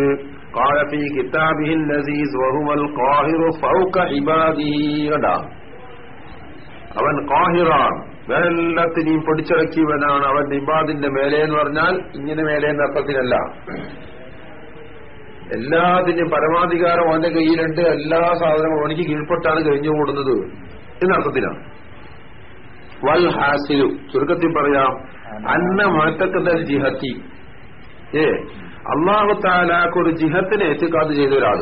കാലത്തി കിതാബിഹിൻ നസീസ് വഹുമൽ കാഹിറു ഫൗക്ക ഇബാദീട അവൻ കാഹിറാണ് വേറെല്ലാത്തിനെയും പൊടിച്ചിറക്കിയവനാണ് അവൻ ഇബാദിന്റെ മേലെ എന്ന് പറഞ്ഞാൽ ഇങ്ങനെ മേലെ എന്ന അർത്ഥത്തിനല്ല എല്ലാത്തിന്റെയും പരമാധികാരം അവന്റെ കയ്യിലുണ്ട്. എല്ലാ സാധനവും അവനിക്ക് കീഴ്പ്പെട്ടാണ് കഴിഞ്ഞു കൂടുന്നത് എന്നർത്ഥത്തിലാണ് വൽ ഹാസിലു. ചുരുക്കത്തിൽ പറയാം അന്ന മഴത്തക്കതൽ ജിഹത്തി. ഏ അള്ളാഹു താലാക്ക് ഒരു ജിഹത്തിനെ എത്തിക്കാതെ ചെയ്ത ഒരാൾ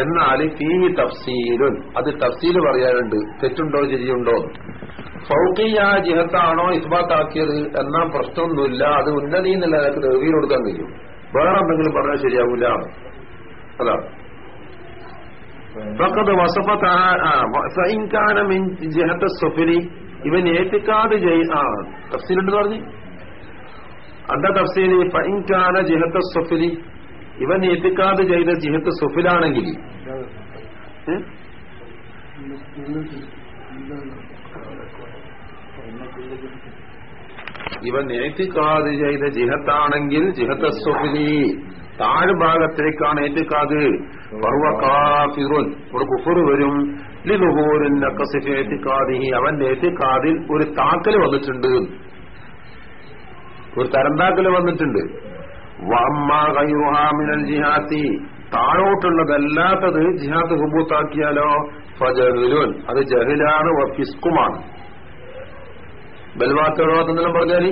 എന്നാൽ ഫീ തഫ്സീലുൻ. അത് തഫ്സീൽ പറയാനുണ്ട് തെറ്റുണ്ടോ ശരിയുണ്ടോ? ഫൗക്കിയ ജിഹത്താണോ ഇസ്ബാത്താക്കിയത്? എന്നാ പ്രശ്നമൊന്നുമില്ല. അത് ഉന്നതി എന്നുള്ള നിലയ്ക്ക് കൊടുക്കാൻ കഴിയും. വേറെ എന്തെങ്കിലും പറഞ്ഞാൽ ശരിയാവൂല. അതാ ഫഖദ് വസഫത്താനം ഫഇൻ കാന മിൻ ജിഹത്ത സുഫരി ഇവൻ ഏറ്റിക്കാത് തഫ്സീലുണ്ട് പറഞ്ഞു. അന്റെ തഫ്സീൽ ഫഇൻ കാന സ്വഫിനി ഇവൻ ഏറ്റിക്കാത് ചെയ്ത ജിഹത്ത് സുഫിലാണെങ്കിൽ ഏ? നേറ്റിക്കാത് ചെയ്ത ജിഹത്താണെങ്കിൽ ജിഹത്ത സുഫിലി താഴ്ഭാഗത്തേക്കാണ് ഏറ്റിക്കാത് പർവകാഫിറുൻ ഒരു കുഫർ വരും. ലിലുഹൂരിൻ നക്കസിഫ് ഏറ്റിക്കാതി അവന്റെ ഏറ്റിക്കാതിൽ ഒരു താക്കൽ വന്നിട്ടുണ്ട്. ഒരു തരംതാക്കൽ വന്നിട്ടുണ്ട്. വമ്മ ഗൈറുഹാമിനൽ ജിഹാത്തി. താഴോട്ടുള്ളതല്ലാത്തത് ജിഹാത്ത് ഹുബൂത്താക്കിയാലോ ഫജഹുലുൻ അത് ജഹിലാണ് ഫിസ്കുമാണ് ബൽവാത്തോടെന്നെല്ലാം പറഞ്ഞാൽ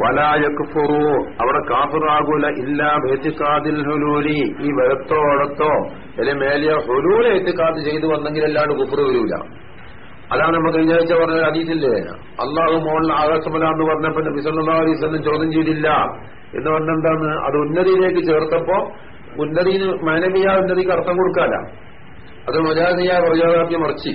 വലായക്കുഫുറു അവിടെ കാഫിറാകൂല ഇല്ല ഭേത്തിക്കാതിൽ ഹുലൂലി ഈ വരത്തോടത്തോ അല്ലെ മേലിയ ഹുലൂല എത്തിക്കാത്ത് ചെയ്തു വന്നെങ്കിലല്ലാണ്ട് കുഫർ വരൂല. അതാണ് നമ്മൾ കഴിഞ്ഞ പറഞ്ഞ അതീതില്ലേ അള്ളാഹു മോളിൽ ആകാശമല എന്ന് പറഞ്ഞപ്പോ വസല്ലം ചോദ്യം ചെയ്തില്ല. എന്ന് പറഞ്ഞെന്താണ് അത് ഉന്നതിയിലേക്ക് ചേർത്തപ്പോ ഉന്നതിന് മാനവീയ ഉന്നതിക്ക് അർത്ഥം കൊടുക്കാല അത് മജാദിയ പ്രജാതാപ്യം മറിച്ച്.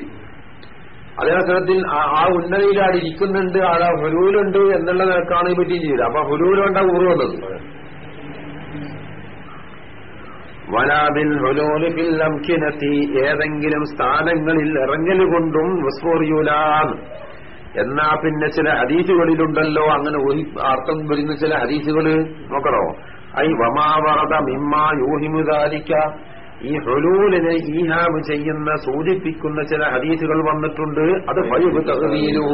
അതേ അവസരത്തിൽ ആ- ഉന്നതയിൽ ഉന്നതിയിലാണ് ഇരിക്കുന്നുണ്ട് ആടെ ഹുലൂലുണ്ട് എന്നുള്ള നിലക്കാണ് ഈ പറ്റി ചെയ്തത്. അപ്പൊ ഹുരൂലുണ്ട ഊറ് വന്നത്? വലാബിൽ ഹുലൂൽ ഏതെങ്കിലും സ്ഥാനങ്ങളിൽ ഇറങ്ങലുകൊണ്ടും വിസ്ഫോറിയൂലാൻ എന്നാ പിന്നെ ചില ഹദീസുകളിലുണ്ടല്ലോ അങ്ങനെ ഒരു അർത്ഥം വരുന്ന ചില ഹദീസുകൾ. നോക്കണോ? ഐ വമാവറത മിമ്മ യൂഹിമുദാലിക്ക ഈ ഹുലൂലിനെ ഈഹാബ് ചെയ്യുന്ന സൂചിപ്പിക്കുന്ന ചില ഹദീസുകൾ വന്നിട്ടുണ്ട്. അത് ഫൈബ് തഹവീലോ.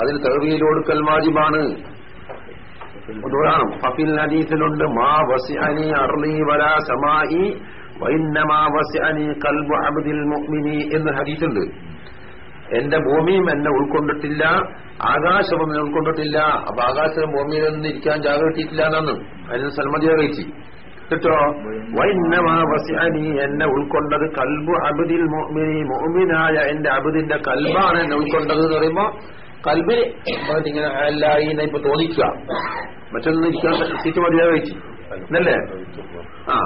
അതിന് തഹവീൽ കൊടുക്കൽ വാജിബാണ്. ഫഫിൽ ഹദീസിലുണ്ട് മാ വസിഅനി അർളി വലാ സമായി മുഅ്മിനി എന്ന് ഹദീസുണ്ട്. എന്റെ ഭൂമിയും എന്നെ ഉൾക്കൊണ്ടിട്ടില്ല ആകാശവും എന്നെ ഉൾക്കൊണ്ടിട്ടില്ല. അപ്പൊ ആകാശവും നിന്ന് ഇരിക്കാൻ ജാഗ്രത കിട്ടിയിട്ടില്ല എന്നാണ്. അതിന് സന്മതി അറിയിച്ചു കേട്ടോ വൈന്നമാ വസിഅനി എന്നെ ഉൾക്കൊണ്ടത് കൽബു അബുദിൽ മുഅ്മിനി മുഅ്മിനായ എന്റെ അബുദിന്റെ കൽബാണ് എന്നെ ഉൾക്കൊണ്ടത് എന്ന് പറയുമ്പോ കൽബിൽ ഇങ്ങനെ അല്ലായി ഇപ്പൊ തോന്നിക്കുക. മറ്റൊന്ന് സീറ്റ് മതിയാതെ വെച്ചു. എന്നല്ലേ ആ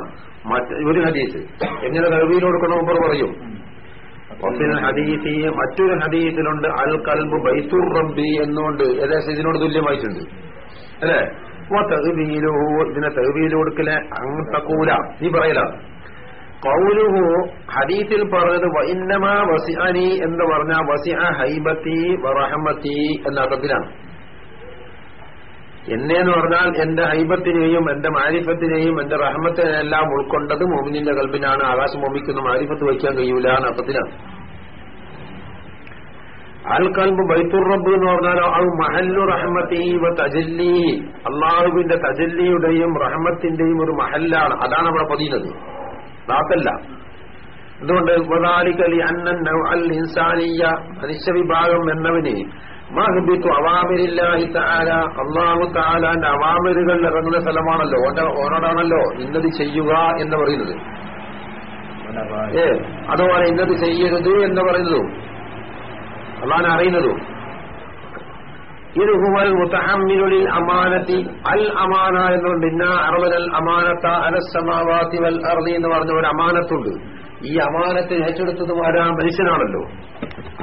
മറ്റൊരു ഹദീസ്. എങ്ങനെ കൽബിയിൽ കൊടുക്കണ മുമ്പ് പറയും. ഹദീസി മറ്റൊരു ഹദീസിലുണ്ട് അൽ കൽബ് ബൈസുറബി റബ്ബി എന്നുകൊണ്ട് ഏകദേശം ഇതിനോട് തുല്യമായിട്ടുണ്ട്. അല്ലേ? ഇതിനെ തഹബീൽ കൊടുക്കലെ അങ്ങൂല നീ പറയല. കൗലുഹു ഹദീസിൽ പറഞ്ഞത് വൈന്നമാ വസിഅനി എന്ന് പറഞ്ഞ വസിഅ ഹൈബത്തി വറഹമത്തി എന്ന അർത്ഥത്തിലാണ്. എന്നെ എന്ന് പറഞ്ഞാൽ എന്റെ ഹൈബത്തിനെയും എന്റെ മാരിഫത്തിനെയും എന്റെ റഹമത്തിനെയും എല്ലാം ഉൾക്കൊണ്ടത് മോമിനിന്റെ കൽപ്പിനാണ് ആകാശം മോമിക്കുന്ന മാരിഫത്ത് വയ്ക്കാൻ കഴിയൂല എന്ന അർത്ഥത്തിലാണ്. അൽ കൽബ് ബൈത്തുർ റബ്ബ് എന്ന് പറഞ്ഞാലോ അത് മഹല്ലു റഹ്മത്തി വ തജല്ലി. അള്ളാഹുവിന്റെ തജല്ലിയുടെയും റഹമത്തിന്റെയും ഒരു മഹല്ലാണ്. അതാണ് അവിടെ പതിയുന്നത്. നാത്തല്ല അതുകൊണ്ട് വദാലിക്കലി അന്നൻ അൽ ഇൻസാനിയ മനുഷ്യവിഭാഗം എന്നവന് മഹബിത്തു അവാമിരില്ലാഹി തആല. അള്ളാഹു താലാന്റെ അവാമിരുകൾ ഇറങ്ങുന്ന സ്ഥലമാണല്ലോ. ഓനോടാണല്ലോ ഇന്നത് ചെയ്യുക എന്ന് പറയുന്നത്. ഏ അതുപോലെ ഇന്നത് ചെയ്യരുത് എന്ന് പറയുന്നതും. അള്ളാഹാൻ അറിയുന്നതും. ഇത് ഹുവൽ മുത്തഹമ്മിനുലിൽ അമാനത്തി അൽ അമാന എന്നുകൊണ്ട് ഇന്ന അറവൽ അമാനത്ത അലസമാവാത്തി വൽ അർദി എന്ന് പറഞ്ഞ ഒരു അമാനത്തുണ്ട്. ഈ അമാനത്ത് ഏറ്റെടുത്തതും ആരാ? മനുഷ്യനാണല്ലോ.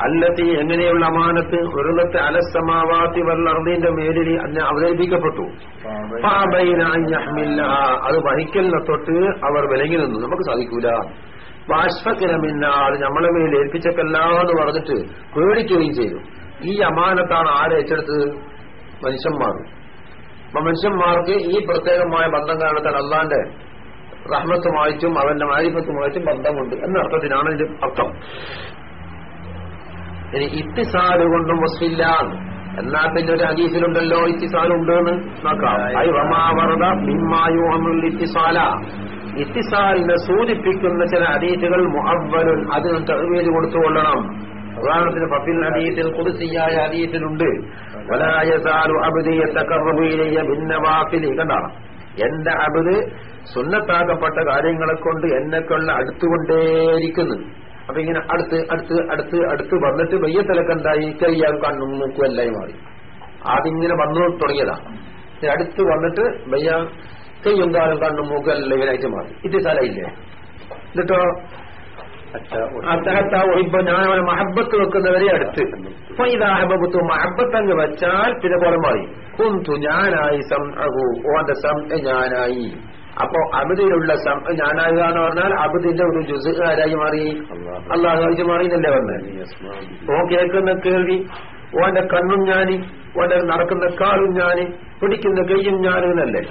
അല്ലത്തി എങ്ങനെയുള്ള അമാനത്ത്? ഒരിടത്ത് അലസമാവാത്തി വൽ അർദിന്റെ മേലിൽ അതിനെ അവതരിപ്പിക്കപ്പെട്ടു. അത് വഹിക്കലിനെ തൊട്ട് അവർ വിലങ്ങി നിന്നു. നമുക്ക് സാധിക്കൂല. ബാഷ്പക്കിനമിന്ന അത് നമ്മളെ മേൽ ഏൽപ്പിച്ചക്കല്ലാന്ന് പറഞ്ഞിട്ട് പേടിക്കുകയും ചെയ്തു. ഈ അമാനത്താണ് ആരെ ഏറ്റെടുത്തത്? മനുഷ്യന്മാർ. അപ്പൊ മനുഷ്യന്മാർക്ക് ഈ പ്രത്യേകമായ ബന്ധം കാരണത്താൽ അള്ളാന്റെ റഹ്മത്തുമായിട്ടും അവന്റെ മാരിഫത്തുമായിട്ടും ബന്ധമുണ്ട് എന്ന അർത്ഥത്തിനാണ് ഇതിന്റെ അർത്ഥം. ഇനി ഇത്തിസാൽ കൊണ്ടും വസ്തില്ല എന്നാൽ പിന്നെ ഒരു ഹദീസിലുണ്ടല്ലോ ഇത്തിസാലുണ്ട് നോക്കാം. ഐ വമാവറദ മിമ്മായു അമുൽ ഇത്തിസാല. ഇത്തിസാലിനെ സൂചിപ്പിക്കുന്ന ചില ഹദീസുകൾ മുഅവ്വലുൻ. അതിന് തെളിവേത് കൊടുത്തുകൊള്ളണം. ഉദാഹരണത്തിന് ഫഫിൽ യതഖറബു ഇലയ്യ ബിന്നവാഫിൽ കണ്ട? എന്റെ അബദ് സുന്നത്താക്കപ്പെട്ട കാര്യങ്ങളെ കൊണ്ട് എന്നെക്കൊള്ള അടുത്തുകൊണ്ടേയിരിക്കുന്നു. അപ്പൊ ഇങ്ങനെ അടുത്ത് അടുത്ത് അടുത്ത് അടുത്ത് വന്നിട്ട് വയ്യത്തിലക്കെന്തായി കയ്യാൻ കണ്ണും മൂക്കും എല്ലായി മാറി. അതിങ്ങനെ വന്നു തുടങ്ങിയതാ. അടുത്ത് വന്നിട്ട് വയ്യ കയ്യും കാലും കണ്ണും മൂക്കെല്ലാം ഇവനായിട്ട് മാറി. ഇത് സ്ഥലമില്ലേ എന്നിട്ടോ? അദ്ദേഹത്തെ ഇപ്പൊ ഞാൻ അവനെ മഹബത്ത് വെക്കുന്നവരെ അടുത്ത്. അപ്പൊ ഇതാഹബത്തു മഹബത്ത് അങ്ങ് വെച്ചാൽ പിന്നെ പോലെ മാറി. കുന്തു ഞാനായി സം ഓന്റെ സം ഞാനായി. അപ്പൊ അബിദിലുള്ള സം എന്ന് പറഞ്ഞാൽ അബിദിന്റെ ഒരു ജുസ് ആരായി മാറി. അള്ളാഹു മാറി എന്നല്ലേ വന്നത് ഓ കേൾക്കുന്ന കേൾവി. ഓന്റെ കണ്ണും ഞാൻ ഓന്റെ നടക്കുന്ന കാലും ഞാൻ പിടിക്കുന്ന കൈയും ഞാനെന്നല്ലേ?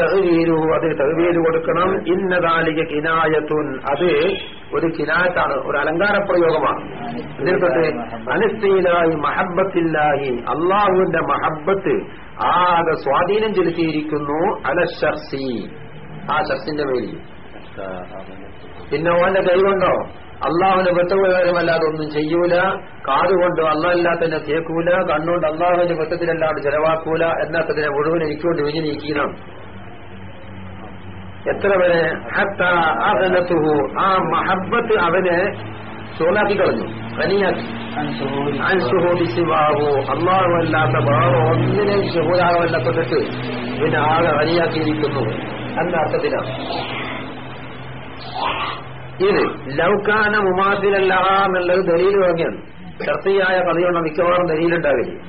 തകവീരു അത് തകവീര് കൊടുക്കണം. ഇന്നതാലിക കിനായത്തുൻ. അത് ഒരു കിനായത്താണ് ഒരു അലങ്കാര പ്രയോഗമാണ് എന്നിട്ട് അനസ്തീലായി മഹബത്തില്ലാഹി അള്ളാഹുവിന്റെ മഹബത്ത് ആകെ സ്വാധീനം ചെലുത്തിയിരിക്കുന്നു അലശർസി ആ ഷർസിന്റെ പേരിൽ. പിന്നെ ഓന്റെ കൈകൊണ്ടോ? അള്ളാഹുവിന് വിട്ടുപോയവരുമല്ലാതെ ഒന്നും ചെയ്യൂല. കാതുകൊണ്ട് അള്ളാഹില്ലാത്തന്നെ കേൾക്കൂല. കണ്ണുകൊണ്ട് അള്ളാഹുവിന്റെ വിട്ടത്തിലല്ലാണ്ട് ചെലവാക്കൂല. എന്നതിനെ മുഴുവൻ എനിക്കൊണ്ട് വിഞ്ഞു നീക്കണം എത്ര അഹനത്തുഹു. ആ മഹബത്ത് അവനെ സോലാക്കി കളഞ്ഞു. കനിയാക്കി അള്ളാഹുവല്ലാത്ത ഭാവം ഒന്നിനെയും ശുഭൂതാകമല്ലപ്പെട്ടിട്ട് പിന്നെ ആകെ കനിയാക്കിയിരിക്കുന്നു എന്ന അർത്ഥത്തിലാണ് ഇത് ലൗക്കാന മുമാസിലല്ല എന്നുള്ളത് ദലീൽ വാങ്ങിയാണ് ചർച്ചയായ കഥയുള്ള മിക്കവാറും ദലീലുണ്ടാവില്ല.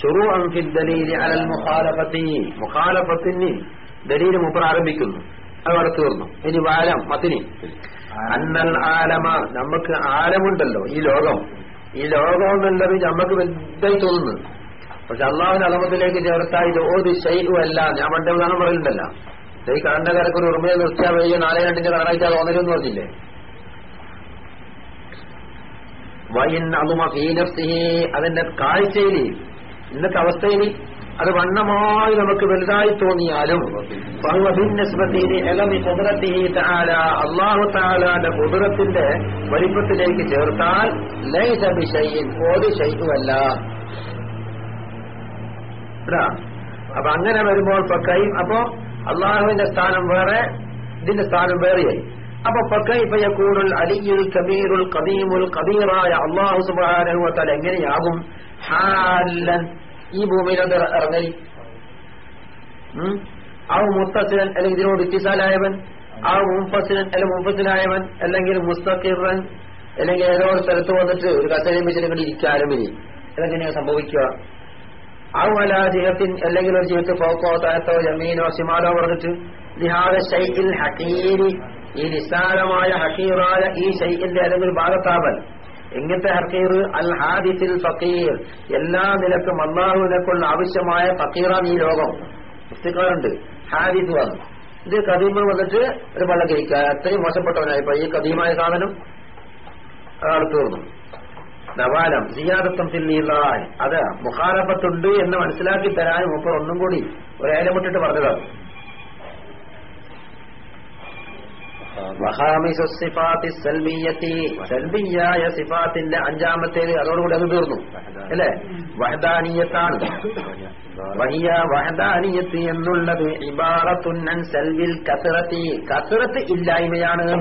ഷുറു അംഫിൽ ദലീലി അലൽ മുഖാലഫത്തി. മുഖാലഫത്തിന് ദലീൽ മുപ്പർ ആരംഭിക്കുന്നു അതവിടെ തീർന്നു. ഇനി വാലം മത്തിനി അന്നൽ ആലമ. നമുക്ക് ആലമുണ്ടല്ലോ ഈ ലോകം. ഈ ലോകം എന്നുള്ളത് നമുക്ക് വലുതായി തോന്നുന്നു. പക്ഷെ അള്ളാഹുവിന്റെ അലമത്തിലേക്ക് ചേർത്താൽ ഇത് ഒരു ശൈലുമല്ല ഞാൻ പണ്ടേ ഉദാഹരണം പറയുന്നുണ്ടല്ലോ ഈ കണ്ട കാരക്ക് ഒരു ഉറുമയെ നിർത്തിയാൽ വയ്യ നാളെ രണ്ടിന്റെ കടനാഴ്ച തോന്നരുന്ന് പറഞ്ഞില്ലേ? വൈൻ അതുമ ഫീനഫ്സിഹി അതിന്റെ കാഴ്ചയിൽ ഇന്നത്തെ അവസ്ഥയിൽ അത് വണ്ണമായി നമുക്ക് വലുതായി തോന്നിയാലും അള്ളാഹു താലാന്റെ കുതിരത്തിന്റെ വലിപ്പത്തിലേക്ക് ചേർത്താൽ ഒരു ശൈതുമല്ല അപ്പൊ അങ്ങനെ വരുമ്പോൾ അപ്പോ അള്ളാഹുവിന്റെ സ്ഥാനം വേറെ ഇതിന്റെ സ്ഥാനം വേറെയായി. അപ്പൊ പക്കൈഫയക്കൂടുൽ അലിയുൽ കബീറുൽ കദീമുൽ കദീറായ അള്ളാഹു സുബാനുഭവത്താൽ എങ്ങനെയാകും? ഹാലൻ. ഈ ഭൂമിയിൽ അത് ഇറങ്ങി? ആ മുത്തച്ഛനൻ അല്ലെങ്കിൽ ഇതിനോട് ഇത്തിസാലായവൻ ആ മുംഫസിലൻ അല്ലെങ്കിൽ മുംഫസിലായവൻ അല്ലെങ്കിൽ മുസ്തഖിറൻ അല്ലെങ്കിൽ ഏതോ സ്ഥലത്ത് വന്നിട്ട് ഒരു കസേരയും വെച്ചിട്ട് ഇരിക്കാനും ഇനി ഇതെങ്ങനെയാണ് സംഭവിക്കുക? അല്ലെങ്കിൽ ഒരു ജീവിതത്തിൽ പോക്കോ താഴത്തോ ജമീനോ സിമാലോ പറഞ്ഞിട്ട് ഹക്കീരി ഈ നിസ്സാരമായ ഹക്കീറായ ഈ ഷൈഇന്റെ അല്ലെങ്കിൽ ഭാഗത്താവൽ എങ്ങനത്തെ ഹക്കീർ അൽ ഹാദിഫിൽ ഫക്കീർ എല്ലാ നിലക്കും അള്ളാഹുവിനെക്കുള്ള ആവശ്യമായ ഫക്കീറാണ് ഈ ലോകം. പുസ്തകങ്ങളുണ്ട് ഹാദിഫ് വന്നു ഇത് കദീമ വന്നിട്ട് ഒരു വെള്ളം കഴിക്കുക. അത്രയും മോശപ്പെട്ടവനായി. ഈ കദീമായ സാധനം അയാൾ തീർന്നു നവാലം സിയാദത്തം ഫില്ലീലാൻ അത് മുഖാലഫത്തുണ്ട് എന്ന് മനസ്സിലാക്കി തരാൻ മൂപ്പർ ഒന്നും കൂടി ഒരേലമിട്ടിട്ട് പറഞ്ഞതാണ്. സൽബിയായ സിഫാത്തിന്റെ അഞ്ചാമത്തേത് അതോടുകൂടി അത് തീർന്നു. അല്ലേ? വഹദാനീയത്താണ്. വഹിയ വഹദാനീയത്തി എന്നുള്ളത് ഇബാറത്തുന്നൻ സെൽവിൽ കസറത്തി. കസറത്ത് ഇല്ലായ്മയാണ്.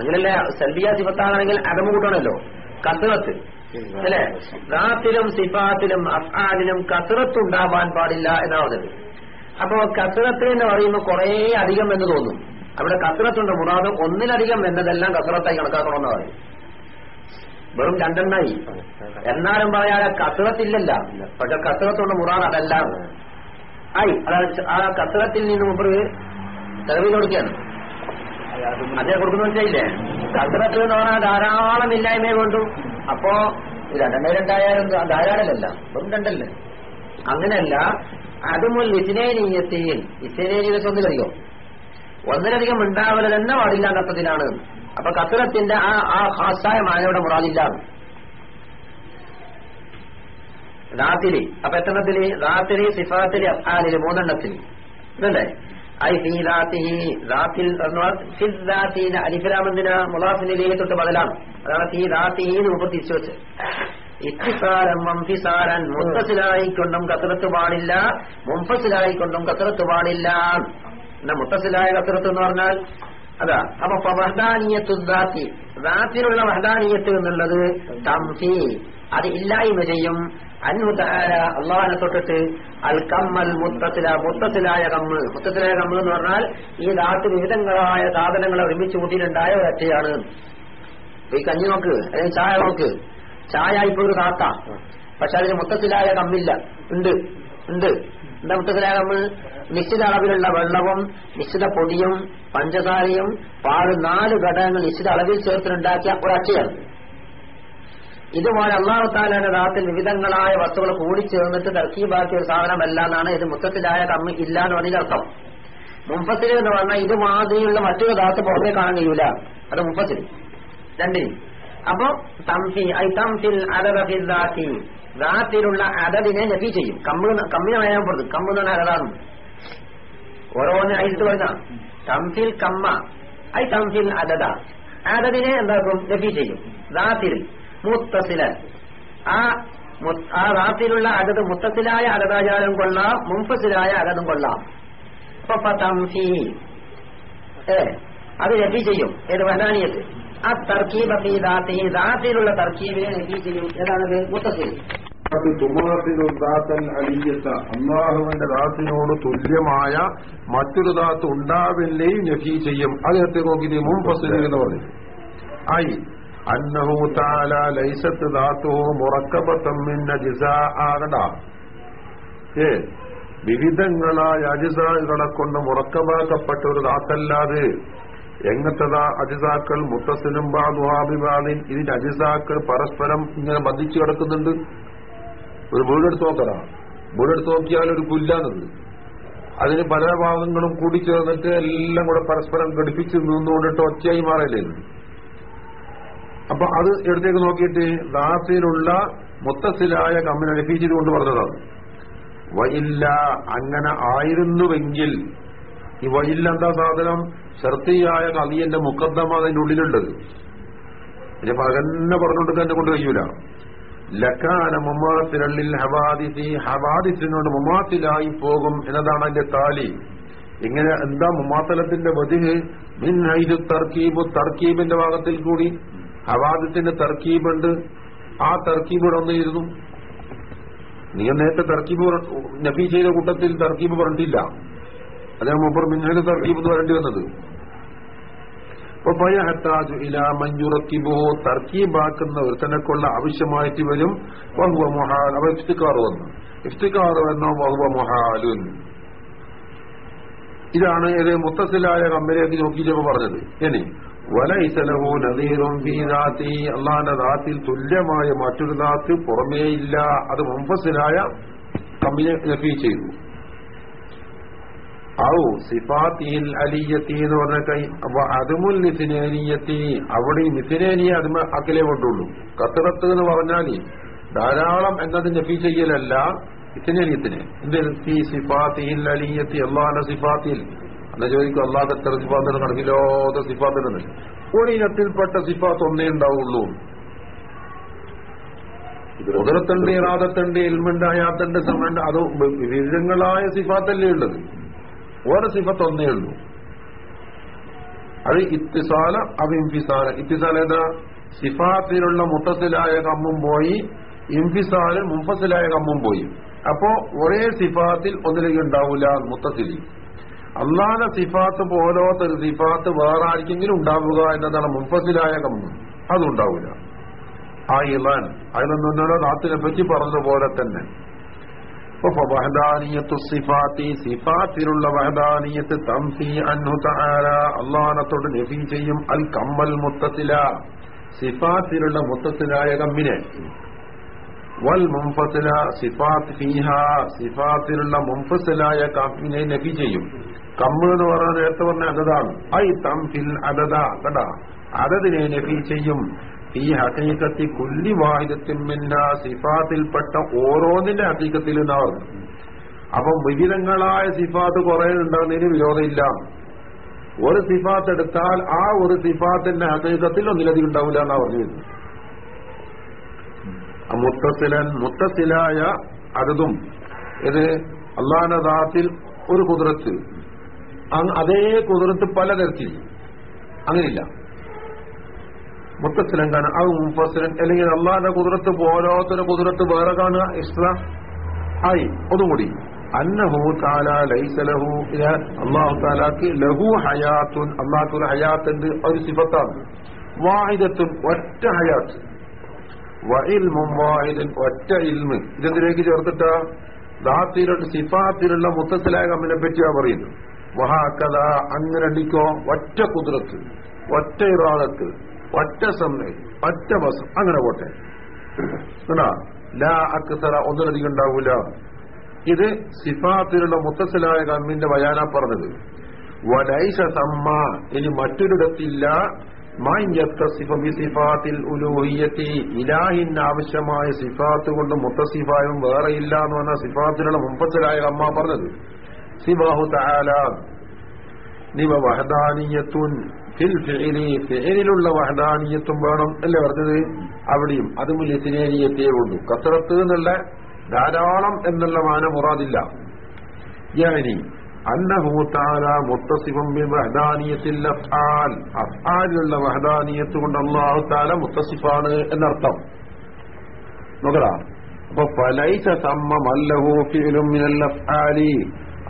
നിങ്ങളല്ലേ സെൽബിയ സിഫത്താണെങ്കിൽ അടമ കൂട്ടണല്ലോ. കസറത്ത് അല്ലെ? റാത്തിലും സിഫാത്തിലും അഫ്ആലിലും കസറത്ത് ഉണ്ടാവാൻ പാടില്ല എന്നാ അപ്പോ കസറത്ത് എന്ന് പറയുമ്പോൾ കുറേ അധികം എന്ന് തോന്നും. അവിടെ കസറത്തുണ്ട് മുറാദ് ഒന്നിലധികം എന്നതെല്ലാം കസറത്തായി കണക്കാക്കണമെന്ന് പറയും വെറും രണ്ടെണ്ണായി. എന്നാലും പറയാതെ കസറത്തില്ലല്ല പക്ഷെ കസറത്തുണ്ട് മുറാദ് അതല്ല. ആയി. അതായത് ആ കസറത്തിൽ നിന്ന് മുമ്പ് തെളിവ് കൊടുക്കുകയാണ്. അതേ കൊടുക്കുന്ന വെച്ചില്ലേ കസറത്ത് എന്ന് പറഞ്ഞാൽ ധാരാളം ഇല്ലായ്മയെ കൊണ്ടു. അപ്പോ രണ്ടെണ്ണ രണ്ടായാലും ധാരാളമല്ല. വെറും രണ്ടല്ലേ? അങ്ങനെയല്ല. അതുമുൽ ഇത്തിനേനീയത്തിൽ ഒന്നും ഒന്നിലധികം. ഒന്നിലധികം ഉണ്ടാവൽ തന്നെ പാടില്ല കത്തത്തിലാണ് അപ്പൊ കസറത്തിന്റെ ആ ആ ഹാസായ മാനയുടെ മുറാദില്ല. രാത്രി അപ്പൊ എത്രണ്ണത്തിൽ? രാത്രി സിഫാത്തിരി അഫാലിൽ മൂന്നെണ്ണത്തിൽ ഇതല്ലേ? അലിഫിലാമെന്തിനാ മുലാഫിനിലേക്ക് തൊട്ട് ബദലാണ് അതാണ് ഫീ റാത്തിഹി എന്ന് മുമ്പ് തിരിച്ചു വെച്ച്. ഇത്തിസാരം മംഫിസാരൻ മുത്തസിലായിക്കൊണ്ടും കസറത്ത് പാടില്ല. മുംഫസിലായിക്കൊണ്ടും കസറത്ത് പാടില്ല. എന്നാ മുത്തസിലായ കസറത്ത് എന്ന് പറഞ്ഞാൽ അതാ. അപ്പൊ വഹദാനീയത്തു ദാത്തി. ദാത്തിലുള്ള വഹദാനീയത്ത് എന്നുള്ളത് തംഫി. അത് ഇല്ലായ്മ ചെയ്യും. അൻമുതാര അള്ളാഹിനെ തൊട്ടിട്ട് അൽ കമ്മൽ മുത്തസില കമ്മൾ കമ്മ് കമ്മൾ കമ്മ് എന്ന് പറഞ്ഞാൽ ഈ ദാത്ത് വിവിധങ്ങളായ സാധനങ്ങളെ ഒരുമിച്ച് കൂട്ടിയിട്ടുണ്ടായ ഒരറ്റയാണ്. ഈ കഞ്ഞി നോക്ക് അല്ലെങ്കിൽ ചായ നോക്ക്. ചായ ഇപ്പൊ ഒരു കാത്ത പക്ഷെ അതിന് മൊത്തത്തിലായ കമ്മില്ല. ഉണ്ട് ഉണ്ട്. എന്താ മൊത്തത്തിലായ കമ്മ് നിശ്ചിത അളവിലുള്ള വെള്ളവും നിശ്ചിത പൊടിയും പഞ്ചസാരയും പാൽ നാല് ഘടകങ്ങൾ നിശ്ചിത അളവിൽ ചേർത്തിട്ടുണ്ടാക്കിയ ഒരച്ചയാണ് ഇതുപോലെ അള്ളാഹു താലാന്റെ ദാത്തിൽ വിവിധങ്ങളായ വസ്തുക്കൾ കൂടിച്ചേർന്നിട്ട് തർക്കീബാക്കിയ ഒരു സാധനമല്ല എന്നാണ് ഇത് മുത്തത്തിലായ കമ്മി ഇല്ല എന്ന് പറഞ്ഞതിന്റെ അർത്ഥം. മുംഫസിൽ എന്ന് പറഞ്ഞാൽ ഇത് മാതിരിയുള്ള മറ്റൊരു ദാത്ത് പുറമേ കാണാൻ കഴിയൂല. അത് മുപ്പത്തിരി രണ്ടിനും അപ്പൊ ദാത്തിലുള്ള അദബിനെ നഫി ചെയ്യും. കമ്പ് കമ്മിനെ പറയാൻ പുറത്ത് കമ്മ് എന്ന് പറഞ്ഞാൽ അതാണ് ഓരോന്ന് അയിട്ട് പറഞ്ഞ തംഫിൽ കമ്മ ഐ തംഫിൽ അദദ. അദബിനെ എന്താക്കും? നഫി ചെയ്യും. ദാത്തിൽ മുത്തസിലൻ. ആ ആ റാത്തിലുള്ള അകത് മുത്തസിലായ അകതാചാരം കൊള്ളാം മുംഫസിലായ അകതും കൊള്ളാം. ഏ അത് നഫി ചെയ്യും. ഏത് വനാനിയത് ആ തർക്കീബ് ദാത്തിലുള്ള തർക്കീബിനെ നഫി ചെയ്യും. ഏതാണത്? മുത്തസിൽ. അള്ളാഹുവിന്റെ ദാത്തിനോട് തുല്യമായ മറ്റൊരു ദാത്ത് ഉണ്ടാവില്ലേ? നഫി ചെയ്യും. അദ്ദേഹത്തെ നോക്കി മുൻഫസിൽ എന്ന് പറഞ്ഞു ആയി. അന്നഹു താല ലൈസത്ത് ദാത്തുഹു മുറക്കബത്തമ്മിന്ന ജിസ ആകണ്ട ഏ വിവിധങ്ങളായ അജിസാകളെ കൊണ്ട് മുറക്കമാക്കപ്പെട്ട ഒരു ദാത്തല്ലാതെ എങ്ങനത്തതാ അജിസാക്കൾ മുത്തസിനും ബാദുഹാബിബാദിൻ ഇതിന്റെ അജിസാക്കൾ പരസ്പരം ഇങ്ങനെ ബന്ധിച്ചു കിടക്കുന്നുണ്ട്? ഒരു വീടെടുത്ത് നോക്കടാ. വീടെടുത്ത് നോക്കിയാൽ ഒരു പുല്ലാണത്. അതിന് പല ഭാഗങ്ങളും കൂടി ചേർന്നിട്ട് എല്ലാം കൂടെ പരസ്പരം ഘടിപ്പിച്ച് നിന്നുകൊണ്ടിട്ട് ഒറ്റയായി മാറല്ലേ? അപ്പൊ അത് എടുത്തേക്ക് നോക്കിയിട്ട് ദാസിലുള്ള മുത്തസിലായ കമ്മിനെ ലഭിച്ചതുകൊണ്ട് പറഞ്ഞതാണ്. വയില്ല അങ്ങനെ ആയിരുന്നുവെങ്കിൽ ഈ വയില്ല എന്താ സാധനം? ഷർത്തിയായ കലിയന്റെ മുക്കദ്ദമ അതിന്റെ ഉള്ളിലുണ്ട്. പിന്നെ പകന്നെ പറഞ്ഞുകൊണ്ട് തന്നെ കൊണ്ട് കഴിയൂല. ലക്കാന മുമാത്തിരള്ളിൽ ഹവാദിസി ഹവാദിസിനോട് മുമാത്തിലായി പോകും എന്നതാണ് അതിന്റെ താലി. ഇങ്ങനെ എന്താ മുമാത്തലത്തിന്റെ വധിഹ് മിൻ ഹൈദു തർക്കീബ് തർക്കീബിന്റെ ഭാഗത്തിൽ കൂടി ഹവാദിത്തിന്റെ തർക്കീബുണ്ട്. ആ തർക്കീബ് ഒന്നിരുന്നു നീ നേരത്തെ തർക്കീബ് നബി ചെയ്ത കൂട്ടത്തിൽ തർക്കീബ് പറഞ്ഞിട്ടില്ല. അദ്ദേഹം മുമ്പ് മിന്നൽ തർക്കീബ് എന്ന് പറയേണ്ടി വന്നത്. തർക്കീബാക്കുന്ന ഒരുത്തനക്കുള്ള ആവശ്യമായിട്ട് വരും. വഹുവ മൊഹാൽ. അവ ഇഫ്തിക്കാർ വന്നു. ഇഫ്തിക്കാർ വന്നോ വഹുവ മൊഹാലുൻ. ഇതാണ് ഏത് മുത്തസിലായ കമ്പനിയൊക്കെ നോക്കിയിട്ടപ്പോ പറഞ്ഞത്. ഇനി വലൈസലഹു നദീറും ഫീദാത്തി അള്ളാന്റെ ദാത്തിൽ തുല്യമായ മറ്റൊരു ദാത്ത് പുറമേയില്ല അത് മുമ്പസിലായ കമ്പനി നഫീ ചെയ്തു. ഔ സിഫാത്തിൽ അലിയത്തി എന്ന് പറഞ്ഞ അപ്പൊ അതുമുൽ നിസിനേനിയത്തി അവിടെ ഈ നിസിനേനിയെ അതിമ അക്കലേ കൊണ്ടുള്ളൂ. കത്തിറത്ത് എന്ന് പറഞ്ഞാൽ ധാരാളം എന്നത് നഫീ ചെയ്യലല്ല ഇത്തിനേനിയത്തിന് എന്ത്? സിഫാത്തിൽ അലിയത്തി. അള്ളാന്റെ സിഫാത്തിൽ അന്ന് ചോദിക്കും അള്ളാഹ് എത്ര സിഫാത്തിന് കണക്കിലോത്ത സിഫാത്തിനെന്ന് ഒരു ഇനത്തിൽപ്പെട്ട സിഫാത്ത് ഒന്നേ ഉണ്ടാവുള്ളൂ. ഉദരത്തുണ്ട് ഇറാദത്തുണ്ട് എൽമുണ്ട് അയാത്തുണ്ട് സമണ്ട് അത് വിവിധങ്ങളായ സിഫാത്തല്ലേ ഉള്ളത്. ഓരോ സിഫത്ത് ഒന്നേ ഉള്ളൂ. അത് ഇത്തിസാല അവിംഫിസാല ഇംഫിസാല ഇത്തിസാല ഏതാ? സിഫാത്തിലുള്ള മുട്ടത്തിലായ കമ്മും പോയി ഇംഫിസാലിൽ മുഫസിലായ കമ്മും പോയി. അപ്പോ ഒരേ സിഫാത്തിൽ ഒന്നിലേക്ക് ഉണ്ടാവില്ല മുത്തസിലി. അള്ളാഹ സിഫാത്ത് പോലോത്ത ഒരു സിഫാത്ത് വേറെ ആർക്കെങ്കിലും ഉണ്ടാവുക എന്നതാണ് മുഫസിലായ കമ്മ് അതുണ്ടാവില്ല ആ ഇളാൻ അതിലൊന്നോ നാത്തിനെ പറ്റി പറഞ്ഞതുപോലെ തന്നെ. സിഫാത്തിലുള്ള വഹദാനിയത്ത് തംസി അൻഹു തആല അള്ളാഹനത്തോട് നഫി ചെയ്യും. അൽ കമ്മൽ മുത്തത്തില സിഫാത്തിലുള്ള മുത്തത്തിലായ കമ്മിനെ. വൽ മുംഫസില സിഫാത്ത് ഫീഹ സിഫാത്തിലുള്ള മുംഫസിലായ കമ്മിനെ നഫി ചെയ്യും. കമ്മ് എന്ന് പറഞ്ഞാൽ നേരത്തെ പറഞ്ഞ അതതാണ്. ഐ തം ഫിൽ അതത കടാ അതതിനെ നഫി ചെയ്യും. ഈ ഹക്കീക്കത്തി കുല്ലി വാഹിദത്തിൻ മിന്ന സിഫാത്തിൽപ്പെട്ട ഓരോന്നിന്റെ ഹക്കീക്കത്തിൽ നിന്നാണ് അപ്പം വിവിധങ്ങളായ സിഫാത്ത് കുറെ ഉണ്ടാകുന്നതിന് വിരോധമില്ല. ഒരു സിഫാത്ത് എടുത്താൽ ആ ഒരു സിഫാത്തിന്റെ ഹക്കീക്കത്തിൽ ഒന്നിലധികം ഉണ്ടാവില്ല എന്നാ പറഞ്ഞിരുന്നു മുത്തസിലൻ മുത്തസിലായ അതതും ഇത് അള്ളാഹനദാത്തിൽ ഒരു കുതിരത്ത്. അതേ കുതിർത്ത് പലതരത്തിൽ അങ്ങനെയില്ല. മുത്തസിലൻ കാണുക അത് മുഫസിലൻ അല്ലെങ്കിൽ അള്ളാഹിന്റെ കുതിരത്ത് പോരാത്തൊരു കുതിരത്ത് വേറെ കാണുക എക്സ്ട്രാ ആയി ഒന്നുകൂടി അന്നഹു താല ലൈസ ലഹു അള്ളാഹു താലാക്ക് ലഹു ഹയാത്തുൻ അള്ളാഹ്ക്ക് ഒരു ഹയാത്തുണ്ട് ഒരു സിഫത്താണ്. വാഹിദത്തുൻ ഒറ്റ ഹയാത്ത്. വഇൽമും വാഹിദൻ ഒറ്റ ഇൽമ്. ഇതെന്തിലേക്ക് ചേർത്തിട്ടാ? ദാത്തിലുള്ള സിഫാത്തിലുള്ള മുത്തസിലായ കമ്മിനെ പറ്റിയാ പറയുന്നത്. വഹാക്കഥ അങ്ങനെ അടിക്കോ ഒറ്റ കുതിരത്ത് ഒറ്റ ഇറാദത്ത് ഒറ്റ സമയം ഒറ്റ ബസ് അങ്ങനെ പോട്ടെ. ലാ അക്സറ ഒന്നിലധികം ഉണ്ടാവൂല. ഇത് സിഫാത്തിലുള്ള മുത്തസിലായ കമ്മിന്റെ വയാന പറഞ്ഞത്. വലൈസ സമ്മ ഇനി മറ്റൊരിടത്തില്ല. ഇലാഹിന് ആവശ്യമായ സിഫാത്ത് കൊണ്ട് മുത്തസിഫായും വേറെ ഇല്ല എന്ന് പറഞ്ഞ സിഫാത്തിലുള്ള മുമ്പത്തിലായ അമ്മ പറഞ്ഞത്. സിബാഹു തആല നിവ വഹദാനിയത്തുൻ ഫിൽ ഫിഇലി ഫിഇലിലുള്ള വഹദാനിയത്തും വേണം അല്ലേ പറഞ്ഞത്? അവിടെയും. അതും ലിസിനേരിയത്തേ ഉള്ളൂ കസറത്ത് എന്നുള്ള ധാരാളം എന്നുള്ള മാന മുറാദില്ല. ഞാനി അന്നഹു താല മുത്തസിഫം വഹദാനിയത്തിൽ അഫ്ആൽ. അഫ്ആലിലുള്ള കൊണ്ട് അള്ളാഹു താല മുത്തസിഫാണ് എന്നർത്ഥം. നോക്കടാ. അപ്പൊ ഫലൈസ തമ്മ മല്ലഹു ഫിഇലും മിനൽ അഫ്ആലി.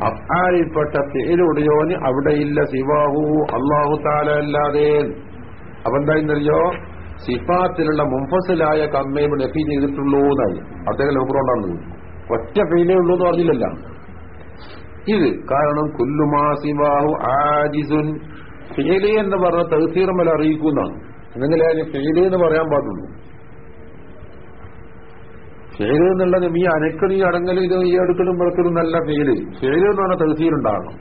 അഫ്ആലിൽപ്പെട്ട തേരുടയോന് അവിടെയില്ല. സിവാഹു അള്ളാഹു താല അല്ലാതെ. അപ്പൊ എന്തായിരുന്നറിയോ സിഫാത്തിലുള്ള മുംഫസിലായ കമ്മയും നഫീ ചെയ്തിട്ടുള്ളൂ എന്നായി. അദ്ദേഹം ലോക്കറുണ്ടാകുന്നത് ഒറ്റ ഫെയിലേ ഉള്ളൂ എന്ന് പറഞ്ഞില്ലല്ല. ഇത് കാരണം കുല്ലുമാ സിവാഹു ആജിസുൻ. ഫെയിലേ എന്ന് പറഞ്ഞ തഹസീർമല അറിയിക്കുന്നതാണ് എന്നെങ്കിലേ ഫെയിലി എന്ന് പറയാൻ പാടുള്ളൂ. ഫെയിൽ എന്നുള്ളത് ഈ അനക്കലും ഈ അടങ്ങലും ഇത് ഈ അടുക്കലും വെളുക്കലും നല്ല ഫെയിൽ ഫെയിൽ എന്ന് പറഞ്ഞാൽ തഹസീർ ഉണ്ടാകണം.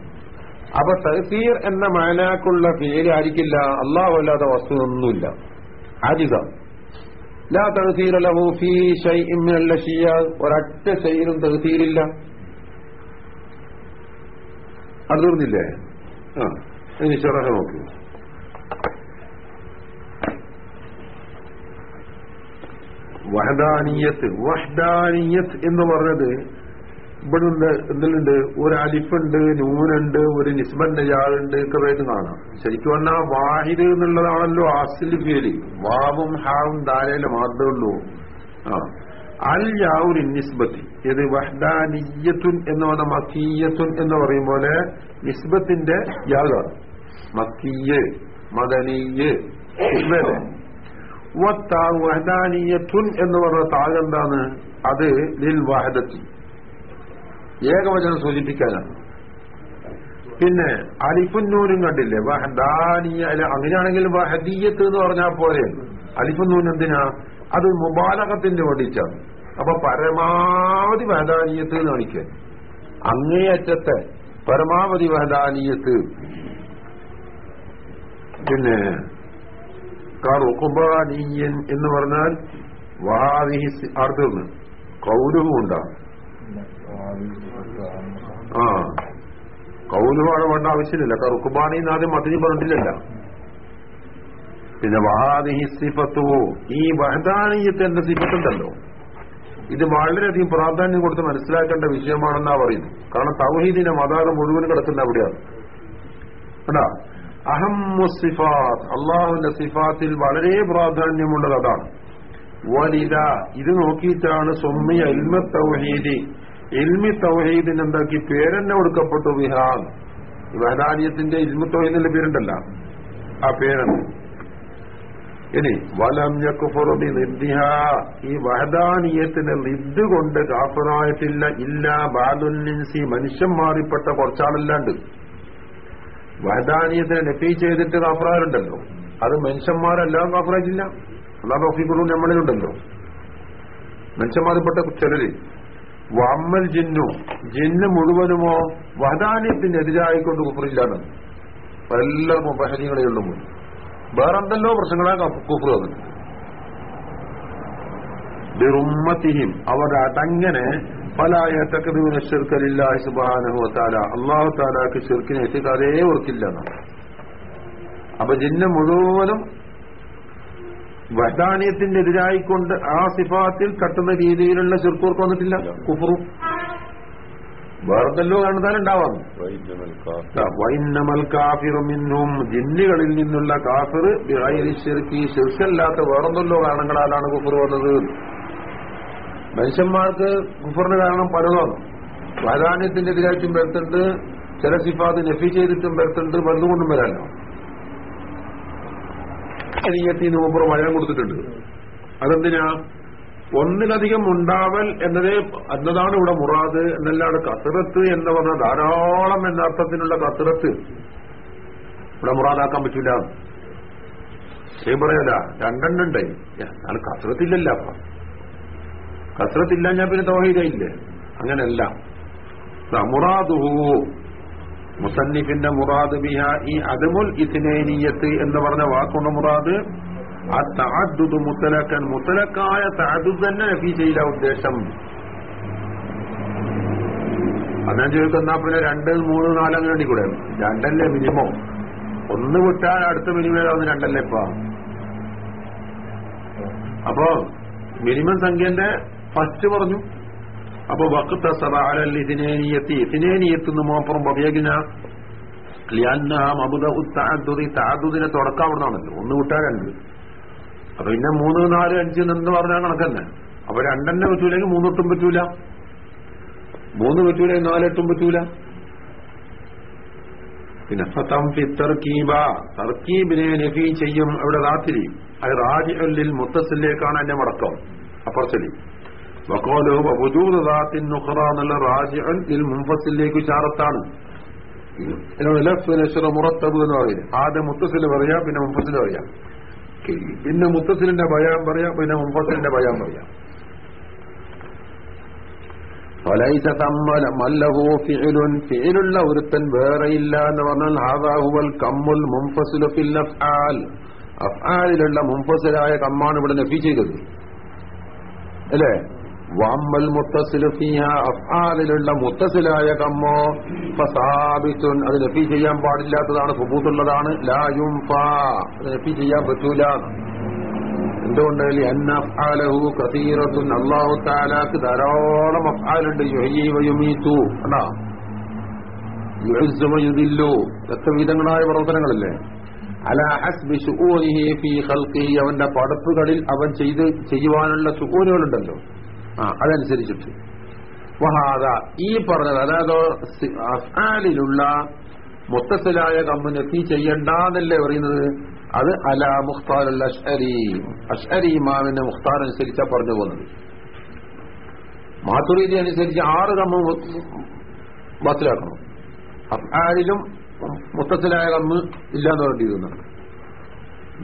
അപ്പൊ തഹസീർ എന്ന മാനാക്കുള്ള ഫെയിൽ ആയിരിക്കില്ല. അള്ളാഹു അല്ലാത്ത വസ്തു ഒന്നുമില്ല ആജിസ ലാ തഹസീർ ലഹു ഫീ ഷൈഇൻ മിനൽ അഷിയ ഒരൊറ്റ ഷൈലും തഹസീരില്ല. അത് തീർന്നില്ലേ ആ ഇനി ചെറുക്കെ നോക്കൂ. വഹദാനിയത്ത് വഹദാനിയത്ത് എന്ന് പറഞ്ഞത് ഇവിടെ ഉണ്ട് എന്തിലുണ്ട് ഒരു അലിഫുണ്ട് നൂനുണ്ട് ഒരു നിസ്ബന്റെ ജാളുണ്ട് ഒക്കെ വേണ്ടി കാണാം. ശരിക്കും പറഞ്ഞാൽ വാഹിദ് എന്നുള്ളതാണല്ലോ ആസിൽ ഫീൽ. വാവും ഹാവും ദാലയിലെ മാത്രമേ ഉള്ളൂ. ആ. അൽ യാവുരി നിസ്ബത്തി. ഇത് വഹദാനിയത്തുൻ എന്ന് പറഞ്ഞ മക്കീയത്തുൻ എന്ന് പറയും പോലെ നിസ്ബത്തിന്റെ യാഗാണ് മക്കീയ് മദനീയ് വഹ്ദാനിയത്തുൻ എന്ന് പറഞ്ഞ താകെന്താണ് അത് ലിൽ വാഹദത്തി. ഏകവചനം സൂചിപ്പിക്കാനാണ്. പിന്നെ അലിഫുന്നൂനും കണ്ടില്ലേ? വഹദാനിയ അല്ല അങ്ങനെയാണെങ്കിൽ വഹദീയത്ത് എന്ന് പറഞ്ഞാൽ പോലെ അലിഫുന്നൂൻ എന്തിനാ? അത് മുബാലകത്തിന് വേണ്ടിയിട്ടാണ്. അപ്പൊ പരമാവധി വഹദാനീയത്ത് എന്ന് കാണിക്കാൻ അങ്ങേയറ്റത്തെ പരമാവധി വഹദാനീയത്ത്. പിന്നെ കറുക്കുബാനീയൻ എന്ന് പറഞ്ഞാൽ വാദിഹി അർത്ഥം കൗലുവും ഉണ്ടാകും ആ. കൗലുമാണ് വേണ്ട ആവശ്യമില്ല കറുക്കുബാനി ആദ്യം മതി പറഞ്ഞിട്ടില്ലല്ല. പിന്നെ വഹാദിഹി സിഫത്തുവോ ഈ വഹദാനീയത്തിന്റെ സിഫത്തുണ്ടല്ലോ. ഇത് വളരെയധികം പ്രാധാന്യം കൊടുത്ത് മനസ്സിലാക്കേണ്ട വിഷയമാണെന്നാ പറയുന്നു കാരണം തൗഹീദിന്റെ മതാകം മുഴുവൻ കിടക്കുന്ന അവിടെയാണ്. കേട്ടാ അഹമ്മു സിഫാത്ത്. അള്ളാഹുവിന്റെ സിഫാത്തിൽ വളരെ പ്രാധാന്യമുള്ളത് അതാണ് വലിത ഇത് നോക്കിയിട്ടാണ് സൊമ്മി ഇൽമ തൗഹീദി. എൽമി തൗഹീദിന് എന്താക്കി? പേരെന്നെ കൊടുക്കപ്പെട്ടു വിഹാൻ വഹദാനിയത്തിന്റെ ഇൽമു തൗഹീദിന്റെ പേരുണ്ടല്ല. ആ പേരെന്ന്. ഇനി വലം യക്കുഫുറുബി നിദ്ദിഹ ഈ വഹദാനിയത്തിന്റെ നിദ് കൊണ്ട് കാഫറായിട്ടില്ല ഇല്ല ബാദുല്ലിൻസി മനുഷ്യൻ മാറിപ്പെട്ട കുറച്ചാളല്ലാണ്ട്. വഹദാനിയത്തിനെ നഫീ ചെയ്തിട്ട് കാഫറാരുണ്ടല്ലോ അത് മനുഷ്യന്മാരെല്ലാം കാഫറായിട്ടില്ല അള്ളാഹ് തോഫിക്കുള്ളൂ നമ്മളിലുണ്ടല്ലോ മനുഷ്യന്മാരിൽപ്പെട്ട ചിലര്. വമ്മൽ ജിന്നു. ജിന്ന് മുഴുവനുമോ വഹദാനിയത്തിനെതിരായിക്കൊണ്ട് കുഫറില്ലാണ് എല്ലാ മുബഹരികളെ ഉള്ളു. വേറെന്തല്ലോ പ്രശ്നങ്ങളാ കുഫർ വന്നത്. ബിറുമ്മത്തിഹിം. അവർ അതങ്ങനെ താലാക്ക് ഷിർക്കലില്ലാഹി ഷിർക്കിനെ എത്തിക്കാതേ ഓർക്കില്ല. അപ്പൊ ജിന്ന മുഴുവനും വഹദാനിയത്തിന്റെ എതിരായിക്കൊണ്ട് ആ സിഫാത്തിൽ തട്ടുന്ന രീതിയിലുള്ള ചെറുക്കൂർക്ക് വന്നിട്ടില്ല. കുഫറും. വേറെന്തല്ലോ കാണുന്നാലുണ്ടാവാം വൈന്നമൽ കാഫിറു മിന്നും ജിന്നുകളിൽ നിന്നുള്ള കാഫിർ ബിഗൈരി ശിർക്കി ശിർക്കല്ലാത്ത വേറെന്തല്ലോ കാരണങ്ങളാലാണ് കുഫർ വന്നത്. മനുഷ്യന്മാർക്ക് കുഫറിന് കാരണം പലതാണ് പ്രാധാന്യത്തിന്റെ എതിരായിട്ടും വരുത്തുണ്ട് ചില സിഫാത്ത് നഫി ചെയ്തിട്ടും വരുത്തുണ്ട് കൊണ്ടും വരാനോ? അനിയത്തിന് മുമ്പ് വചനം കൊടുത്തിട്ടുണ്ട്. അതെന്തിനാ? ഒന്നിലധികം ഉണ്ടാവൽ എന്നതേ എന്നതാണ് ഇവിടെ മുറാദ് എന്നല്ലാണ്ട് കത്തിറത്ത് എന്ന് പറഞ്ഞ ധാരാളം എന്ന അർത്ഥത്തിനുള്ള കത്തിറത്ത് ഇവിടെ മുറാദാക്കാൻ പറ്റൂല ശരി പറയല രണ്ടെണ്ണുണ്ടായി എന്നാൽ കസറത്തില്ലല്ല അപ്പൊ കസറത്തില്ല ഞാൻ പിന്നെ തോഹീദയില്ലേ? അങ്ങനെയല്ല. ദാ മുറാദുഹു. മുസന്നിഫിന്റെ മുറാദ് ബിഹ ഈ അദമുൽ ഇസ്നേനീയത്ത് എന്ന് പറഞ്ഞ വാക്കുണ്ട് മുറാദ്. ആ താദുദ് മുത്തലക്കൻ. മുത്തലക്കായ താദുദ് തന്നെ നഫീ ചെയ്ത ഉദ്ദേശം. അതാ ചോദിക്കുന്ന പിന്നെ രണ്ട് മൂന്ന് നാല് അങ്ങനെ കൂടെ? രണ്ടല്ലേ മിനിമം. ഒന്ന് വിട്ടാൽ അടുത്ത മിനിമം ഏതാവുന്ന രണ്ടല്ലേ ഇപ്പൊ? അപ്പോ മിനിമം സംഖ്യന്റെ ഫസ്റ്റ് പറഞ്ഞു അപ്പൊ വക്കത്ത സറാലൽ ഇതിനേനിയത്തി ഇതിനേനിയത്ത് എന്ന് മാത്രം ഉപയോഗിക്കുന്ന താദുദിനെ അവിടെ നിന്നാണല്ലോ ഒന്ന് വിട്ടാൽ രണ്ട്. അപ്പൊ പിന്നെ മൂന്ന് നാല് അഞ്ച് എന്ന് പറഞ്ഞാൽ കണക്കന്നെ. അപ്പൊ രണ്ടെണ്ണ പറ്റൂലെങ്കിൽ മൂന്നെട്ടും പറ്റൂല. മൂന്ന് പറ്റൂലെങ്കിൽ നാലെട്ടും പറ്റൂല. പിന്നെ ഫതം ഫി തർക്കീബ. തർക്കീബിനെ നഫി ചെയ്യും. അവിടെ റാത്തിരി. അത് റാജിഅല്ലിൽ മുത്തസിലേക്കാണ് എന്റെ മടക്കം. അപ്പുറത്തലി വക്കോലോ വജൂദാത്തിൻ നുഖറ എന്നുള്ള റാജിഅൻ ചാറത്താണ്. മുറത്തബ് എന്ന് പറയും ആദ്യം മുത്തസിൽ പറയാം പിന്നെ മുൻഫസിൽ പറയാം. പിന്നെ മുത്തസിലിന്റെ ഭയം പറയാം പിന്നെ മുൻഫസിലിന്റെ ഭയം പറയാം. ഫലൈസ തമ്മല മല്ലഹു ഫിഇലുൻ ഫിഇലുള്ള ഒരുത്തൻ വേറെയില്ല എന്ന് പറഞ്ഞാൽ ഹാദാഹുവൽ കമ്മുൽ മുൻഫസിലു ഫിൽ അഫ്ആൽ. അഫ്ആലിലുള്ള മുൻഫസിലായ കമ്മാണ് ഇവിടെ നഫി ചെയ്തത്. അല്ലേ? വമ്മൽ മുത്തസിലു അഫാലിലുള്ള മുത്തസിലായ കമ്മോ ഫസാബിത്തുൻ അത് നഫി ചെയ്യാൻ പാടില്ലാത്തതാണ് സുബൂത്തുള്ളതാണ് ലാ യുംഫാ അത് നഫി ചെയ്യാൻ പറ്റൂല. എന്തുകൊണ്ട്? അന്ന അഫ്ആലഹു കസീറത്തുൻ അല്ലാഹു തആലാക്ക് ധാരാളം അഫ്ആലുണ്ട്. യുഹീവയുമീത്തു വയുമീതു കണ്ടാ? എത്ര വിധങ്ങളായ പ്രവർത്തനങ്ങളല്ലേ? അല ഹസ്ബി ഫീ ഖൽഖി അവന്റെ പടപ്പുകളിൽ അവൻ ചെയ്ത് ചെയ്യുവാനുള്ള ശുകൂനുകളുണ്ടല്ലോ ആ അതനുസരിച്ചിട്ട്. വഹാദ ഈ പറഞ്ഞത് അതായത് അഫ്ആലിലുള്ള മുത്തസിലായ കമ്മിനെത്തി ചെയ്യണ്ടെന്നല്ലേ പറയുന്നത്? അത് അല മുഖ്താർ അൽ അഷ്അരി. അഷ്അരി ഇമാമിന്റെ മുഖ്താർ അനുസരിച്ചാ പറഞ്ഞു പോകുന്നത്. മാതുരീതി അനുസരിച്ച് ആറ് കമ്മ് ബാത്തിലാക്കണം. അഫ്ആലിലും മൊത്തത്തിലായ കമ്മ് ഇല്ലാന്ന് പറഞ്ഞിരുന്നുണ്ട്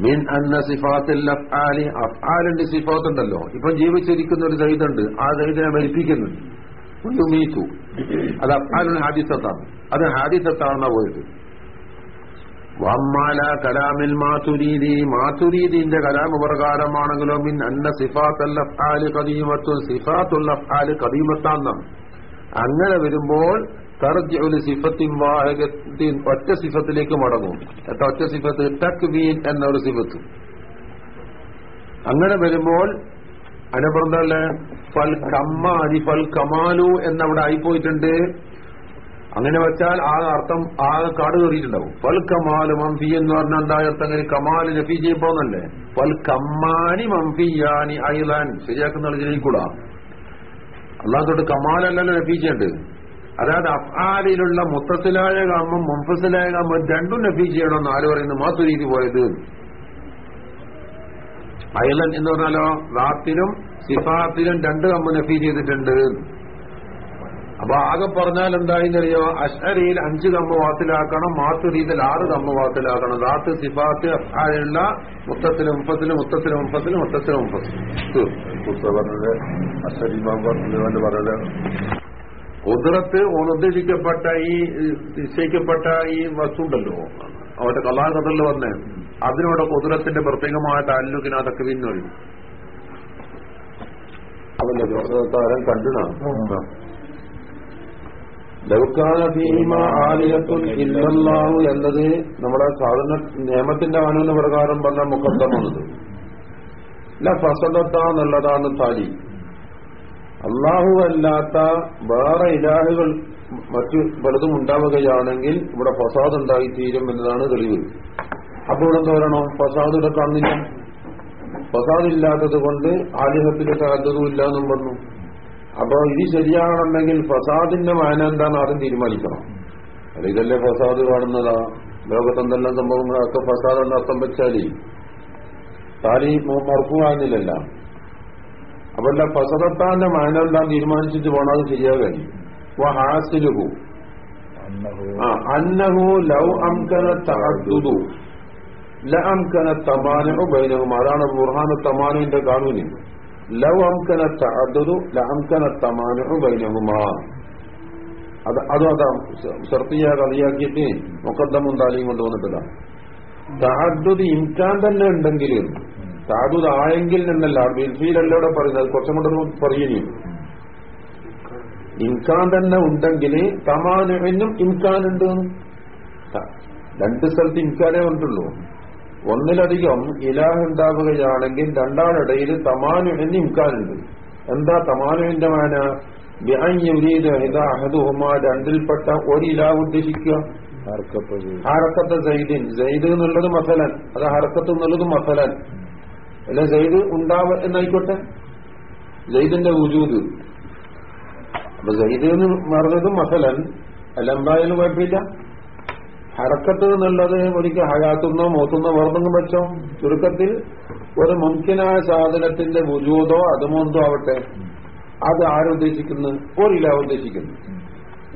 മീൻ അന്ന സിഫാത്തിൽ അഫ്ആലി. അഫ്ആലിന്റെ സിഫാത്ത് ഉണ്ടല്ലോ ഇപ്പം ജീവിച്ചിരിക്കുന്ന ഒരു സൈദുണ്ട് ആ സൈദിനെ മരിപ്പിക്കുന്നുണ്ട്. യുമീത്തു അത് അഫ്ആലിന് ഹാദിസത്താണ്. അത് ഹാദിസത്താണെന്നാ പോയത്. വമ്മാല കലാമിൽ മാതുരീതി മാതുരീതിന്റെ കലാമ പ്രകാരമാണെങ്കിലോ മിൻ അന്ന സിഫാത്തൽ അഫ്ആലി കദീമത്തും സിഫാത്തുൽ അഫ്ആലി കദീമത്താന്നാണ് അങ്ങനെ വരുമ്പോൾ വാഹകത്തിൻ ഒറ്റ സിഫത്തിലേക്ക് മടങ്ങും. എത്ര ഒറ്റ സിഫത്ത്? തക്വീൻ എന്നൊരു സിഫത്ത്. അങ്ങനെ വരുമ്പോൾ അനുപ്രന്തല്ലേ ഫൽ കമ്മാലി ഫൽ കമാലു എന്നവിടെ ആയിപ്പോയിട്ടുണ്ട്. അങ്ങനെ വെച്ചാൽ ആ അർത്ഥം ആ കാട് കയറിയിട്ടുണ്ടാവും. ഫൽ കമാലു മംഫി എന്ന് പറഞ്ഞാൽ ഉണ്ടായ അർത്ഥം അങ്ങനെ കമാൽ നഫി ചെയ്യുമ്പോന്നല്ലേ ഫൽ കമ്മാനി മംഫിയാനി ഐലാൻ. ശരിയാക്കുന്ന ജയിക്കൂടാ അള്ളാഹ് തൊട്ട് കമാലല്ലല്ലോ നഫി ചെയ്യേണ്ടത്. അതായത് അഫാലിലുള്ള മുത്തസിലായ കാമം മുംഫസിലായ കാമം രണ്ടും നഫി ചെയ്യണമെന്ന് ആര് പറയുന്നു? മാത്തു രീതി പോയത്. അയലൻ എന്ന് പറഞ്ഞാലോ റാത്തിലും സിഫാത്തിലും രണ്ട് കമ്മ നഫീ ചെയ്തിട്ടുണ്ട്. അപ്പൊ ആകെ പറഞ്ഞാൽ എന്തായെന്നറിയോ? അഷ്അരിയിൽ അഞ്ച് കമ്മ വാത്തിലാക്കണം മാത്തുരീതിൽ ആറ് കമ്മ വാത്തിലാക്കണം. റാത്ത് സിഫാത്ത് അഫ്ആലുള്ള മുത്തത്തിലും മുപ്പത്തിലും മുത്തത്തിലും മുപ്പത്തിലും മുത്തത്തിലും മുപ്പത്തിലും പറഞ്ഞത് പറഞ്ഞത് പറഞ്ഞത് കുതിരത്ത് ഉദ്ദേശിക്കപ്പെട്ട ഈ നിശ്ചയിക്കപ്പെട്ട ഈ വസ്തു ഉണ്ടല്ലോ. അവരുടെ കലാകഥൽ വന്ന് അതിനോട് കുതിരത്തിന്റെ പ്രത്യേകമായിട്ട് താലൂക്കിന് അതൊക്കെ പിന്നെ ഒഴിയും അവന്റെ താരം കണ്ടിനാണ് ഇല്ലല്ലാഹു എന്നത് നമ്മുടെ സാധാരണ നിയമത്തിന്റെ കാനൂന് പ്രകാരം പറഞ്ഞ മുഖത്തമാണത്. ഇല്ല ഫസദത്ത എന്നുള്ളതാണ് താലി അള്ളാഹു അല്ലാത്ത വേറെ ഇലാഹുകൾ മറ്റു പലതും ഉണ്ടാവുകയാണെങ്കിൽ ഇവിടെ ഫസാദ് ഉണ്ടായിത്തീരും എന്നതാണ് തെളിവ്. അപ്പോൾ ഇവിടെ പറയണോ? ഫസാദ് ഇവിടെ കാണുന്നില്ല ഫസാദ് ഇല്ലാത്തത് കൊണ്ട് ആലിഹത്തിന്റെ സാധ്യതയില്ല എന്നും പറഞ്ഞു. അപ്പൊ ഇത് ശരിയാണെന്നുണ്ടെങ്കിൽ ഫസാദിന്റെ മാന എന്താണെന്ന് ആദ്യം തീരുമാനിക്കണം. അല്ല ഇതല്ലേ ഫസാദ് കാണുന്നതാ? ലോകത്തെന്തെല്ലാം സംഭവങ്ങളൊക്കെ ഫസാദ് എന്ന അർത്ഥം വെച്ചാൽ താലി മറക്കുവാനില്ലല്ല അപ്പൊ അല്ല ഫസദത്താന്റെ മാന എന്താന്ന് തീരുമാനിച്ചിട്ട് പോണത് അത് കഴിയും ഹാസിലുഹു അന്നഹു ലൗ അംകന തഅദ്ദുദു ല അംകന തമാനു ബൈനഹും. അതാണ് ബുർഹാന തമാനുവിന്റെ കാനൂനി. ലൗ അംകന തഅദ്ദു ല അംകന തമാനു ബൈനഹുമാ. അത് അതും അതാ ഷർത്തിയ കളിയാക്കിയിട്ട് മുക്കദ്ദമും താലിയും കൊണ്ടുവന്നിട്ടതാ. തഅദ്ദുദ് ഇംകാൻ തന്നെ ഉണ്ടെങ്കിൽ താദുദ് ആയെങ്കിൽ എന്നല്ല ബിൽഫീലല്ലോടെ പറയുന്നത്. കുറച്ചും കൂടെ പറയുകയും ഇൻകാൻ തന്നെ ഉണ്ടെങ്കിൽ തമാനും ഇംകാനുണ്ട് രണ്ട് സ്ഥലത്ത് ഇൻകാനേ ഉണ്ടുള്ളൂ ഒന്നിലധികം ഇലാഹ് ഉണ്ടാവുകയാണെങ്കിൽ രണ്ടാളിടയിൽ തമാനുവിന് ഇംകാനുണ്ട് എന്താ തമാനുവിന്റെ മാന? അഹദുഹുമ. രണ്ടിൽപ്പെട്ട ഒരു ഇലാഹ് ഉദ്ദേശിക്കുക. ഹറക്കത്ത് സൈദിൻ സൈദ് എന്നുള്ളത് മസലൻ. അത് ഹറക്കത്ത് എന്നുള്ളത് മസലൻ. അല്ല ജയ്ദ് ഉണ്ടാവ എന്നായിക്കോട്ടെ? സൈദിന്റെ വുജൂദ്. അപ്പൊ ജയ്ദ് എന്ന് പറഞ്ഞതും മസലൻ. അല്ല എന്തായാലും കുഴപ്പമില്ല? ഹറക്കത്ത് എന്നുള്ളത് ഒരിക്കൽ ഹയാത്തുന്നോ മൂത്തുന്നോ വേർന്നെങ്കിലും വെച്ചോ? ചുരുക്കത്തിൽ ഒരു മുൻകിനായ സാധനത്തിന്റെ വുജൂദോ അതുമോന്തോ ആവട്ടെ. അത് ആരുദ്ദേശിക്കുന്നു ഒരില ഉദ്ദേശിക്കുന്നു.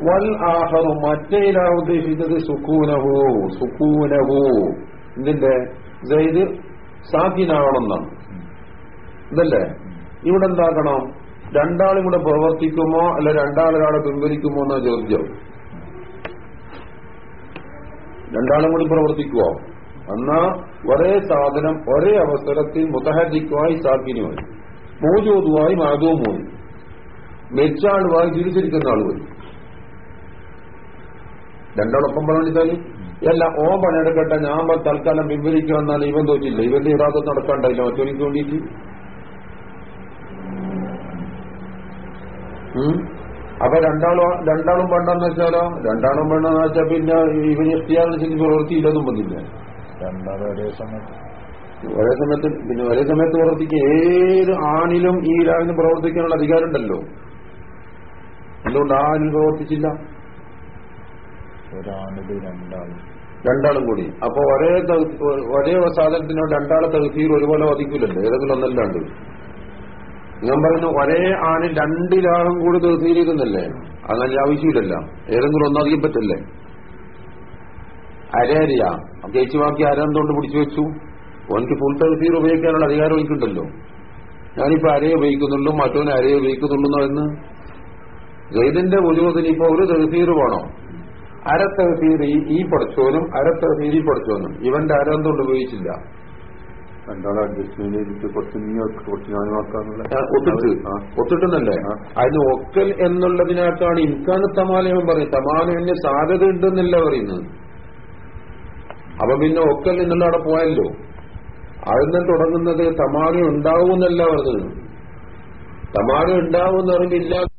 വൽ ആഹറു മറ്റേ ഇല ഉദ്ദേശിച്ചത് സുക്കൂനഹോ സുക്കൂനഹോ. ഇതിന്റെ ജയ്ത് സാക്കിനാവണമെന്നാണ് ഇതല്ലേ? ഇവിടെ എന്താക്കണം രണ്ടാളും കൂടെ പ്രവർത്തിക്കുമോ? അല്ല രണ്ടാളൊരാളെ പിൻവലിക്കുമോ എന്ന ചോദ്യം. രണ്ടാളും കൂടി പ്രവർത്തിക്കുമോ എന്നാ ഒരേ സാധനം ഒരേ അവസരത്തിൽ മുത്തഹജിക്കുമായി സാധ്യനുമായി. മോജൂതുമായി മാതവുമായി മെച്ചാളുമായി തിരിച്ചിരിക്കുന്ന ജീവിച്ചിരിക്കുന്ന ആളുമായി. രണ്ടാളൊപ്പം പറഞ്ഞാൽ അല്ല ഓ പണിയെടുക്കട്ടെ ഞാൻ തൽക്കാലം പിൻവലിക്കുക എന്നാൽ ഇവൻ തോറ്റില്ല. ഇവന്റെ ഇറാദത്ത് നടക്കാണ്ടായില്ല. മറ്റൊരിക്ക് വേണ്ടിയിട്ട് ഉം? അപ്പൊ രണ്ടാളും രണ്ടാളും പണ്ടെന്ന് വെച്ചാലോ രണ്ടാളും പണ്ടെന്ന് വെച്ചാൽ പിന്നെ ഇവൻ എത്തിയാൽ പ്രവൃത്തിയില്ലെന്നും വന്നില്ല രണ്ടാമത് ഒരേ സമയത്ത്. ഒരേ സമയത്ത് പിന്നെ ഒരേ സമയത്ത് പ്രവർത്തിക്കുക ഏത് ആണിലും ഈ രാവിലെ പ്രവർത്തിക്കാനുള്ള അധികാരമുണ്ടല്ലോ. എന്തുകൊണ്ട് ആ ആണിൽ പ്രവർത്തിച്ചില്ല? ഒരാണിത് രണ്ടാളും. രണ്ടാളും കൂടി. അപ്പൊ ഒരേ ഒരേ സാധനത്തിനോ രണ്ടാളെ തകത്തീർ ഒരുപോലെ വധിക്കില്ലല്ലോ ഏതെങ്കിലും ഒന്നല്ലാണ്ട്. ഞാൻ പറയുന്നു ഒരേ ആന് രണ്ടിലാളും കൂടി തകത്തീരിക്കുന്നല്ലേ അങ്ങനെ ആവശ്യമില്ലല്ല ഏതെങ്കിലും ഒന്നധികം പറ്റല്ലേ? അരയരിയാ ചേച്ചി ബാക്കി അരന്തുകൊണ്ട് പിടിച്ചു വെച്ചു. ഓനിക്ക് ഫുൾ തകത്തീർ ഉപയോഗിക്കാനുള്ള അധികാരം എനിക്കുണ്ടല്ലോ ഞാനിപ്പോ അരയെ ഉപയോഗിക്കുന്നുള്ളൂ മറ്റവന് അരയെ ഉപയോഗിക്കുന്നുള്ളൂ എന്ന്. ഗൈദിന്റെ ഇപ്പൊ ഒരു തകത്തീർ വേണം? അര തഹസീർ ഈ- പഠിച്ചോനും അര തഹസീർ ഈ പഠിച്ചോനും ഇവന്റെ അര എന്തുകൊണ്ട് ഉപയോഗിച്ചില്ല. രണ്ടാളെ അഡ്ജസ്റ്റ്മെന്റ് ചെയ്തിട്ട് കുറച്ച് നീ കുറച്ച് ഞാൻ ഒത്തിട്ട്. ഒത്തിട്ടുന്നല്ലേ. അതിന് ഒക്കൽ എന്നുള്ളതിനേക്കാണ് ഇൻകാന് തമാലയം പറയും. തമാലയന് സാധ്യത ഉണ്ടെന്നല്ല പറയുന്നത് അപ്പൊ പിന്നെ ഒക്കൽ എന്നുള്ള അവിടെ പോയല്ലോ. അതിന് തുടങ്ങുന്നത്? തമാല ഉണ്ടാവും എന്നല്ല പറഞ്ഞത്. തമാല ഉണ്ടാവും എന്ന് പറയുമ്പോൾ ഇല്ല